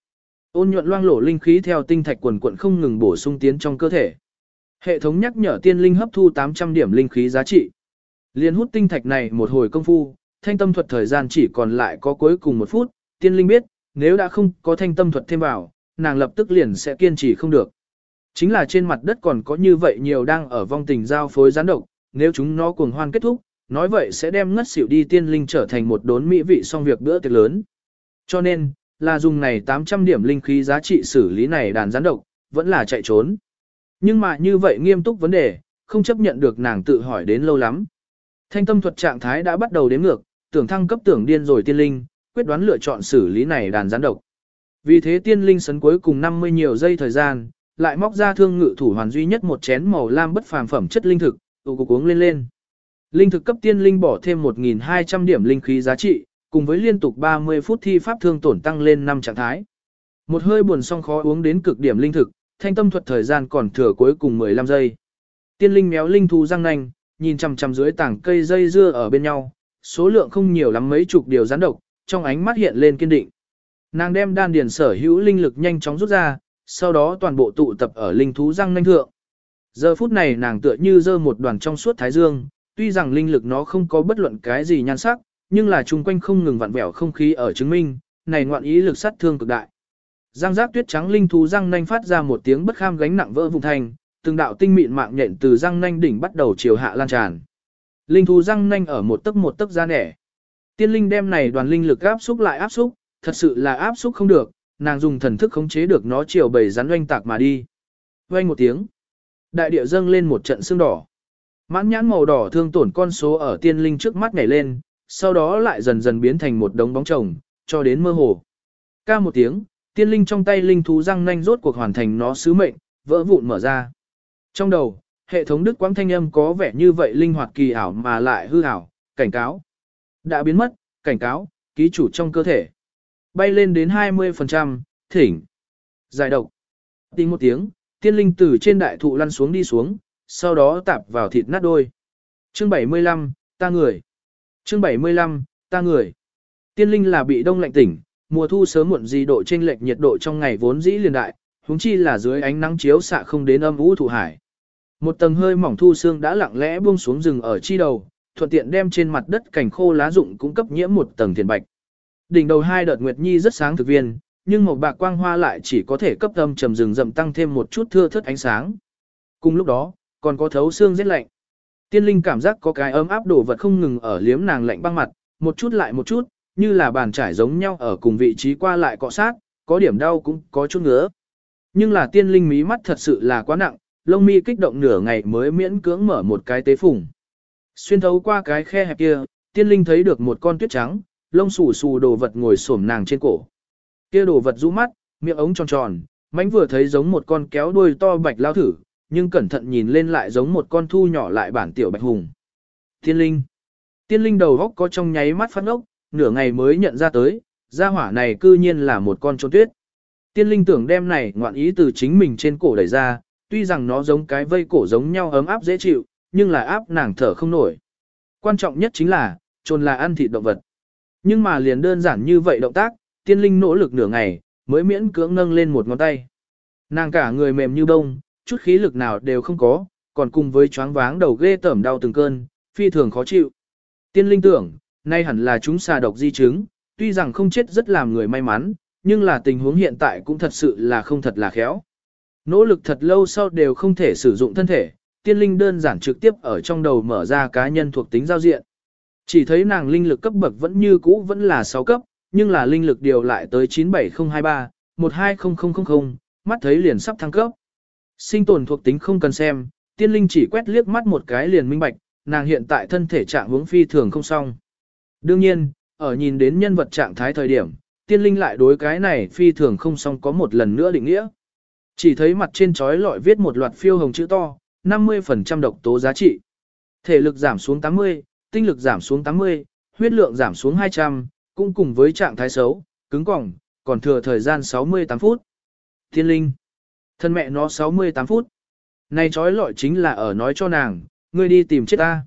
Ôn nhuận loang lổ linh khí theo tinh thạch quần quận không ngừng bổ sung tiến trong cơ thể. Hệ thống nhắc nhở tiên linh hấp thu 800 điểm linh khí giá trị. Liên hút tinh thạch này một hồi công phu, thanh tâm thuật thời gian chỉ còn lại có cuối cùng một phút, tiên linh biết, nếu đã không có thanh tâm thuật thêm vào, nàng lập tức liền sẽ kiên trì không được. Chính là trên mặt đất còn có như vậy nhiều đang ở vong tình giao phối gián độc, nếu chúng nó cuồng hoan kết thúc, nói vậy sẽ đem ngất xỉu đi tiên linh trở thành một đốn mỹ vị xong việc bữa tiệc lớn. Cho nên, là dùng này 800 điểm linh khí giá trị xử lý này đàn gián độc, vẫn là chạy trốn. Nhưng mà như vậy nghiêm túc vấn đề, không chấp nhận được nàng tự hỏi đến lâu lắm. Thanh tâm thuật trạng thái đã bắt đầu đến ngược, tưởng thăng cấp tưởng điên rồi tiên linh, quyết đoán lựa chọn xử lý này đàn gián độc. Vì thế tiên linh sấn cuối cùng 50 nhiều giây thời gian, lại móc ra thương ngự thủ hoàn duy nhất một chén màu lam bất phàm phẩm chất linh thực, tụ cục uống lên lên. Linh thực cấp tiên linh bỏ thêm 1.200 điểm linh khí giá trị, cùng với liên tục 30 phút thi pháp thương tổn tăng lên 5 trạng thái. Một hơi buồn xong khó uống đến cực điểm linh thực, thanh tâm thuật thời gian còn thừa cuối cùng 15 giây. Tiên linh méo linh thú răng nanh, nhìn chằm chằm dưới tảng cây dây dưa ở bên nhau, số lượng không nhiều lắm mấy chục điều rắn độc, trong ánh mắt hiện lên kiên định. Nàng đem đan điền sở hữu linh lực nhanh chóng rút ra, sau đó toàn bộ tụ tập ở linh thú răng nanh thượng. Giờ phút này nàng tựa như dơ một đoàn trong suốt thái dương, tuy rằng linh lực nó không có bất luận cái gì nhan sắc, nhưng là chung quanh không ngừng vặn vẹo không khí ở chứng minh, này ngoạn ý lực sát thương cực đại. Giang giác tuyết trắng linh thú răng nanh phát ra một tiếng bất kham gánh nặng vỡ vùng thành, từng đạo tinh mịn mạng nhện từ răng nanh đỉnh bắt đầu chiều hạ lan tràn. Linh thú răng nanh ở một tấc một tấc ra nẻ. Tiên linh đem này đoàn linh lực áp xúc lại áp xúc, thật sự là áp xúc không được, nàng dùng thần thức khống chế được nó chiều bầy rắn oanh tạc mà đi. Oanh một tiếng. Đại địa dâng lên một trận xương đỏ. Mãn nhãn màu đỏ thương tổn con số ở tiên linh trước mắt nhảy lên, sau đó lại dần dần biến thành một đống bóng chồng, cho đến mơ hồ. Ca một tiếng, tiên linh trong tay linh thú răng nanh rốt cuộc hoàn thành nó sứ mệnh, vỡ vụn mở ra. Trong đầu, hệ thống đức quang thanh âm có vẻ như vậy linh hoạt kỳ ảo mà lại hư ảo, cảnh cáo. Đã biến mất, cảnh cáo, ký chủ trong cơ thể. Bay lên đến 20%, thỉnh. Giải độc. Tính một tiếng, tiên linh từ trên đại thụ lăn xuống đi xuống, sau đó tạp vào thịt nát đôi. Chương 75, ta người. Chương 75, ta người. Tiên linh là bị đông lạnh tỉnh, mùa thu sớm muộn gì độ chênh lệch nhiệt độ trong ngày vốn dĩ liền đại, huống chi là dưới ánh nắng chiếu xạ không đến âm u thụ hải. Một tầng hơi mỏng thu xương đã lặng lẽ buông xuống rừng ở chi đầu, thuận tiện đem trên mặt đất cảnh khô lá rụng cũng cấp nhiễm một tầng thiền bạch. Đỉnh đầu hai đợt nguyệt nhi rất sáng thực viên, nhưng một bạc quang hoa lại chỉ có thể cấp âm trầm rừng rậm tăng thêm một chút thưa thớt ánh sáng. Cùng lúc đó, còn có thấu xương rét lạnh. Tiên linh cảm giác có cái ấm áp đổ vật không ngừng ở liếm nàng lạnh băng mặt, một chút lại một chút, như là bàn trải giống nhau ở cùng vị trí qua lại cọ sát, có điểm đau cũng có chút ngứa. Nhưng là tiên linh mí mắt thật sự là quá nặng, lông mi kích động nửa ngày mới miễn cưỡng mở một cái tế phủng. Xuyên thấu qua cái khe hẹp kia, tiên linh thấy được một con tuyết trắng, lông xù xù đồ vật ngồi xổm nàng trên cổ. Kia đồ vật rũ mắt, miệng ống tròn tròn, mánh vừa thấy giống một con kéo đuôi to bạch lao thử, nhưng cẩn thận nhìn lên lại giống một con thu nhỏ lại bản tiểu bạch hùng. Tiên linh. Tiên linh đầu góc có trong nháy mắt phát ngốc, nửa ngày mới nhận ra tới, gia hỏa này cư nhiên là một con trốn tuyết. Tiên linh tưởng đem này ngoạn ý từ chính mình trên cổ đẩy ra, tuy rằng nó giống cái vây cổ giống nhau ấm áp dễ chịu, nhưng là áp nàng thở không nổi. Quan trọng nhất chính là, trồn là ăn thịt động vật. Nhưng mà liền đơn giản như vậy động tác, tiên linh nỗ lực nửa ngày, mới miễn cưỡng nâng lên một ngón tay. Nàng cả người mềm như bông, chút khí lực nào đều không có, còn cùng với choáng váng đầu ghê tởm đau từng cơn, phi thường khó chịu. Tiên linh tưởng, nay hẳn là chúng xà độc di chứng, tuy rằng không chết rất làm người may mắn, nhưng là tình huống hiện tại cũng thật sự là không thật là khéo. Nỗ lực thật lâu sau đều không thể sử dụng thân thể, tiên linh đơn giản trực tiếp ở trong đầu mở ra cá nhân thuộc tính giao diện. Chỉ thấy nàng linh lực cấp bậc vẫn như cũ vẫn là 6 cấp, nhưng là linh lực điều lại tới 97023, 120000, mắt thấy liền sắp thăng cấp. Sinh tồn thuộc tính không cần xem, tiên linh chỉ quét liếc mắt một cái liền minh bạch, nàng hiện tại thân thể trạng hướng phi thường không xong. Đương nhiên, ở nhìn đến nhân vật trạng thái thời điểm, tiên linh lại đối cái này phi thường không xong có một lần nữa định nghĩa. Chỉ thấy mặt trên trói lọi viết một loạt phiêu hồng chữ to, 50% độc tố giá trị. Thể lực giảm xuống 80, tinh lực giảm xuống 80, huyết lượng giảm xuống 200, cũng cùng với trạng thái xấu, cứng cỏng, còn thừa thời gian 68 phút. Thiên linh. Thân mẹ nó 68 phút. Này trói lọi chính là ở nói cho nàng, ngươi đi tìm chết ta.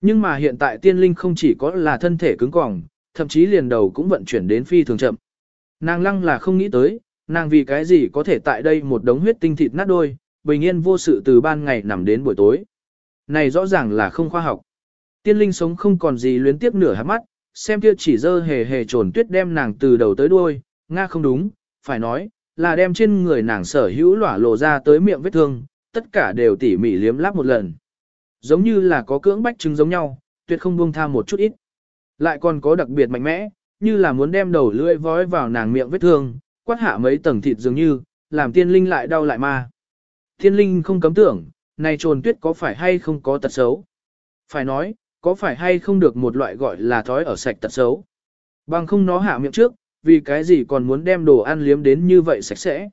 Nhưng mà hiện tại tiên linh không chỉ có là thân thể cứng cỏng, thậm chí liền đầu cũng vận chuyển đến phi thường chậm. Nàng lăng là không nghĩ tới, nàng vì cái gì có thể tại đây một đống huyết tinh thịt nát đôi, bình yên vô sự từ ban ngày nằm đến buổi tối. Này rõ ràng là không khoa học. Tiên linh sống không còn gì luyến tiếp nửa hạt mắt, xem kia chỉ dơ hề hề trồn tuyết đem nàng từ đầu tới đuôi, nga không đúng, phải nói, là đem trên người nàng sở hữu lỏa lộ ra tới miệng vết thương, tất cả đều tỉ mỉ liếm láp một lần. Giống như là có cưỡng bách chứng giống nhau, tuyệt không buông tha một chút ít. Lại còn có đặc biệt mạnh mẽ, như là muốn đem đầu lưỡi vói vào nàng miệng vết thương, quát hạ mấy tầng thịt dường như, làm tiên linh lại đau lại ma. Tiên linh không cấm tưởng, này trồn tuyết có phải hay không có tật xấu. Phải nói, có phải hay không được một loại gọi là thói ở sạch tật xấu. Bằng không nó hạ miệng trước, vì cái gì còn muốn đem đồ ăn liếm đến như vậy sạch sẽ.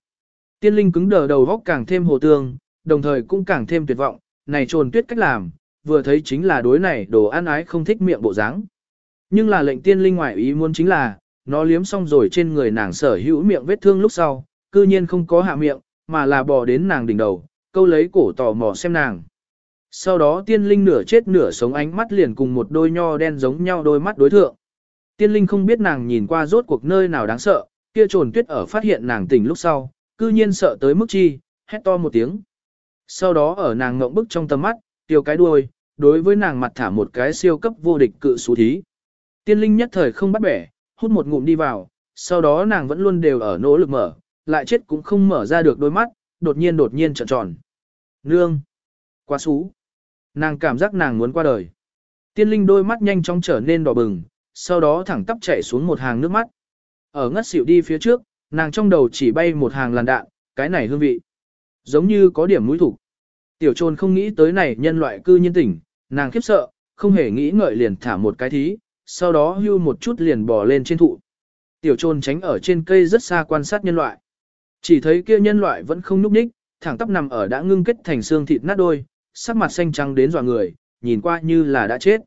Tiên linh cứng đờ đầu góc càng thêm hồ tương, đồng thời cũng càng thêm tuyệt vọng, này trồn tuyết cách làm, vừa thấy chính là đối này đồ ăn ái không thích miệng bộ dáng. Nhưng là lệnh tiên linh ngoại ý muốn chính là, nó liếm xong rồi trên người nàng sở hữu miệng vết thương lúc sau, cư nhiên không có hạ miệng, mà là bò đến nàng đỉnh đầu, câu lấy cổ tò mò xem nàng. Sau đó tiên linh nửa chết nửa sống ánh mắt liền cùng một đôi nho đen giống nhau đôi mắt đối thượng. Tiên linh không biết nàng nhìn qua rốt cuộc nơi nào đáng sợ, kia trồn tuyết ở phát hiện nàng tỉnh lúc sau, cư nhiên sợ tới mức chi, hét to một tiếng. Sau đó ở nàng ngộng bức trong tầm mắt, tiêu cái đuôi, đối với nàng mặt thả một cái siêu cấp vô địch cự số thí. Tiên linh nhất thời không bắt bẻ, hút một ngụm đi vào, sau đó nàng vẫn luôn đều ở nỗ lực mở, lại chết cũng không mở ra được đôi mắt, đột nhiên đột nhiên trợn tròn. Nương! Quá xú! Nàng cảm giác nàng muốn qua đời. Tiên linh đôi mắt nhanh chóng trở nên đỏ bừng, sau đó thẳng tắp chạy xuống một hàng nước mắt. Ở ngất xỉu đi phía trước, nàng trong đầu chỉ bay một hàng làn đạn, cái này hương vị. Giống như có điểm mũi thủ. Tiểu trôn không nghĩ tới này nhân loại cư nhiên tỉnh, nàng khiếp sợ, không hề nghĩ ngợi liền thả một cái thí, sau đó hưu một chút liền bò lên trên thụ. Tiểu trôn tránh ở trên cây rất xa quan sát nhân loại. Chỉ thấy kia nhân loại vẫn không nhúc nhích, thẳng tắp nằm ở đã ngưng kết thành xương thịt nát đôi, sắc mặt xanh trắng đến dọa người, nhìn qua như là đã chết.